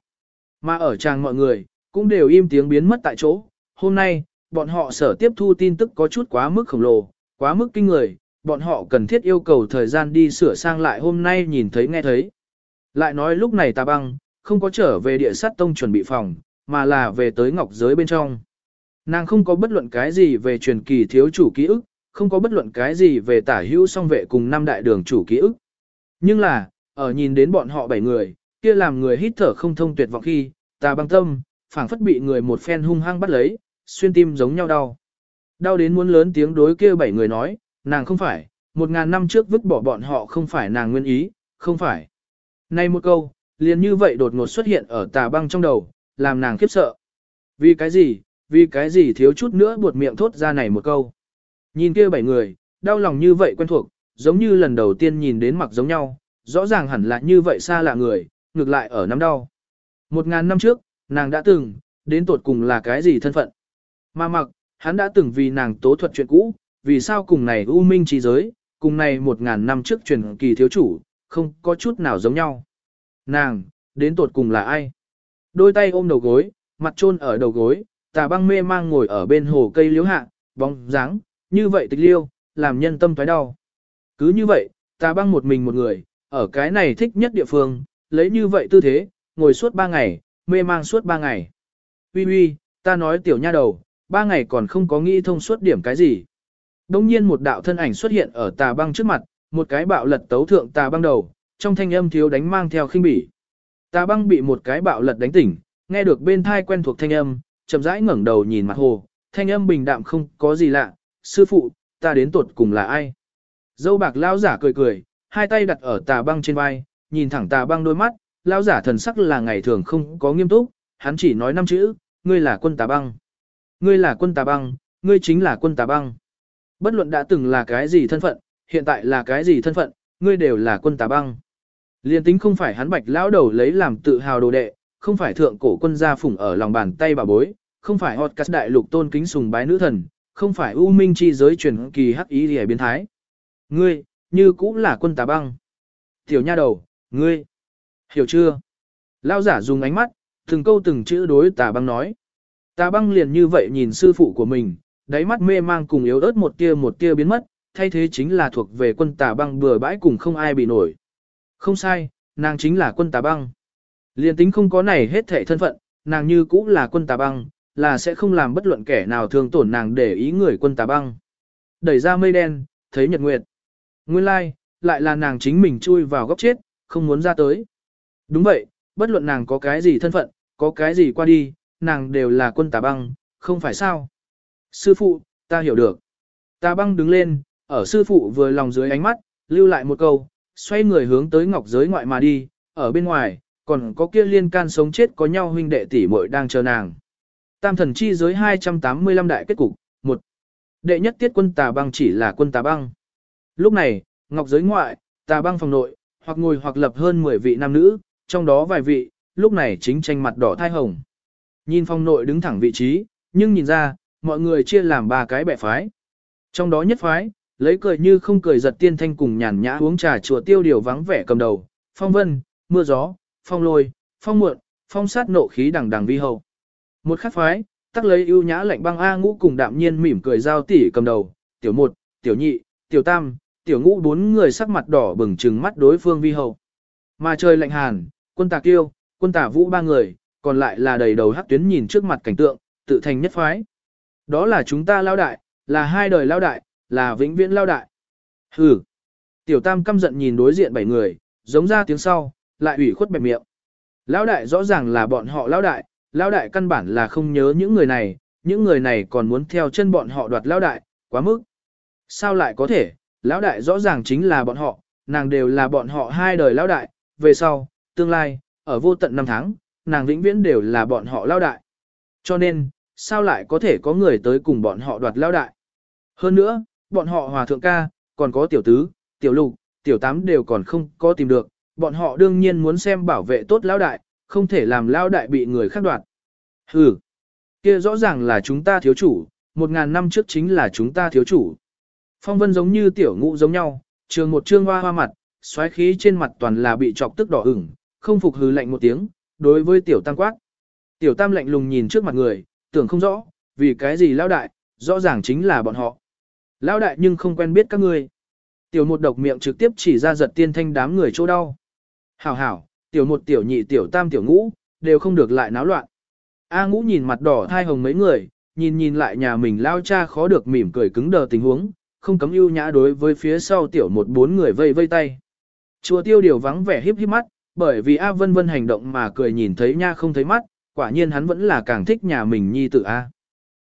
S1: Mà ở chàng mọi người, cũng đều im tiếng biến mất tại chỗ. Hôm nay, bọn họ sở tiếp thu tin tức có chút quá mức khổng lồ, quá mức kinh người, bọn họ cần thiết yêu cầu thời gian đi sửa sang lại hôm nay nhìn thấy nghe thấy. Lại nói lúc này ta băng, không có trở về địa sát tông chuẩn bị phòng, mà là về tới ngọc giới bên trong. Nàng không có bất luận cái gì về truyền kỳ thiếu chủ ký ức, không có bất luận cái gì về tả hữu song vệ cùng năm đại đường chủ ký ức. Nhưng là, ở nhìn đến bọn họ bảy người, kia làm người hít thở không thông tuyệt vọng khi, tà băng tâm, phảng phất bị người một phen hung hăng bắt lấy, xuyên tim giống nhau đau. Đau đến muốn lớn tiếng đối kia bảy người nói, nàng không phải, một ngàn năm trước vứt bỏ bọn họ không phải nàng nguyên ý, không phải. Nay một câu, liền như vậy đột ngột xuất hiện ở tà băng trong đầu, làm nàng khiếp sợ. Vì cái gì, vì cái gì thiếu chút nữa buột miệng thốt ra này một câu. Nhìn kia bảy người, đau lòng như vậy quen thuộc, giống như lần đầu tiên nhìn đến mặc giống nhau, rõ ràng hẳn là như vậy xa lạ người, ngược lại ở nắm đau. Một ngàn năm trước, nàng đã từng, đến tột cùng là cái gì thân phận. Mà mặc, hắn đã từng vì nàng tố thuật chuyện cũ, vì sao cùng này u minh trí giới, cùng này một ngàn năm trước truyền kỳ thiếu chủ, không có chút nào giống nhau. Nàng, đến tột cùng là ai? Đôi tay ôm đầu gối, mặt chôn ở đầu gối, tà băng mê mang ngồi ở bên hồ cây liễu hạ, bóng dáng, như vậy tịch liêu, làm nhân tâm thoái đau. Cứ như vậy, tà băng một mình một người, ở cái này thích nhất địa phương, lấy như vậy tư thế, ngồi suốt ba ngày, mê mang suốt ba ngày. Ui ui, ta nói tiểu nha đầu, ba ngày còn không có nghĩ thông suốt điểm cái gì. Đông nhiên một đạo thân ảnh xuất hiện ở tà băng trước mặt, một cái bạo lật tấu thượng tà băng đầu, trong thanh âm thiếu đánh mang theo khinh bỉ. Tà băng bị một cái bạo lật đánh tỉnh, nghe được bên thai quen thuộc thanh âm, chậm rãi ngẩng đầu nhìn mặt hồ, thanh âm bình đạm không có gì lạ, sư phụ, ta đến tuột cùng là ai? Dâu bạc lao giả cười cười, hai tay đặt ở tà băng trên vai, nhìn thẳng tà băng đôi mắt, lão giả thần sắc là ngày thường không có nghiêm túc, hắn chỉ nói năm chữ, ngươi là quân tà băng. Ngươi là quân tà băng, ngươi chính là quân tà băng. Bất luận đã từng là cái gì thân phận, hiện tại là cái gì thân phận, ngươi đều là quân tà băng. Liên tính không phải hắn bạch lão đầu lấy làm tự hào đồ đệ, không phải thượng cổ quân gia phủng ở lòng bàn tay bà bối, không phải hot cắt đại lục tôn kính sùng bái nữ thần, không phải u minh chi giới truyền kỳ hắc ý hề biến thái. Ngươi, như cũng là quân tà băng. Tiểu nha đầu, ngươi, hiểu chưa? Lao giả dùng ánh mắt, từng câu từng chữ đối tà băng nói. Tà băng liền như vậy nhìn sư phụ của mình, đáy mắt mê mang cùng yếu ớt một tia một tia biến mất, thay thế chính là thuộc về quân tà băng bừa bãi cùng không ai bị nổi. Không sai, nàng chính là quân tà băng. liền tính không có này hết thể thân phận, nàng như cũng là quân tà băng, là sẽ không làm bất luận kẻ nào thương tổn nàng để ý người quân tà băng. Đẩy ra mây đen, thấy nhật nguyệt. Nguyên lai, like, lại là nàng chính mình chui vào góc chết, không muốn ra tới. Đúng vậy, bất luận nàng có cái gì thân phận, có cái gì qua đi, nàng đều là quân tà băng, không phải sao. Sư phụ, ta hiểu được. Tà băng đứng lên, ở sư phụ vừa lòng dưới ánh mắt, lưu lại một câu, xoay người hướng tới ngọc giới ngoại mà đi, ở bên ngoài, còn có kia liên can sống chết có nhau huynh đệ tỷ muội đang chờ nàng. Tam thần chi giới 285 đại kết cục, một Đệ nhất tiết quân tà băng chỉ là quân tà băng. Lúc này, ngọc giới ngoại, tà băng phòng nội, hoặc ngồi hoặc lập hơn 10 vị nam nữ, trong đó vài vị, lúc này chính tranh mặt đỏ thai hồng. Nhìn phòng nội đứng thẳng vị trí, nhưng nhìn ra, mọi người chia làm ba cái bẻ phái. Trong đó nhất phái, lấy cười như không cười giật tiên thanh cùng nhàn nhã uống trà chùa tiêu điều vắng vẻ cầm đầu, phong vân, mưa gió, phong lôi, phong muộn, phong sát nộ khí đằng đằng vi hậu. Một khắc phái, tắc lấy ưu nhã lạnh băng A ngũ cùng đạm nhiên mỉm cười giao tỉ cầm đầu, tiểu một, tiểu nhị, tiểu tam, tiểu ngũ bốn người sắc mặt đỏ bừng trừng mắt đối phương vi hậu. Mà trời lạnh hàn, quân tà kiêu, quân tà vũ ba người, còn lại là đầy đầu hắc tuyến nhìn trước mặt cảnh tượng, tự thành nhất phái. Đó là chúng ta lao đại, là hai đời lao đại, là vĩnh viễn lao đại. Hừ. Tiểu tam căm giận nhìn đối diện bảy người, giống ra tiếng sau, lại ủy khuất bẹp miệng. Lão đại rõ ràng là bọn họ lão đại, lão đại căn bản là không nhớ những người này, những người này còn muốn theo chân bọn họ đoạt lão đại, quá mức. Sao lại có thể, lão đại rõ ràng chính là bọn họ, nàng đều là bọn họ hai đời lão đại, về sau, tương lai, ở vô tận năm tháng, nàng vĩnh viễn đều là bọn họ lão đại. Cho nên, sao lại có thể có người tới cùng bọn họ đoạt lão đại? Hơn nữa, bọn họ hòa thượng ca, còn có tiểu tứ, tiểu lục, tiểu tám đều còn không có tìm được, bọn họ đương nhiên muốn xem bảo vệ tốt lão đại, không thể làm lão đại bị người khác đoạt. Hừ, kia rõ ràng là chúng ta thiếu chủ, một ngàn năm trước chính là chúng ta thiếu chủ. Phong vân giống như tiểu ngũ giống nhau, trường một trương hoa hoa mặt, xoáy khí trên mặt toàn là bị chọc tức đỏ ửng, không phục hừ lạnh một tiếng, đối với tiểu tam quát. Tiểu tam lạnh lùng nhìn trước mặt người, tưởng không rõ, vì cái gì lao đại, rõ ràng chính là bọn họ. Lao đại nhưng không quen biết các ngươi. Tiểu một độc miệng trực tiếp chỉ ra giật tiên thanh đám người chỗ đau. Hảo hảo, Tiểu một tiểu nhị tiểu tam tiểu ngũ, đều không được lại náo loạn. A ngũ nhìn mặt đỏ thai hồng mấy người, nhìn nhìn lại nhà mình lao cha khó được mỉm cười cứng đờ tình huống, không cấm ưu nhã đối với phía sau tiểu một bốn người vây vây tay. Chùa tiêu điều vắng vẻ hiếp hiếp mắt, bởi vì A vân vân hành động mà cười nhìn thấy nha không thấy mắt, quả nhiên hắn vẫn là càng thích nhà mình nhi tự A.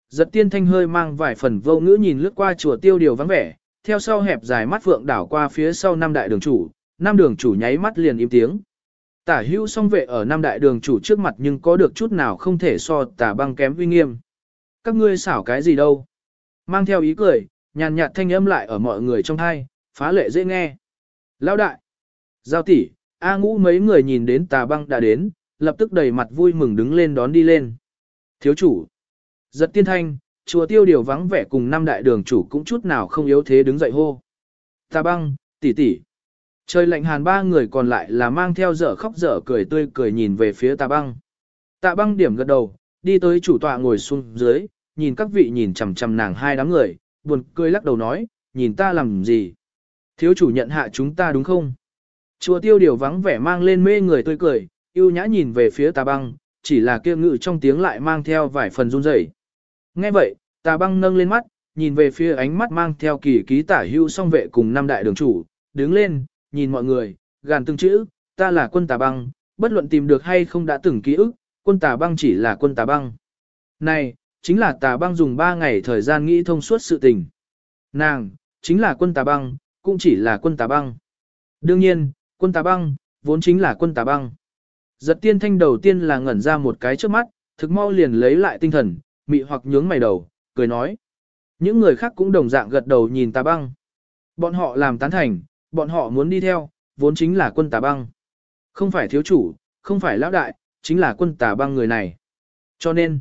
S1: Giật tiên thanh hơi mang vài phần vô ngữ nhìn lướt qua chùa tiêu điều vắng vẻ, theo sau hẹp dài mắt phượng đảo qua phía sau năm đại đường chủ, năm đường chủ nháy mắt liền im tiếng. Tả hữu song vệ ở năm đại đường chủ trước mặt nhưng có được chút nào không thể so tả băng kém uy nghiêm. Các ngươi xảo cái gì đâu. Mang theo ý cười, nhàn nhạt thanh âm lại ở mọi người trong thai, phá lệ dễ nghe. Lão đại, giao tỷ, A ngũ mấy người nhìn đến tà băng đã đến, lập tức đầy mặt vui mừng đứng lên đón đi lên. Thiếu chủ, giật tiên thanh, chùa tiêu điều vắng vẻ cùng năm đại đường chủ cũng chút nào không yếu thế đứng dậy hô. Tà băng, tỷ tỷ. Trời lạnh hàn ba người còn lại là mang theo dở khóc dở cười tươi cười nhìn về phía tà băng. Tạ băng điểm gật đầu, đi tới chủ tọa ngồi xuống dưới, nhìn các vị nhìn chằm chằm nàng hai đám người, buồn cười lắc đầu nói, nhìn ta làm gì? Thiếu chủ nhận hạ chúng ta đúng không? Chùa tiêu điều vắng vẻ mang lên mê người tươi cười, yêu nhã nhìn về phía tà băng, chỉ là kia ngự trong tiếng lại mang theo vài phần run rẩy. Nghe vậy, tà băng nâng lên mắt, nhìn về phía ánh mắt mang theo kỳ ký tả hưu song vệ cùng năm đại đường chủ, đứng lên, nhìn mọi người, gàn từng chữ, ta là quân tà băng, bất luận tìm được hay không đã từng ký ức, quân tà băng chỉ là quân tà băng. Này, chính là tà băng dùng 3 ngày thời gian nghĩ thông suốt sự tình. Nàng, chính là quân tà băng, cũng chỉ là quân tà băng. Đương nhiên, quân tà băng, vốn chính là quân tà băng. Giật tiên thanh đầu tiên là ngẩn ra một cái trước mắt, thực mau liền lấy lại tinh thần, mị hoặc nhướng mày đầu, cười nói. Những người khác cũng đồng dạng gật đầu nhìn tà băng. Bọn họ làm tán thành, bọn họ muốn đi theo, vốn chính là quân tà băng. Không phải thiếu chủ, không phải lão đại, chính là quân tà băng người này. Cho nên,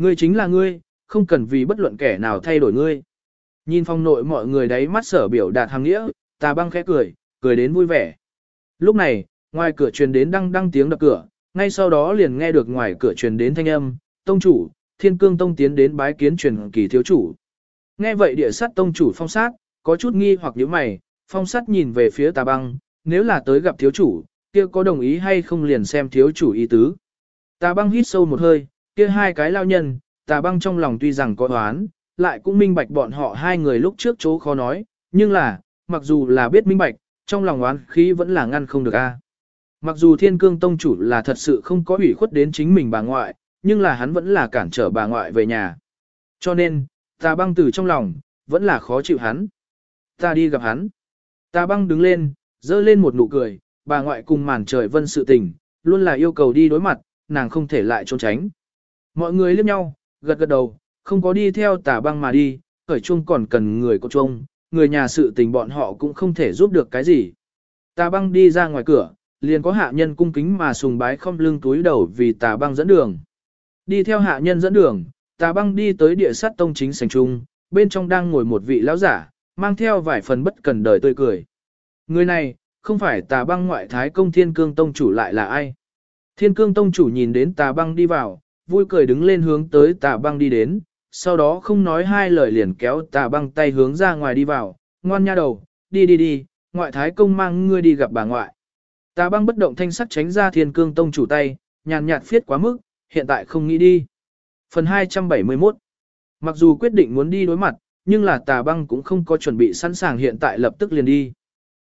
S1: ngươi chính là ngươi, không cần vì bất luận kẻ nào thay đổi ngươi. Nhìn phong nội mọi người đấy mắt sở biểu đạt hàng nghĩa, tà băng khẽ cười, cười đến vui vẻ. Lúc này, ngoài cửa truyền đến đăng đăng tiếng đập cửa, ngay sau đó liền nghe được ngoài cửa truyền đến thanh âm, tông chủ, thiên cương tông tiến đến bái kiến truyền kỳ thiếu chủ. Nghe vậy địa sát tông chủ phong sát, có chút nghi hoặc nhíu mày, phong sát nhìn về phía tà băng, nếu là tới gặp thiếu chủ, kia có đồng ý hay không liền xem thiếu chủ ý tứ. Tà băng hít sâu một hơi, kia hai cái lao nhân, tà băng trong lòng tuy rằng có đoán, lại cũng minh bạch bọn họ hai người lúc trước chỗ khó nói, nhưng là, mặc dù là biết minh bạch, trong lòng oán khí vẫn là ngăn không được a. Mặc dù thiên cương tông chủ là thật sự không có ủy khuất đến chính mình bà ngoại, nhưng là hắn vẫn là cản trở bà ngoại về nhà. Cho nên, tà băng từ trong lòng, vẫn là khó chịu hắn. Ta đi gặp hắn. Tà băng đứng lên, dơ lên một nụ cười, bà ngoại cùng màn trời vân sự tình, luôn là yêu cầu đi đối mặt, nàng không thể lại trốn tránh. Mọi người liếc nhau, gật gật đầu, không có đi theo tà băng mà đi, khởi chung còn cần người có chung, người nhà sự tình bọn họ cũng không thể giúp được cái gì. Tà băng đi ra ngoài cửa, liền có hạ nhân cung kính mà sùng bái không lưng túi đầu vì tà băng dẫn đường. Đi theo hạ nhân dẫn đường, tà băng đi tới địa sát tông chính sành trung, bên trong đang ngồi một vị lão giả, mang theo vài phần bất cần đời tươi cười. Người này, không phải tà băng ngoại thái công thiên cương tông chủ lại là ai? Thiên cương tông chủ nhìn đến tà băng đi vào, vui cười đứng lên hướng tới tà băng đi đến, sau đó không nói hai lời liền kéo tà băng tay hướng ra ngoài đi vào, ngoan nha đầu, đi đi đi, ngoại thái công mang ngươi đi gặp bà ngoại. Tà băng bất động thanh sắc tránh ra thiên cương tông chủ tay, nhàn nhạt phiết quá mức, hiện tại không nghĩ đi. Phần 271 Mặc dù quyết định muốn đi đối mặt, nhưng là tà băng cũng không có chuẩn bị sẵn sàng hiện tại lập tức liền đi.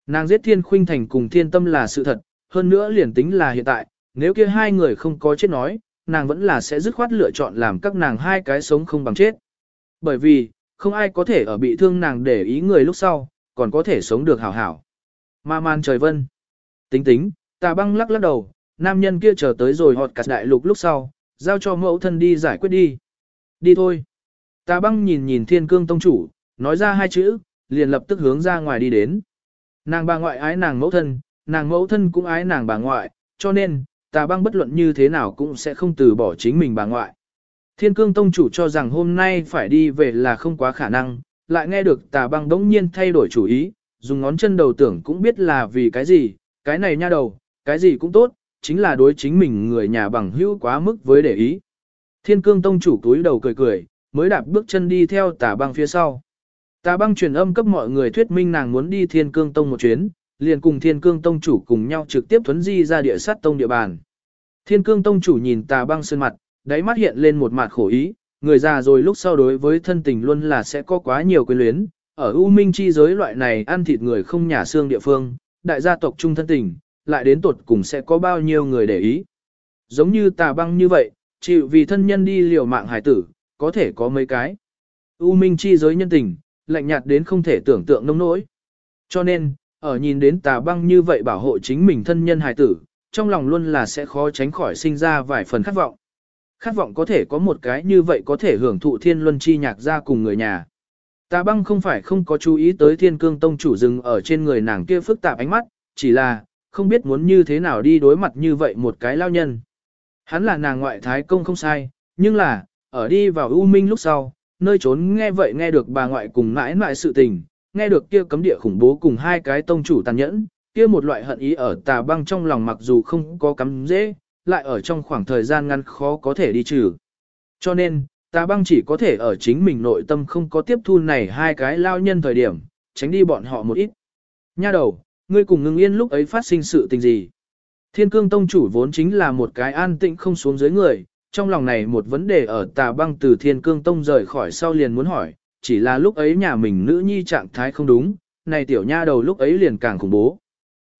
S1: Nàng giết thiên khuynh thành cùng thiên tâm là sự thật, hơn nữa liền tính là hiện tại, nếu kia hai người không có chết nói, nàng vẫn là sẽ dứt khoát lựa chọn làm các nàng hai cái sống không bằng chết. Bởi vì, không ai có thể ở bị thương nàng để ý người lúc sau, còn có thể sống được hảo hảo. Ma man trời vân. Tính tính, tà băng lắc lắc đầu, nam nhân kia chờ tới rồi họt cắt đại lục lúc sau, giao cho mẫu thân đi giải quyết đi. Đi thôi. Tà băng nhìn nhìn thiên cương tông chủ, nói ra hai chữ, liền lập tức hướng ra ngoài đi đến. Nàng bà ngoại ái nàng mẫu thân, nàng mẫu thân cũng ái nàng bà ngoại, cho nên, tà băng bất luận như thế nào cũng sẽ không từ bỏ chính mình bà ngoại. Thiên cương tông chủ cho rằng hôm nay phải đi về là không quá khả năng, lại nghe được tà băng đống nhiên thay đổi chủ ý, dùng ngón chân đầu tưởng cũng biết là vì cái gì, cái này nha đầu, cái gì cũng tốt, chính là đối chính mình người nhà bằng hữu quá mức với để ý. Thiên cương tông chủ túi đầu cười cười, mới đạp bước chân đi theo tà băng phía sau. Tà băng truyền âm cấp mọi người thuyết minh nàng muốn đi thiên cương tông một chuyến, liền cùng Thiên Cương Tông chủ cùng nhau trực tiếp thuấn di ra địa sát tông địa bàn. Thiên Cương Tông chủ nhìn tà băng sơn mặt, đáy mắt hiện lên một mặt khổ ý, người già rồi lúc sau đối với thân tình luôn là sẽ có quá nhiều quyến luyến. Ở U Minh chi giới loại này ăn thịt người không nhà xương địa phương, đại gia tộc trung thân tình, lại đến tột cùng sẽ có bao nhiêu người để ý. Giống như tà băng như vậy, chịu vì thân nhân đi liều mạng hải tử, có thể có mấy cái. U Minh chi giới nhân tình, lạnh nhạt đến không thể tưởng tượng nông nỗi. Cho nên, ở nhìn đến tà băng như vậy bảo hộ chính mình thân nhân hài tử, trong lòng luôn là sẽ khó tránh khỏi sinh ra vài phần khát vọng. Khát vọng có thể có một cái như vậy có thể hưởng thụ thiên luân chi nhạc ra cùng người nhà. Tà băng không phải không có chú ý tới thiên cương tông chủ rừng ở trên người nàng kia phức tạp ánh mắt, chỉ là, không biết muốn như thế nào đi đối mặt như vậy một cái lao nhân. Hắn là nàng ngoại thái công không sai, nhưng là, ở đi vào U Minh lúc sau, nơi trốn nghe vậy nghe được bà ngoại cùng mãi mãi sự tình, nghe được kia cấm địa khủng bố cùng hai cái tông chủ tàn nhẫn, kia một loại hận ý ở tà băng trong lòng mặc dù không có cắm dễ, lại ở trong khoảng thời gian ngắn khó có thể đi trừ. Cho nên, tà băng chỉ có thể ở chính mình nội tâm không có tiếp thu này hai cái lao nhân thời điểm, tránh đi bọn họ một ít. Nha đầu, ngươi cùng ngưng yên lúc ấy phát sinh sự tình gì? Thiên cương tông chủ vốn chính là một cái an tĩnh không xuống dưới người, trong lòng này một vấn đề ở tà băng từ thiên cương tông rời khỏi sau liền muốn hỏi, chỉ là lúc ấy nhà mình nữ nhi trạng thái không đúng, này tiểu nha đầu lúc ấy liền càng khủng bố.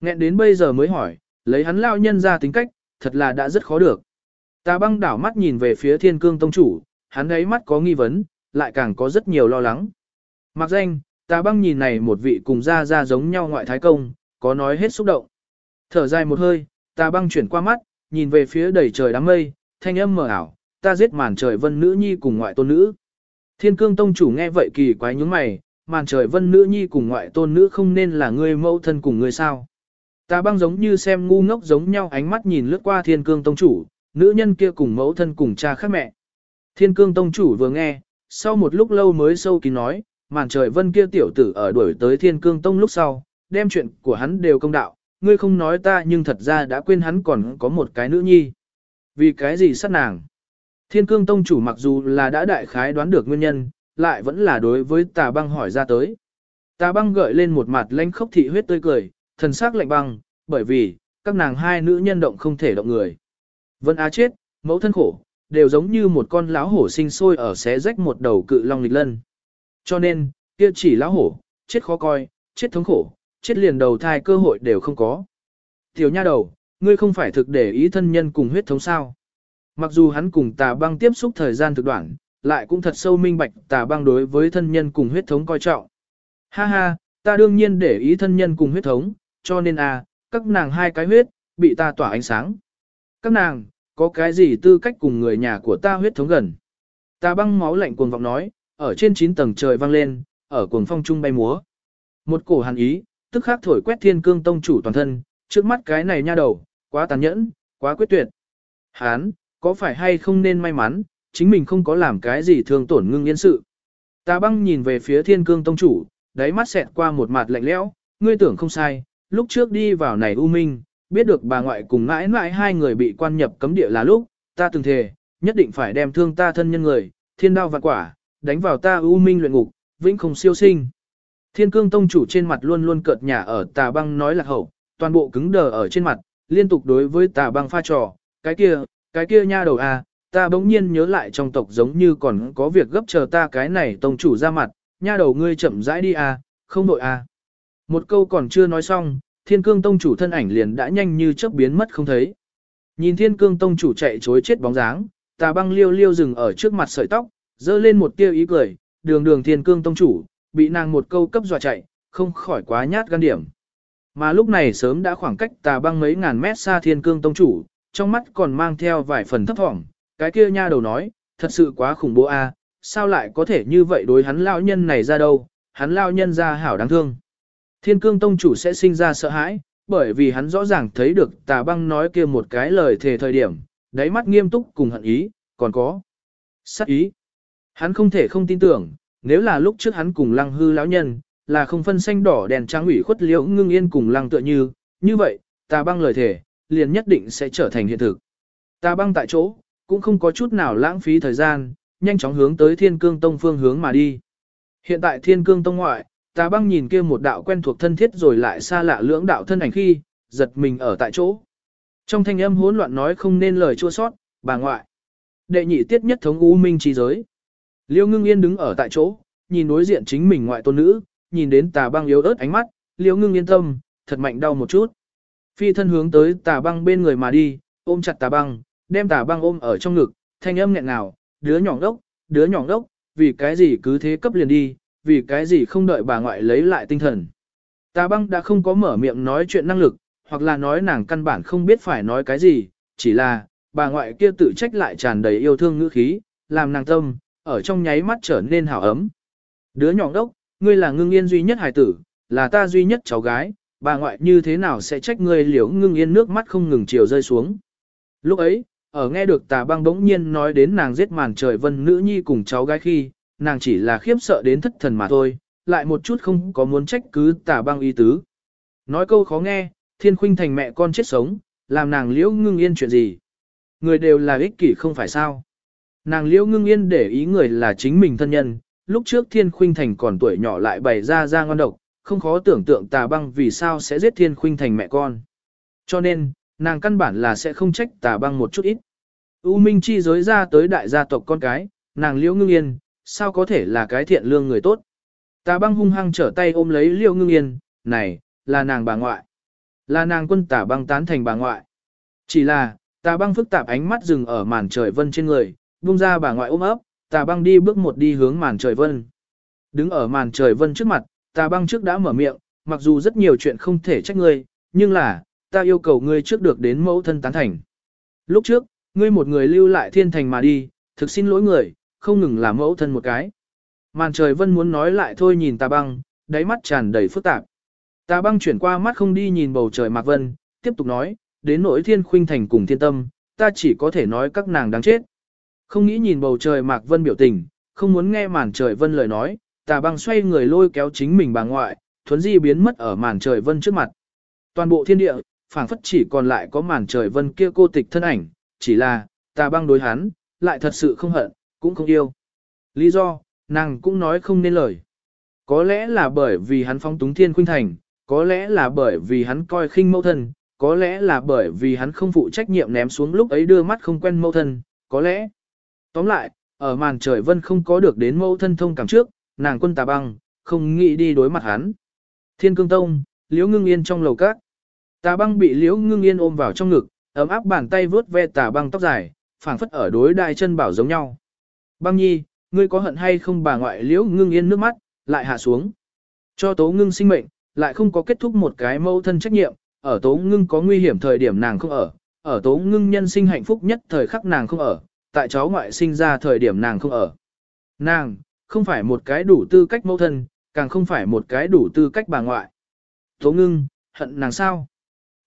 S1: Nghẹn đến bây giờ mới hỏi, lấy hắn lao nhân ra tính cách, thật là đã rất khó được. Ta băng đảo mắt nhìn về phía thiên cương tông chủ, hắn ấy mắt có nghi vấn, lại càng có rất nhiều lo lắng. Mặc danh, ta băng nhìn này một vị cùng ra ra giống nhau ngoại thái công, có nói hết xúc động. Thở dài một hơi, ta băng chuyển qua mắt, nhìn về phía đầy trời đám mây, thanh âm mờ ảo, ta giết màn trời vân nữ nhi cùng ngoại tôn nữ. Thiên cương tông chủ nghe vậy kỳ quái nhướng mày, màn trời vân nữ nhi cùng ngoại tôn nữ không nên là người mẫu thân cùng người sao. Ta băng giống như xem ngu ngốc giống nhau ánh mắt nhìn lướt qua thiên cương tông chủ, nữ nhân kia cùng mẫu thân cùng cha khác mẹ. Thiên cương tông chủ vừa nghe, sau một lúc lâu mới sâu kín nói, màn trời vân kia tiểu tử ở đuổi tới thiên cương tông lúc sau, đem chuyện của hắn đều công đạo, ngươi không nói ta nhưng thật ra đã quên hắn còn có một cái nữ nhi. Vì cái gì sát nàng? Thiên cương tông chủ mặc dù là đã đại khái đoán được nguyên nhân, lại vẫn là đối với tà băng hỏi ra tới. Tà băng gợi lên một mặt lanh khốc thị huyết tươi cười, thần sắc lạnh băng, bởi vì, các nàng hai nữ nhân động không thể động người. Vân Á chết, mẫu thân khổ, đều giống như một con lão hổ sinh sôi ở xé rách một đầu cự long lịch lân. Cho nên, kia chỉ lão hổ, chết khó coi, chết thống khổ, chết liền đầu thai cơ hội đều không có. Tiểu nha đầu, ngươi không phải thực để ý thân nhân cùng huyết thống sao. Mặc dù hắn cùng tà băng tiếp xúc thời gian thực đoạn, lại cũng thật sâu minh bạch tà băng đối với thân nhân cùng huyết thống coi trọng. Ha ha, ta đương nhiên để ý thân nhân cùng huyết thống, cho nên a, à, các nàng hai cái huyết, bị ta tỏa ánh sáng. Các nàng, có cái gì tư cách cùng người nhà của ta huyết thống gần. Tà băng máu lạnh cuồng vọng nói, ở trên 9 tầng trời vang lên, ở cuồng phong trung bay múa. Một cổ hàn ý, tức khắc thổi quét thiên cương tông chủ toàn thân, trước mắt cái này nha đầu, quá tàn nhẫn, quá quyết tuyệt. Hán, có phải hay không nên may mắn, chính mình không có làm cái gì thương tổn ngưng yên sự. Tà băng nhìn về phía thiên cương tông chủ, đáy mắt xẹt qua một mặt lạnh lẽo, ngươi tưởng không sai, lúc trước đi vào này u minh, biết được bà ngoại cùng mãi mãi hai người bị quan nhập cấm địa là lúc, ta từng thề, nhất định phải đem thương ta thân nhân người, thiên đao vạn quả, đánh vào ta u minh luyện ngục, vĩnh không siêu sinh. Thiên cương tông chủ trên mặt luôn luôn cợt nhả ở tà băng nói lạc hậu, toàn bộ cứng đờ ở trên mặt, liên tục đối với tà băng pha trò, cái kia, cái kia nha đầu à, ta bỗng nhiên nhớ lại trong tộc giống như còn có việc gấp chờ ta cái này tông chủ ra mặt, nha đầu ngươi chậm rãi đi à, không đội à. Một câu còn chưa nói xong, thiên cương tông chủ thân ảnh liền đã nhanh như chớp biến mất không thấy. Nhìn thiên cương tông chủ chạy chối chết bóng dáng, tà băng liêu liêu dừng ở trước mặt sợi tóc, dơ lên một tia ý cười, đường đường thiên cương tông chủ, bị nàng một câu cấp dọa chạy, không khỏi quá nhát gan điểm. Mà lúc này sớm đã khoảng cách tà băng mấy ngàn mét xa thiên cương tông chủ, trong mắt còn mang theo vài phần thấp thỏm, cái kia nha đầu nói, thật sự quá khủng bố a, sao lại có thể như vậy đối hắn lao nhân này ra đâu, hắn lao nhân ra hảo đáng thương. Thiên cương tông chủ sẽ sinh ra sợ hãi, bởi vì hắn rõ ràng thấy được tà băng nói kia một cái lời thề thời điểm, đáy mắt nghiêm túc cùng hận ý, còn có sát ý. Hắn không thể không tin tưởng, nếu là lúc trước hắn cùng lăng hư lão nhân, là không phân xanh đỏ đèn trang ủy khuất liễu ngưng yên cùng lăng tựa như, như vậy, tà băng lời thề, liền nhất định sẽ trở thành hiện thực. Ta băng tại chỗ, cũng không có chút nào lãng phí thời gian, nhanh chóng hướng tới thiên cương tông phương hướng mà đi. Hiện tại thiên cương tông ngoại, ta băng nhìn kia một đạo quen thuộc thân thiết rồi lại xa lạ lưỡng đạo thân ảnh khi, giật mình ở tại chỗ. Trong thanh âm hỗn loạn nói không nên lời chua sót, bà ngoại. Đệ nhị tiết nhất thống u minh trí giới. Liêu ngưng yên đứng ở tại chỗ, nhìn đối diện chính mình ngoại tôn nữ, nhìn đến tà băng yếu ớt ánh mắt, liêu ngưng yên tâm, thật mạnh đau một chút. Phi thân hướng tới tà băng bên người mà đi, ôm chặt tà băng, đem tà băng ôm ở trong ngực, thanh âm nghẹn ngào, đứa nhỏ đốc, đứa nhỏ đốc, vì cái gì cứ thế cấp liền đi, vì cái gì không đợi bà ngoại lấy lại tinh thần. Tà băng đã không có mở miệng nói chuyện năng lực, hoặc là nói nàng căn bản không biết phải nói cái gì, chỉ là, bà ngoại kia tự trách lại tràn đầy yêu thương ngữ khí, làm nàng tâm, ở trong nháy mắt trở nên hào ấm. Đứa nhỏ đốc, ngươi là ngưng yên duy nhất hài tử, là ta duy nhất cháu gái, bà ngoại như thế nào sẽ trách ngươi liễu ngưng yên nước mắt không ngừng chiều rơi xuống. Lúc ấy, ở nghe được tà băng bỗng nhiên nói đến nàng giết màn trời vân nữ nhi cùng cháu gái khi, nàng chỉ là khiếp sợ đến thất thần mà thôi, lại một chút không có muốn trách cứ tà băng y tứ. Nói câu khó nghe, thiên khuynh thành mẹ con chết sống, làm nàng liễu ngưng yên chuyện gì. Người đều là ích kỷ không phải sao. Nàng liễu ngưng yên để ý người là chính mình thân nhân, lúc trước thiên khuynh thành còn tuổi nhỏ lại bày ra ra ngon độc, không khó tưởng tượng tà băng vì sao sẽ giết thiên khuynh thành mẹ con. Cho nên, nàng căn bản là sẽ không trách tà băng một chút ít. U Minh chi giới ra tới đại gia tộc con cái, nàng liễu ngưng yên, sao có thể là cái thiện lương người tốt. Tà băng hung hăng trở tay ôm lấy liễu ngưng yên, này, là nàng bà ngoại. Là nàng quân tà băng tán thành bà ngoại. Chỉ là, tà băng phức tạp ánh mắt dừng ở màn trời vân trên người, buông ra bà ngoại ôm ấp, tà băng đi bước một đi hướng màn trời vân. Đứng ở màn trời vân trước mặt, Ta băng trước đã mở miệng, mặc dù rất nhiều chuyện không thể trách ngươi, nhưng là, ta yêu cầu ngươi trước được đến mẫu thân tán thành. Lúc trước, ngươi một người lưu lại thiên thành mà đi, thực xin lỗi người, không ngừng làm mẫu thân một cái. Màn trời vân muốn nói lại thôi nhìn ta băng, đáy mắt tràn đầy phức tạp. Ta băng chuyển qua mắt không đi nhìn bầu trời mạc vân, tiếp tục nói, đến nỗi thiên khuynh thành cùng thiên tâm, ta chỉ có thể nói các nàng đáng chết. Không nghĩ nhìn bầu trời mạc vân biểu tình, không muốn nghe màn trời vân lời nói, tà băng xoay người lôi kéo chính mình bà ngoại, thuấn di biến mất ở màn trời vân trước mặt. Toàn bộ thiên địa, phảng phất chỉ còn lại có màn trời vân kia cô tịch thân ảnh, chỉ là, tà băng đối hắn, lại thật sự không hận, cũng không yêu. Lý do, nàng cũng nói không nên lời. Có lẽ là bởi vì hắn phong túng thiên khuynh thành, có lẽ là bởi vì hắn coi khinh mẫu thân, có lẽ là bởi vì hắn không phụ trách nhiệm ném xuống lúc ấy đưa mắt không quen mẫu thân, có lẽ. Tóm lại, ở màn trời vân không có được đến mẫu thân thông cảm trước, nàng quân tà băng, không nghĩ đi đối mặt hắn. Thiên cương tông, liễu ngưng yên trong lầu cát. Tà băng bị liễu ngưng yên ôm vào trong ngực, ấm áp bàn tay vướt ve tà băng tóc dài, phảng phất ở đối đai chân bảo giống nhau. Băng nhi, ngươi có hận hay không bà ngoại liễu ngưng yên nước mắt, lại hạ xuống. Cho tố ngưng sinh mệnh, lại không có kết thúc một cái mâu thân trách nhiệm, ở tố ngưng có nguy hiểm thời điểm nàng không ở, ở tố ngưng nhân sinh hạnh phúc nhất thời khắc nàng không ở, tại cháu ngoại sinh ra thời điểm nàng không ở. Nàng, không phải một cái đủ tư cách mẫu thân, càng không phải một cái đủ tư cách bà ngoại. Tố ngưng, hận nàng sao?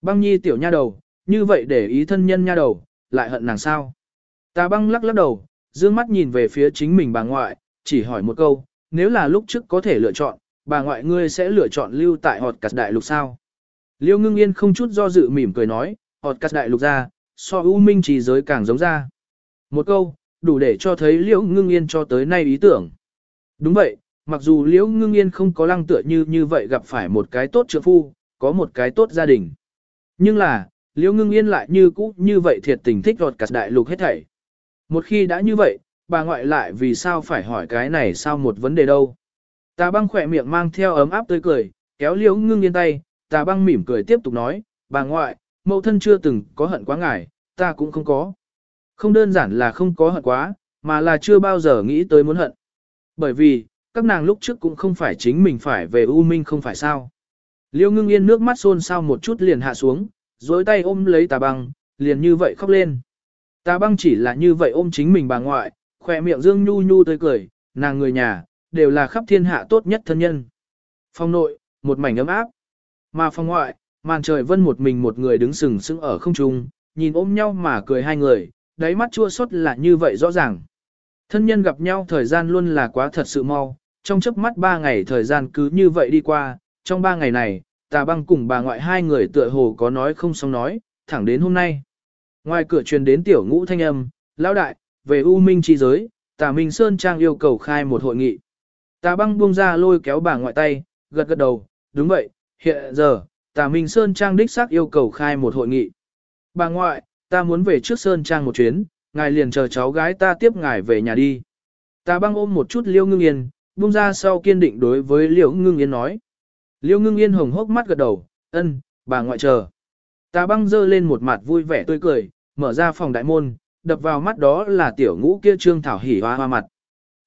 S1: Băng nhi tiểu nha đầu, như vậy để ý thân nhân nha đầu, lại hận nàng sao? Ta băng lắc lắc đầu, dương mắt nhìn về phía chính mình bà ngoại, chỉ hỏi một câu, nếu là lúc trước có thể lựa chọn, bà ngoại ngươi sẽ lựa chọn lưu tại họt cắt đại lục sao? Liêu ngưng yên không chút do dự mỉm cười nói, họt cắt đại lục ra, so ưu minh trì giới càng giống ra. Một câu, đủ để cho thấy liễu ngưng yên cho tới nay ý tưởng. Đúng vậy, mặc dù liễu ngưng yên không có lăng tựa như như vậy gặp phải một cái tốt trượng phu, có một cái tốt gia đình. Nhưng là, liễu ngưng yên lại như cũ như vậy thiệt tình thích rọt cả đại lục hết thảy. Một khi đã như vậy, bà ngoại lại vì sao phải hỏi cái này sao một vấn đề đâu. Tà băng khỏe miệng mang theo ấm áp tươi cười, kéo liễu ngưng yên tay, tà băng mỉm cười tiếp tục nói, bà ngoại, mẫu thân chưa từng có hận quá ngài, ta cũng không có. Không đơn giản là không có hận quá, mà là chưa bao giờ nghĩ tới muốn hận. Bởi vì, các nàng lúc trước cũng không phải chính mình phải về U Minh không phải sao. Liêu ngưng yên nước mắt xôn xao một chút liền hạ xuống, dối tay ôm lấy tà băng, liền như vậy khóc lên. Tà băng chỉ là như vậy ôm chính mình bà ngoại, khỏe miệng dương nhu nhu tươi cười, nàng người nhà, đều là khắp thiên hạ tốt nhất thân nhân. Phong nội, một mảnh ấm áp. Mà phong ngoại, màn trời vân một mình một người đứng sừng sững ở không trung, nhìn ôm nhau mà cười hai người, đáy mắt chua xót là như vậy rõ ràng. Thân nhân gặp nhau thời gian luôn là quá thật sự mau, trong chớp mắt ba ngày thời gian cứ như vậy đi qua, trong ba ngày này, tà băng cùng bà ngoại hai người tựa hồ có nói không xong nói, thẳng đến hôm nay. Ngoài cửa truyền đến tiểu ngũ thanh âm, lão đại, về U Minh chi giới, tà Minh Sơn Trang yêu cầu khai một hội nghị. Tà băng buông ra lôi kéo bà ngoại tay, gật gật đầu, đúng vậy, hiện giờ, tà Minh Sơn Trang đích xác yêu cầu khai một hội nghị. Bà ngoại, ta muốn về trước Sơn Trang một chuyến, ngài liền chờ cháu gái ta tiếp ngài về nhà đi. Ta băng ôm một chút liêu ngưng yên, buông ra sau kiên định đối với liêu ngưng yên nói. Liêu ngưng yên hồng hốc mắt gật đầu, ân, bà ngoại chờ. ta băng dơ lên một mặt vui vẻ tươi cười, mở ra phòng đại môn, đập vào mắt đó là tiểu ngũ kia trương thảo hỉ hoa hoa mặt.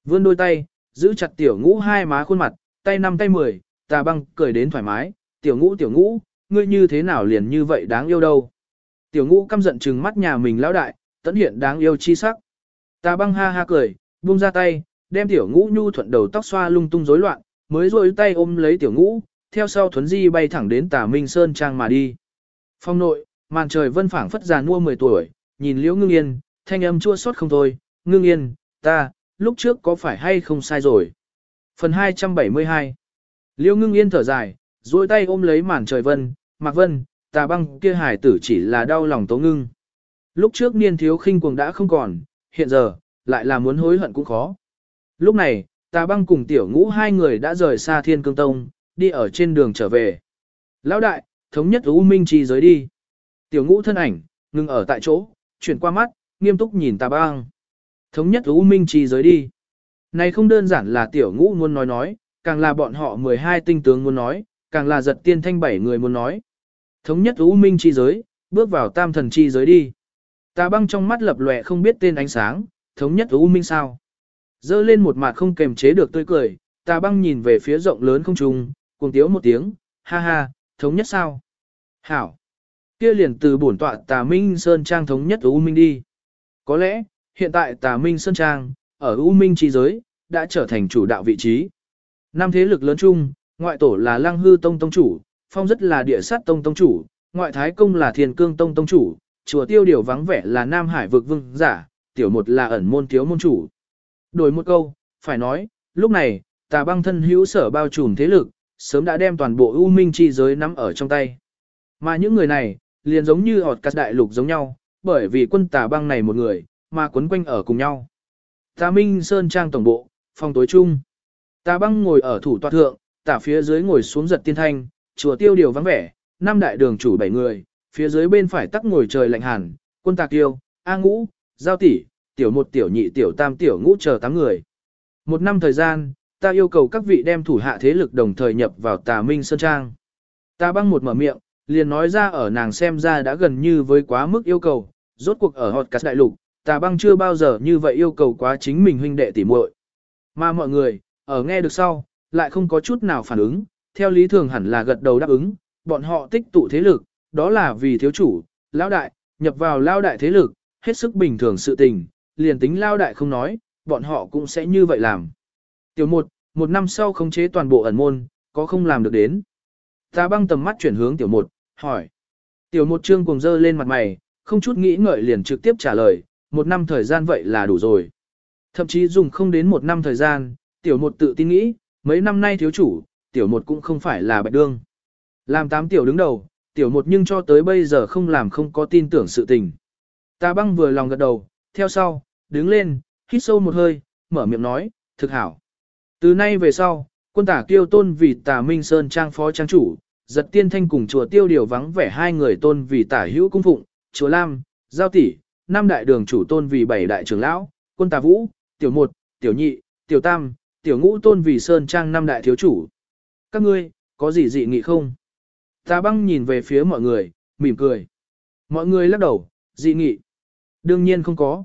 S1: Vươn đôi tay, giữ chặt tiểu ngũ hai má khuôn mặt, tay năm tay mười, ta băng cười đến thoải mái, tiểu ngũ tiểu ngũ, ngươi như thế nào liền như vậy đáng yêu đâu. Tiểu ngũ căm giận trừng mắt nhà mình lão đại, tẫn hiện đáng yêu chi sắc. Tà băng ha ha cười, buông ra tay, đem tiểu ngũ nhu thuận đầu tóc xoa lung tung rối loạn, mới rôi tay ôm lấy tiểu ngũ, theo sau thuấn di bay thẳng đến tà minh sơn trang mà đi. Phong nội, màn trời vân phảng phất già mua 10 tuổi, nhìn liễu ngưng yên, thanh âm chua xót không thôi, ngưng yên, ta, lúc trước có phải hay không sai rồi. Phần 272 Liễu ngưng yên thở dài, duỗi tay ôm lấy màn trời vân, mạc vân, tà băng kia hải tử chỉ là đau lòng tố ngưng. Lúc trước niên thiếu khinh cuồng đã không còn, hiện giờ, lại là muốn hối hận cũng khó. Lúc này, tà băng cùng tiểu ngũ hai người đã rời xa thiên cương tông, đi ở trên đường trở về. Lão đại, thống nhất U Minh Trì giới đi. Tiểu ngũ thân ảnh, ngừng ở tại chỗ, chuyển qua mắt, nghiêm túc nhìn tà băng. Thống nhất U Minh Trì giới đi. Này không đơn giản là tiểu ngũ muốn nói nói, càng là bọn họ 12 tinh tướng muốn nói, càng là giật tiên thanh bảy người muốn nói. Thống nhất U Minh Chi giới, bước vào tam thần chi giới đi. Tà băng trong mắt lập lòe không biết tên ánh sáng, thống nhất U Minh sao. Dơ lên một mặt không kềm chế được tươi cười, tà băng nhìn về phía rộng lớn không trung, cuồng tiếu một tiếng, ha ha, thống nhất sao. Hảo. Kia liền từ bổn tọa tà Minh Sơn Trang thống nhất U Minh đi. Có lẽ, hiện tại tà Minh Sơn Trang, ở U Minh chi giới, đã trở thành chủ đạo vị trí. Năm thế lực lớn chung, ngoại tổ là Lăng Hư Tông Tông Chủ, Phong rất là địa sát Tông Tông Chủ, ngoại Thái Công là Thiền Cương Tông Tông Chủ, chùa tiêu điều vắng vẻ là Nam Hải vực vương giả, tiểu một là ẩn môn thiếu môn chủ. Đổi một câu, phải nói, lúc này, tà băng thân hữu sở bao trùm thế lực, sớm đã đem toàn bộ U Minh chi giới nắm ở trong tay. Mà những người này, liền giống như họt cắt đại lục giống nhau, bởi vì quân tà băng này một người, mà quấn quanh ở cùng nhau. Tà Minh Sơn Trang Tổng Bộ, phòng tối chung. Tà băng ngồi ở thủ toa thượng, tả phía dưới ngồi xuống giật tiên thanh, chùa tiêu điều vắng vẻ, năm đại đường chủ bảy người, phía dưới bên phải tắc ngồi trời lạnh hàn, quân tạc tiêu, A ngũ, giao tỷ, tiểu một tiểu nhị tiểu tam tiểu ngũ chờ tám người. Một năm thời gian, ta yêu cầu các vị đem thủ hạ thế lực đồng thời nhập vào tà minh sơn trang. Ta băng một mở miệng, liền nói ra ở nàng xem ra đã gần như với quá mức yêu cầu, rốt cuộc ở họt cắt đại lục, ta băng chưa bao giờ như vậy yêu cầu quá chính mình huynh đệ tỉ muội. Mà mọi người, ở nghe được sau, lại không có chút nào phản ứng, theo lý thường hẳn là gật đầu đáp ứng, bọn họ tích tụ thế lực, đó là vì thiếu chủ, lão đại, nhập vào lao đại thế lực, hết sức bình thường sự tình, liền tính lao đại không nói, bọn họ cũng sẽ như vậy làm. Tiểu một, một năm sau khống chế toàn bộ ẩn môn, có không làm được đến. Ta băng tầm mắt chuyển hướng tiểu một, hỏi. Tiểu một trương cùng dơ lên mặt mày, không chút nghĩ ngợi liền trực tiếp trả lời, một năm thời gian vậy là đủ rồi. Thậm chí dùng không đến một năm thời gian, tiểu một tự tin nghĩ, mấy năm nay thiếu chủ, tiểu một cũng không phải là bạch đương. Làm tám tiểu đứng đầu, tiểu một nhưng cho tới bây giờ không làm không có tin tưởng sự tình. Ta băng vừa lòng gật đầu, theo sau, đứng lên, hít sâu một hơi, mở miệng nói, thực hảo. Từ nay về sau, quân tả kiêu tôn vì tà Minh Sơn trang phó trang chủ, giật tiên thanh cùng chùa tiêu điều vắng vẻ hai người tôn vì tả hữu cung phụng, chùa Lam, giao tỷ, năm đại đường chủ tôn vì bảy đại trưởng lão, quân tà vũ, tiểu một, tiểu nhị, tiểu tam, tiểu ngũ tôn vì Sơn trang năm đại thiếu chủ. Các ngươi, có gì dị nghị không? Tà băng nhìn về phía mọi người, mỉm cười. Mọi người lắc đầu, dị nghị. Đương nhiên không có.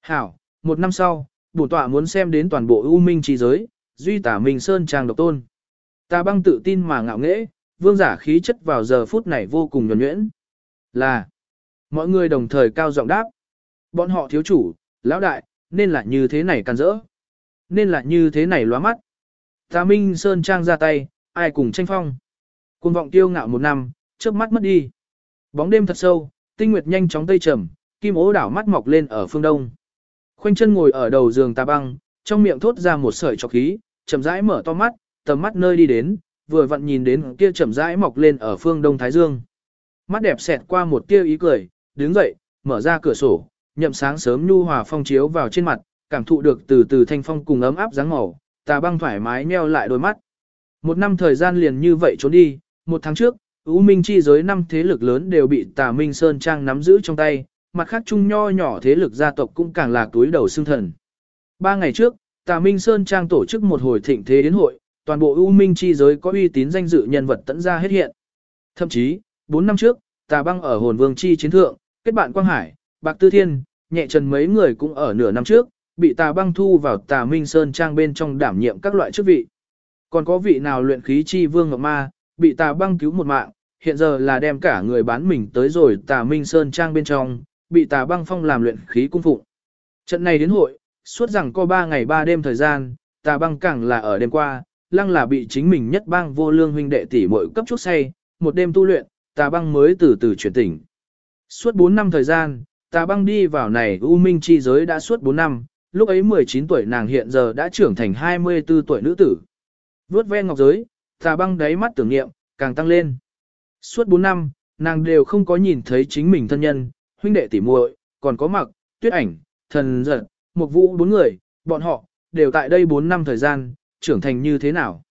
S1: Hảo, một năm sau, bổn tọa muốn xem đến toàn bộ ưu minh trí giới, duy tả mình sơn trang độc tôn. Tà băng tự tin mà ngạo nghễ, vương giả khí chất vào giờ phút này vô cùng nhuẩn nhuyễn. Là, mọi người đồng thời cao giọng đáp. Bọn họ thiếu chủ, lão đại, nên là như thế này can rỡ. Nên là như thế này lóa mắt. Tà Minh Sơn Trang ra tay, ai cùng tranh phong. Cuồng vọng tiêu ngạo một năm, trước mắt mất đi. Bóng đêm thật sâu, tinh nguyệt nhanh chóng tây trầm, kim ố đảo mắt mọc lên ở phương đông. Khoanh chân ngồi ở đầu giường tà băng, trong miệng thốt ra một sợi trọc khí, chậm rãi mở to mắt, tầm mắt nơi đi đến, vừa vặn nhìn đến kia chậm rãi mọc lên ở phương đông thái dương. Mắt đẹp xẹt qua một tia ý cười, đứng dậy, mở ra cửa sổ, nhậm sáng sớm nhu hòa phong chiếu vào trên mặt, cảm thụ được từ từ thanh phong cùng ấm áp dáng màu, tà băng thoải mái nheo lại đôi mắt. Một năm thời gian liền như vậy trốn đi, một tháng trước, U Minh chi giới năm thế lực lớn đều bị Tà Minh Sơn Trang nắm giữ trong tay, mặt khác chung nho nhỏ thế lực gia tộc cũng càng là túi đầu xương thần. Ba ngày trước, Tà Minh Sơn Trang tổ chức một hồi thịnh thế đến hội, toàn bộ U Minh chi giới có uy tín danh dự nhân vật tận ra hết hiện. Thậm chí, 4 năm trước, Tà Băng ở Hồn Vương chi chiến thượng, kết bạn Quang Hải, Bạc Tư Thiên, nhẹ trần mấy người cũng ở nửa năm trước, bị Tà Băng thu vào Tà Minh Sơn Trang bên trong đảm nhiệm các loại chức vị. Còn có vị nào luyện khí chi vương ngọc ma, bị Tà Băng cứu một mạng, hiện giờ là đem cả người bán mình tới rồi Tà Minh Sơn Trang bên trong, bị Tà Băng phong làm luyện khí cung phụng. Trận này đến hội, suốt rằng có 3 ngày 3 đêm thời gian, Tà Băng càng là ở đêm qua, lăng là bị chính mình nhất bang vô lương huynh đệ tỷ muội cấp chút say, một đêm tu luyện, tà băng mới từ từ chuyển tỉnh. Suốt 4 năm thời gian, tà băng đi vào này U Minh chi giới đã suốt 4 năm, lúc ấy 19 tuổi nàng hiện giờ đã trưởng thành 24 tuổi nữ tử. Vốt ve ngọc giới, tà băng đáy mắt tưởng niệm, càng tăng lên. Suốt 4 năm, nàng đều không có nhìn thấy chính mình thân nhân, huynh đệ tỷ muội, còn có mặc, tuyết ảnh, thần giật, một vũ bốn người, bọn họ, đều tại đây 4 năm thời gian, trưởng thành như thế nào.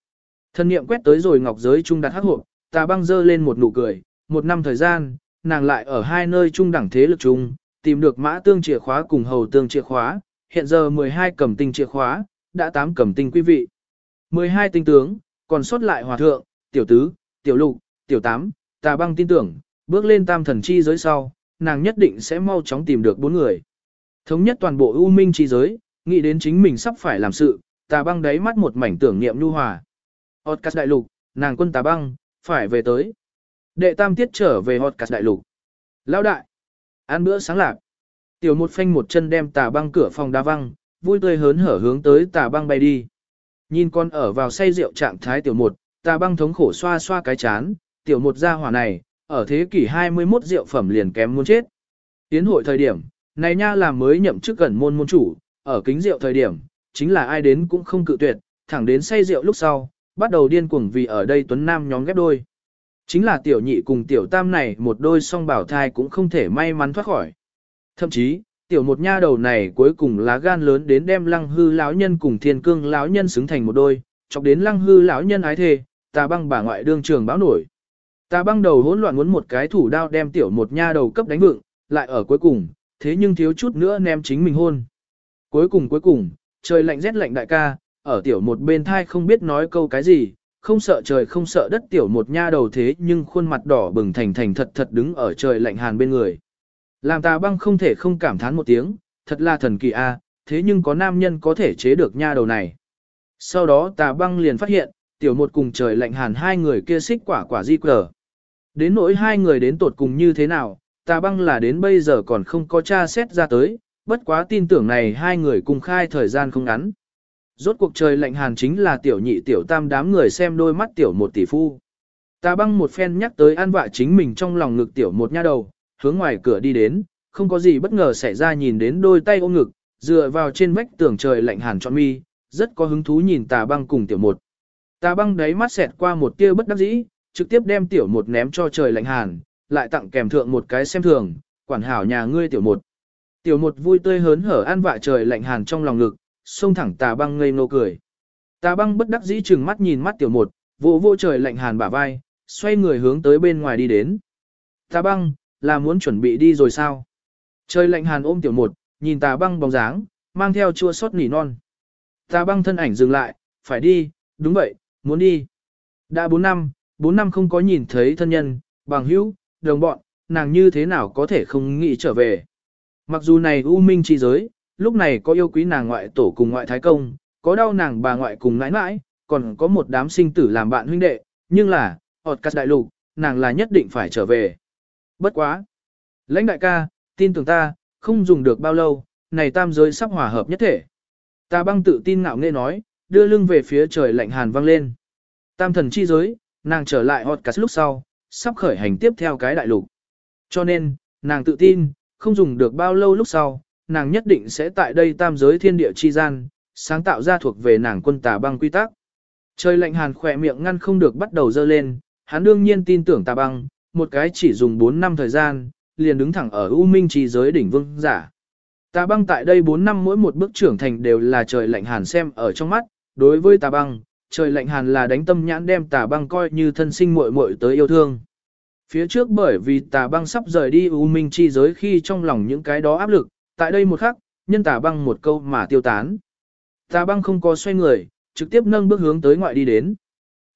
S1: Thân niệm quét tới rồi ngọc giới trung đặt hắc hộp, tà băng dơ lên một nụ cười, một năm thời gian, nàng lại ở hai nơi trung đẳng thế lực chung, tìm được mã tương chìa khóa cùng hầu tương chìa khóa, hiện giờ 12 cầm tinh chìa khóa, đã 8 cầm tinh quý vị. 12 tinh tướng, còn sót lại hòa thượng, tiểu tứ, tiểu lục, tiểu tám, tà băng tin tưởng, bước lên tam thần chi giới sau, nàng nhất định sẽ mau chóng tìm được bốn người. Thống nhất toàn bộ ưu minh chi giới, nghĩ đến chính mình sắp phải làm sự, tà băng đáy mắt một mảnh tưởng niệm nhu hòa. Otcas đại lục, nàng quân tà băng, phải về tới. Đệ tam tiết trở về Otcas đại lục. lao đại, ăn bữa sáng lạc. Tiểu một phanh một chân đem tà băng cửa phòng đa văng, vui tươi hớn hở hướng tới tà băng bay đi. Nhìn con ở vào say rượu trạng thái tiểu một, ta băng thống khổ xoa xoa cái chán, tiểu một gia hỏa này, ở thế kỷ 21 rượu phẩm liền kém muốn chết. Tiến hội thời điểm, này nha làm mới nhậm chức gần môn môn chủ, ở kính rượu thời điểm, chính là ai đến cũng không cự tuyệt, thẳng đến say rượu lúc sau, bắt đầu điên cuồng vì ở đây Tuấn Nam nhóm ghép đôi. Chính là tiểu nhị cùng tiểu tam này một đôi song bảo thai cũng không thể may mắn thoát khỏi. Thậm chí, tiểu một nha đầu này cuối cùng lá gan lớn đến đem lăng hư lão nhân cùng thiên cương lão nhân xứng thành một đôi, chọc đến lăng hư lão nhân ái thề, tà băng bà ngoại đương trường báo nổi. Tà băng đầu hỗn loạn muốn một cái thủ đao đem tiểu một nha đầu cấp đánh vượng, lại ở cuối cùng, thế nhưng thiếu chút nữa ném chính mình hôn. Cuối cùng cuối cùng, trời lạnh rét lạnh đại ca, ở tiểu một bên thai không biết nói câu cái gì, không sợ trời không sợ đất tiểu một nha đầu thế nhưng khuôn mặt đỏ bừng thành thành thật thật đứng ở trời lạnh hàn bên người. Làm tà băng không thể không cảm thán một tiếng, thật là thần kỳ a, thế nhưng có nam nhân có thể chế được nha đầu này. Sau đó tà băng liền phát hiện, tiểu một cùng trời lạnh hàn hai người kia xích quả quả di cờ. Đến nỗi hai người đến tột cùng như thế nào, tà băng là đến bây giờ còn không có tra xét ra tới, bất quá tin tưởng này hai người cùng khai thời gian không ngắn. Rốt cuộc trời lạnh hàn chính là tiểu nhị tiểu tam đám người xem đôi mắt tiểu một tỷ phu. Tà băng một phen nhắc tới an vạ chính mình trong lòng ngực tiểu một nha đầu, hướng ngoài cửa đi đến, không có gì bất ngờ xảy ra nhìn đến đôi tay ôm ngực, dựa vào trên vách tường trời lạnh hàn trọn mi, rất có hứng thú nhìn tà băng cùng tiểu một. Tà băng đáy mắt xẹt qua một tia bất đắc dĩ, trực tiếp đem tiểu một ném cho trời lạnh hàn, lại tặng kèm thượng một cái xem thường, quản hảo nhà ngươi tiểu một. Tiểu một vui tươi hớn hở an vạ trời lạnh hàn trong lòng ngực, xông thẳng tà băng ngây nô cười. Tà băng bất đắc dĩ chừng mắt nhìn mắt tiểu một, vỗ vỗ trời lạnh hàn bả vai, xoay người hướng tới bên ngoài đi đến. Tà băng, là muốn chuẩn bị đi rồi sao? Trời lạnh hàn ôm tiểu một, nhìn tà băng bóng dáng, mang theo chua sót nỉ non. Tà băng thân ảnh dừng lại, phải đi, đúng vậy, muốn đi. Đã 4 năm, 4 năm không có nhìn thấy thân nhân, bằng hữu, đồng bọn, nàng như thế nào có thể không nghĩ trở về. Mặc dù này u minh chi giới, lúc này có yêu quý nàng ngoại tổ cùng ngoại thái công, có đau nàng bà ngoại cùng nãi nãi, còn có một đám sinh tử làm bạn huynh đệ, nhưng là, ọt cắt đại lục, nàng là nhất định phải trở về. Bất quá. Lãnh đại ca, tin tưởng ta, không dùng được bao lâu, này tam giới sắp hòa hợp nhất thể. Ta băng tự tin ngạo nghe nói, đưa lưng về phía trời lạnh hàn vang lên. Tam thần chi giới, nàng trở lại hot cắt lúc sau, sắp khởi hành tiếp theo cái đại lục. Cho nên, nàng tự tin, không dùng được bao lâu lúc sau, nàng nhất định sẽ tại đây tam giới thiên địa chi gian, sáng tạo ra thuộc về nàng quân tà băng quy tắc. Trời lạnh hàn khỏe miệng ngăn không được bắt đầu dơ lên, hắn đương nhiên tin tưởng tà băng, một cái chỉ dùng 4 năm thời gian, liền đứng thẳng ở U Minh trì giới đỉnh vương giả. Tà băng tại đây 4 năm mỗi một bước trưởng thành đều là trời lạnh hàn xem ở trong mắt, đối với tà băng, trời lạnh hàn là đánh tâm nhãn đem tà băng coi như thân sinh muội muội tới yêu thương. Phía trước bởi vì tà băng sắp rời đi U Minh chi giới khi trong lòng những cái đó áp lực, tại đây một khắc, nhân tà băng một câu mà tiêu tán. Tà băng không có xoay người, trực tiếp nâng bước hướng tới ngoại đi đến.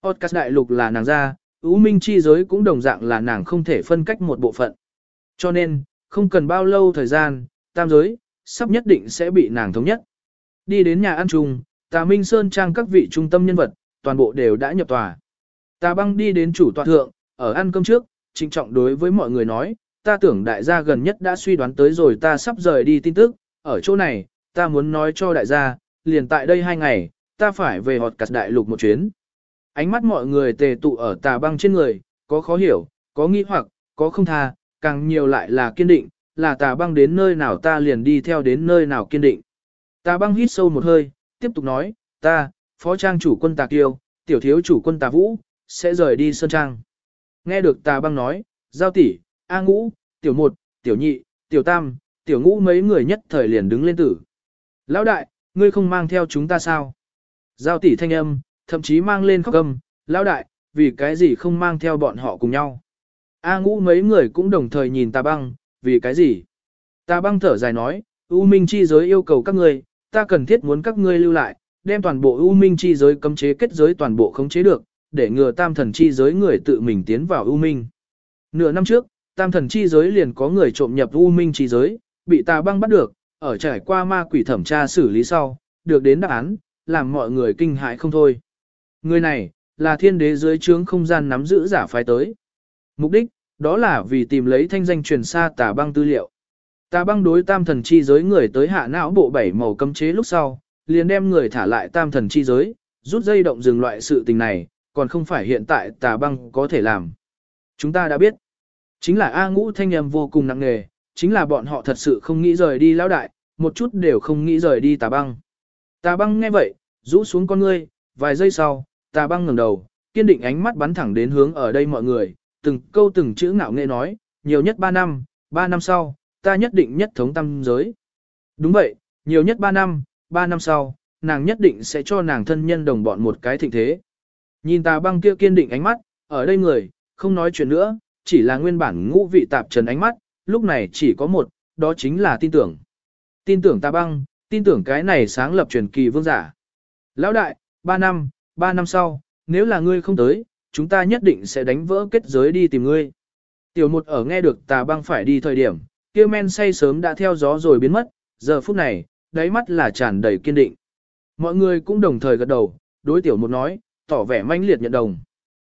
S1: Podcast đại lục là nàng ra, U Minh chi giới cũng đồng dạng là nàng không thể phân cách một bộ phận. Cho nên, không cần bao lâu thời gian, tam giới, sắp nhất định sẽ bị nàng thống nhất. Đi đến nhà ăn chung, Tà Minh Sơn trang các vị trung tâm nhân vật, toàn bộ đều đã nhập tòa. Tà băng đi đến chủ tòa thượng, ở ăn cơm trước, trịnh trọng đối với mọi người nói, ta tưởng đại gia gần nhất đã suy đoán tới rồi ta sắp rời đi tin tức, ở chỗ này, ta muốn nói cho đại gia, liền tại đây hai ngày, ta phải về họt cặt đại lục một chuyến. Ánh mắt mọi người tề tụ ở tà băng trên người, có khó hiểu, có nghi hoặc, có không tha, càng nhiều lại là kiên định, là tà băng đến nơi nào ta liền đi theo đến nơi nào kiên định. Tà băng hít sâu một hơi, tiếp tục nói, ta, phó trang chủ quân tà kiêu, tiểu thiếu chủ quân tà vũ, sẽ rời đi sơn trang. Nghe được tà băng nói, giao tỷ, A ngũ, tiểu một, tiểu nhị, tiểu tam, tiểu ngũ mấy người nhất thời liền đứng lên tử. Lão đại, ngươi không mang theo chúng ta sao? Giao tỷ thanh âm, thậm chí mang lên khóc âm, lão đại, vì cái gì không mang theo bọn họ cùng nhau? A ngũ mấy người cũng đồng thời nhìn tà băng, vì cái gì? Tà băng thở dài nói, U Minh chi giới yêu cầu các ngươi, ta cần thiết muốn các ngươi lưu lại, đem toàn bộ U Minh chi giới cấm chế kết giới toàn bộ khống chế được, để ngừa tam thần chi giới người tự mình tiến vào U Minh. Nửa năm trước, tam thần chi giới liền có người trộm nhập U Minh chi giới, bị tà băng bắt được, ở trải qua ma quỷ thẩm tra xử lý sau, được đến đáp án, làm mọi người kinh hãi không thôi. Người này, là thiên đế dưới trướng không gian nắm giữ giả phái tới. Mục đích, đó là vì tìm lấy thanh danh truyền xa tà băng tư liệu. Tà băng đối tam thần chi giới người tới hạ não bộ bảy màu cấm chế lúc sau, liền đem người thả lại tam thần chi giới, rút dây động dừng loại sự tình này, còn không phải hiện tại tà băng có thể làm. Chúng ta đã biết, chính là A ngũ thanh em vô cùng nặng nề, chính là bọn họ thật sự không nghĩ rời đi lão đại, một chút đều không nghĩ rời đi tà băng. Tà băng nghe vậy, rũ xuống con ngươi, vài giây sau, tà băng ngẩng đầu, kiên định ánh mắt bắn thẳng đến hướng ở đây mọi người, từng câu từng chữ ngạo nghệ nói, nhiều nhất 3 năm, 3 năm sau, ta nhất định nhất thống tam giới. Đúng vậy, nhiều nhất 3 năm, 3 năm sau, nàng nhất định sẽ cho nàng thân nhân đồng bọn một cái thịnh thế. Nhìn tà băng kia kiên định ánh mắt, ở đây người, không nói chuyện nữa, chỉ là nguyên bản ngũ vị tạp trần ánh mắt, lúc này chỉ có một, đó chính là tin tưởng. Tin tưởng tà băng, tin tưởng cái này sáng lập truyền kỳ vương giả. Lão đại, 3 năm, Ba năm sau, nếu là ngươi không tới, chúng ta nhất định sẽ đánh vỡ kết giới đi tìm ngươi. Tiểu một ở nghe được tà băng phải đi thời điểm, kia men say sớm đã theo gió rồi biến mất, giờ phút này, đáy mắt là tràn đầy kiên định. Mọi người cũng đồng thời gật đầu, đối tiểu một nói, tỏ vẻ manh liệt nhận đồng.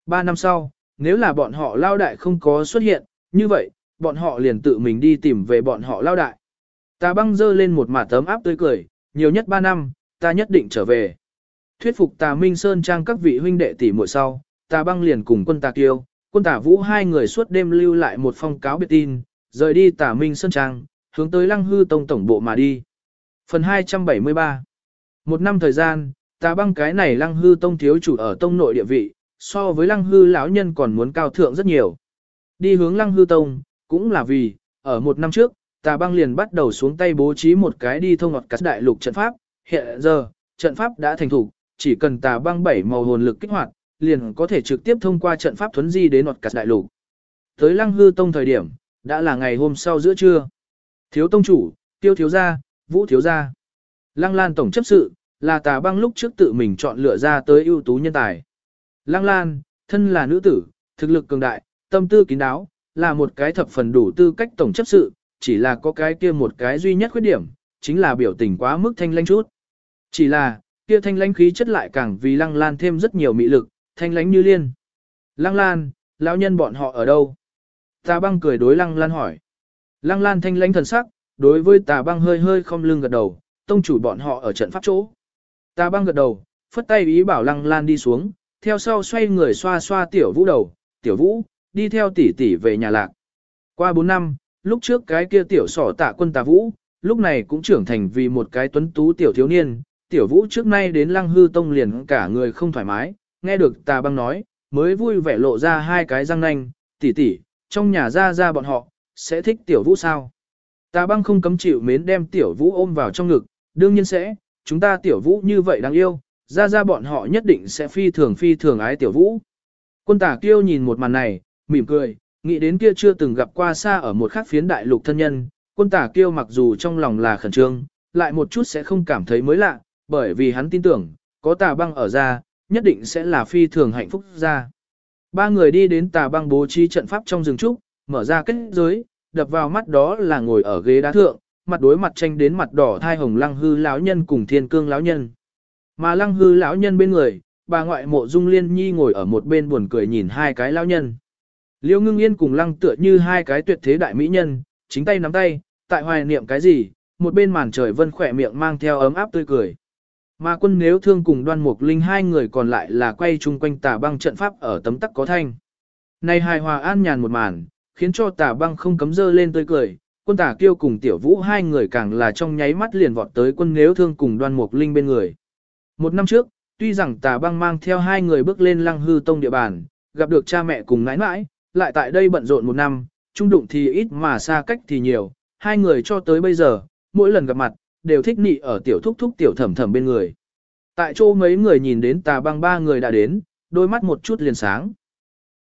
S1: Ba năm sau, nếu là bọn họ lao đại không có xuất hiện, như vậy, bọn họ liền tự mình đi tìm về bọn họ lao đại. Ta băng dơ lên một mả tấm áp tươi cười, nhiều nhất ba năm, ta nhất định trở về. Thuyết phục tà Minh Sơn Trang các vị huynh đệ tỷ muội sau, tà băng liền cùng quân tà kiêu, quân tà vũ hai người suốt đêm lưu lại một phong cáo biệt tin, rời đi tà Minh Sơn Trang, hướng tới lăng hư tông tổng bộ mà đi. Phần 273 Một năm thời gian, tà băng cái này lăng hư tông thiếu chủ ở tông nội địa vị, so với lăng hư lão nhân còn muốn cao thượng rất nhiều. Đi hướng lăng hư tông, cũng là vì, ở một năm trước, tà băng liền bắt đầu xuống tay bố trí một cái đi thông ngọt cắt đại lục trận pháp. Hiện giờ, trận pháp đã thành thủ, chỉ cần tà băng bảy màu hồn lực kích hoạt, liền có thể trực tiếp thông qua trận pháp thuấn di đến nọt cắt đại lục. Tới lăng hư tông thời điểm, đã là ngày hôm sau giữa trưa. Thiếu tông chủ, tiêu thiếu gia, vũ thiếu gia. Lăng Lan tổng chấp sự, là tà băng lúc trước tự mình chọn lựa ra tới ưu tú nhân tài. Lăng Lan, thân là nữ tử, thực lực cường đại, tâm tư kín đáo, là một cái thập phần đủ tư cách tổng chấp sự, chỉ là có cái kia một cái duy nhất khuyết điểm, chính là biểu tình quá mức thanh lãnh chút. Chỉ là, kia thanh lãnh khí chất lại càng vì Lăng Lan thêm rất nhiều mị lực, thanh lãnh như liên. Lăng Lan, lão nhân bọn họ ở đâu? Tà băng cười đối Lăng Lan hỏi. Lăng Lan thanh lãnh thần sắc, đối với tà băng hơi hơi không lưng gật đầu, tông chủ bọn họ ở trận pháp chỗ. Tà băng gật đầu, phất tay ý bảo Lăng Lan đi xuống, theo sau xoay người xoa xoa tiểu vũ đầu, tiểu vũ, đi theo tỷ tỷ về nhà lạc. Qua 4 năm, lúc trước cái kia tiểu sỏ tạ quân tà vũ, lúc này cũng trưởng thành vì một cái tuấn tú tiểu thiếu niên, tiểu vũ trước nay đến lăng hư tông liền cả người không thoải mái, nghe được tà băng nói, mới vui vẻ lộ ra hai cái răng nanh, tỷ tỷ, trong nhà ra ra bọn họ, sẽ thích tiểu vũ sao? Tà băng không cấm chịu mến đem tiểu vũ ôm vào trong ngực, đương nhiên sẽ, chúng ta tiểu vũ như vậy đáng yêu, ra ra bọn họ nhất định sẽ phi thường phi thường ái tiểu vũ. Quân tả kiêu nhìn một màn này, mỉm cười, nghĩ đến kia chưa từng gặp qua xa ở một khắc phiến đại lục thân nhân, quân tả kiêu mặc dù trong lòng là khẩn trương, lại một chút sẽ không cảm thấy mới lạ, bởi vì hắn tin tưởng, có tà băng ở ra, nhất định sẽ là phi thường hạnh phúc ra. Ba người đi đến tà băng bố trí trận pháp trong rừng trúc, mở ra kết giới, đập vào mắt đó là ngồi ở ghế đá thượng, mặt đối mặt tranh đến mặt đỏ thai hồng lăng hư lão nhân cùng thiên cương lão nhân. Mà lăng hư lão nhân bên người, bà ngoại mộ dung liên nhi ngồi ở một bên buồn cười nhìn hai cái lão nhân. Liêu ngưng yên cùng lăng tựa như hai cái tuyệt thế đại mỹ nhân, chính tay nắm tay, tại hoài niệm cái gì, một bên màn trời vân khỏe miệng mang theo ấm áp tươi cười. Mà quân nếu thương cùng đoan mục linh hai người còn lại là quay chung quanh tà băng trận pháp ở tấm tắc có thanh. Này hài hòa an nhàn một màn, khiến cho tà băng không cấm dơ lên tươi cười, quân tà kiêu cùng tiểu vũ hai người càng là trong nháy mắt liền vọt tới quân nếu thương cùng đoan mục linh bên người. Một năm trước, tuy rằng tà băng mang theo hai người bước lên lăng hư tông địa bàn, gặp được cha mẹ cùng ngãi ngãi, lại tại đây bận rộn một năm, trung đụng thì ít mà xa cách thì nhiều, hai người cho tới bây giờ, mỗi lần gặp mặt, đều thích nị ở tiểu thúc thúc tiểu thẩm thẩm bên người. Tại chỗ mấy người nhìn đến tà băng ba người đã đến, đôi mắt một chút liền sáng.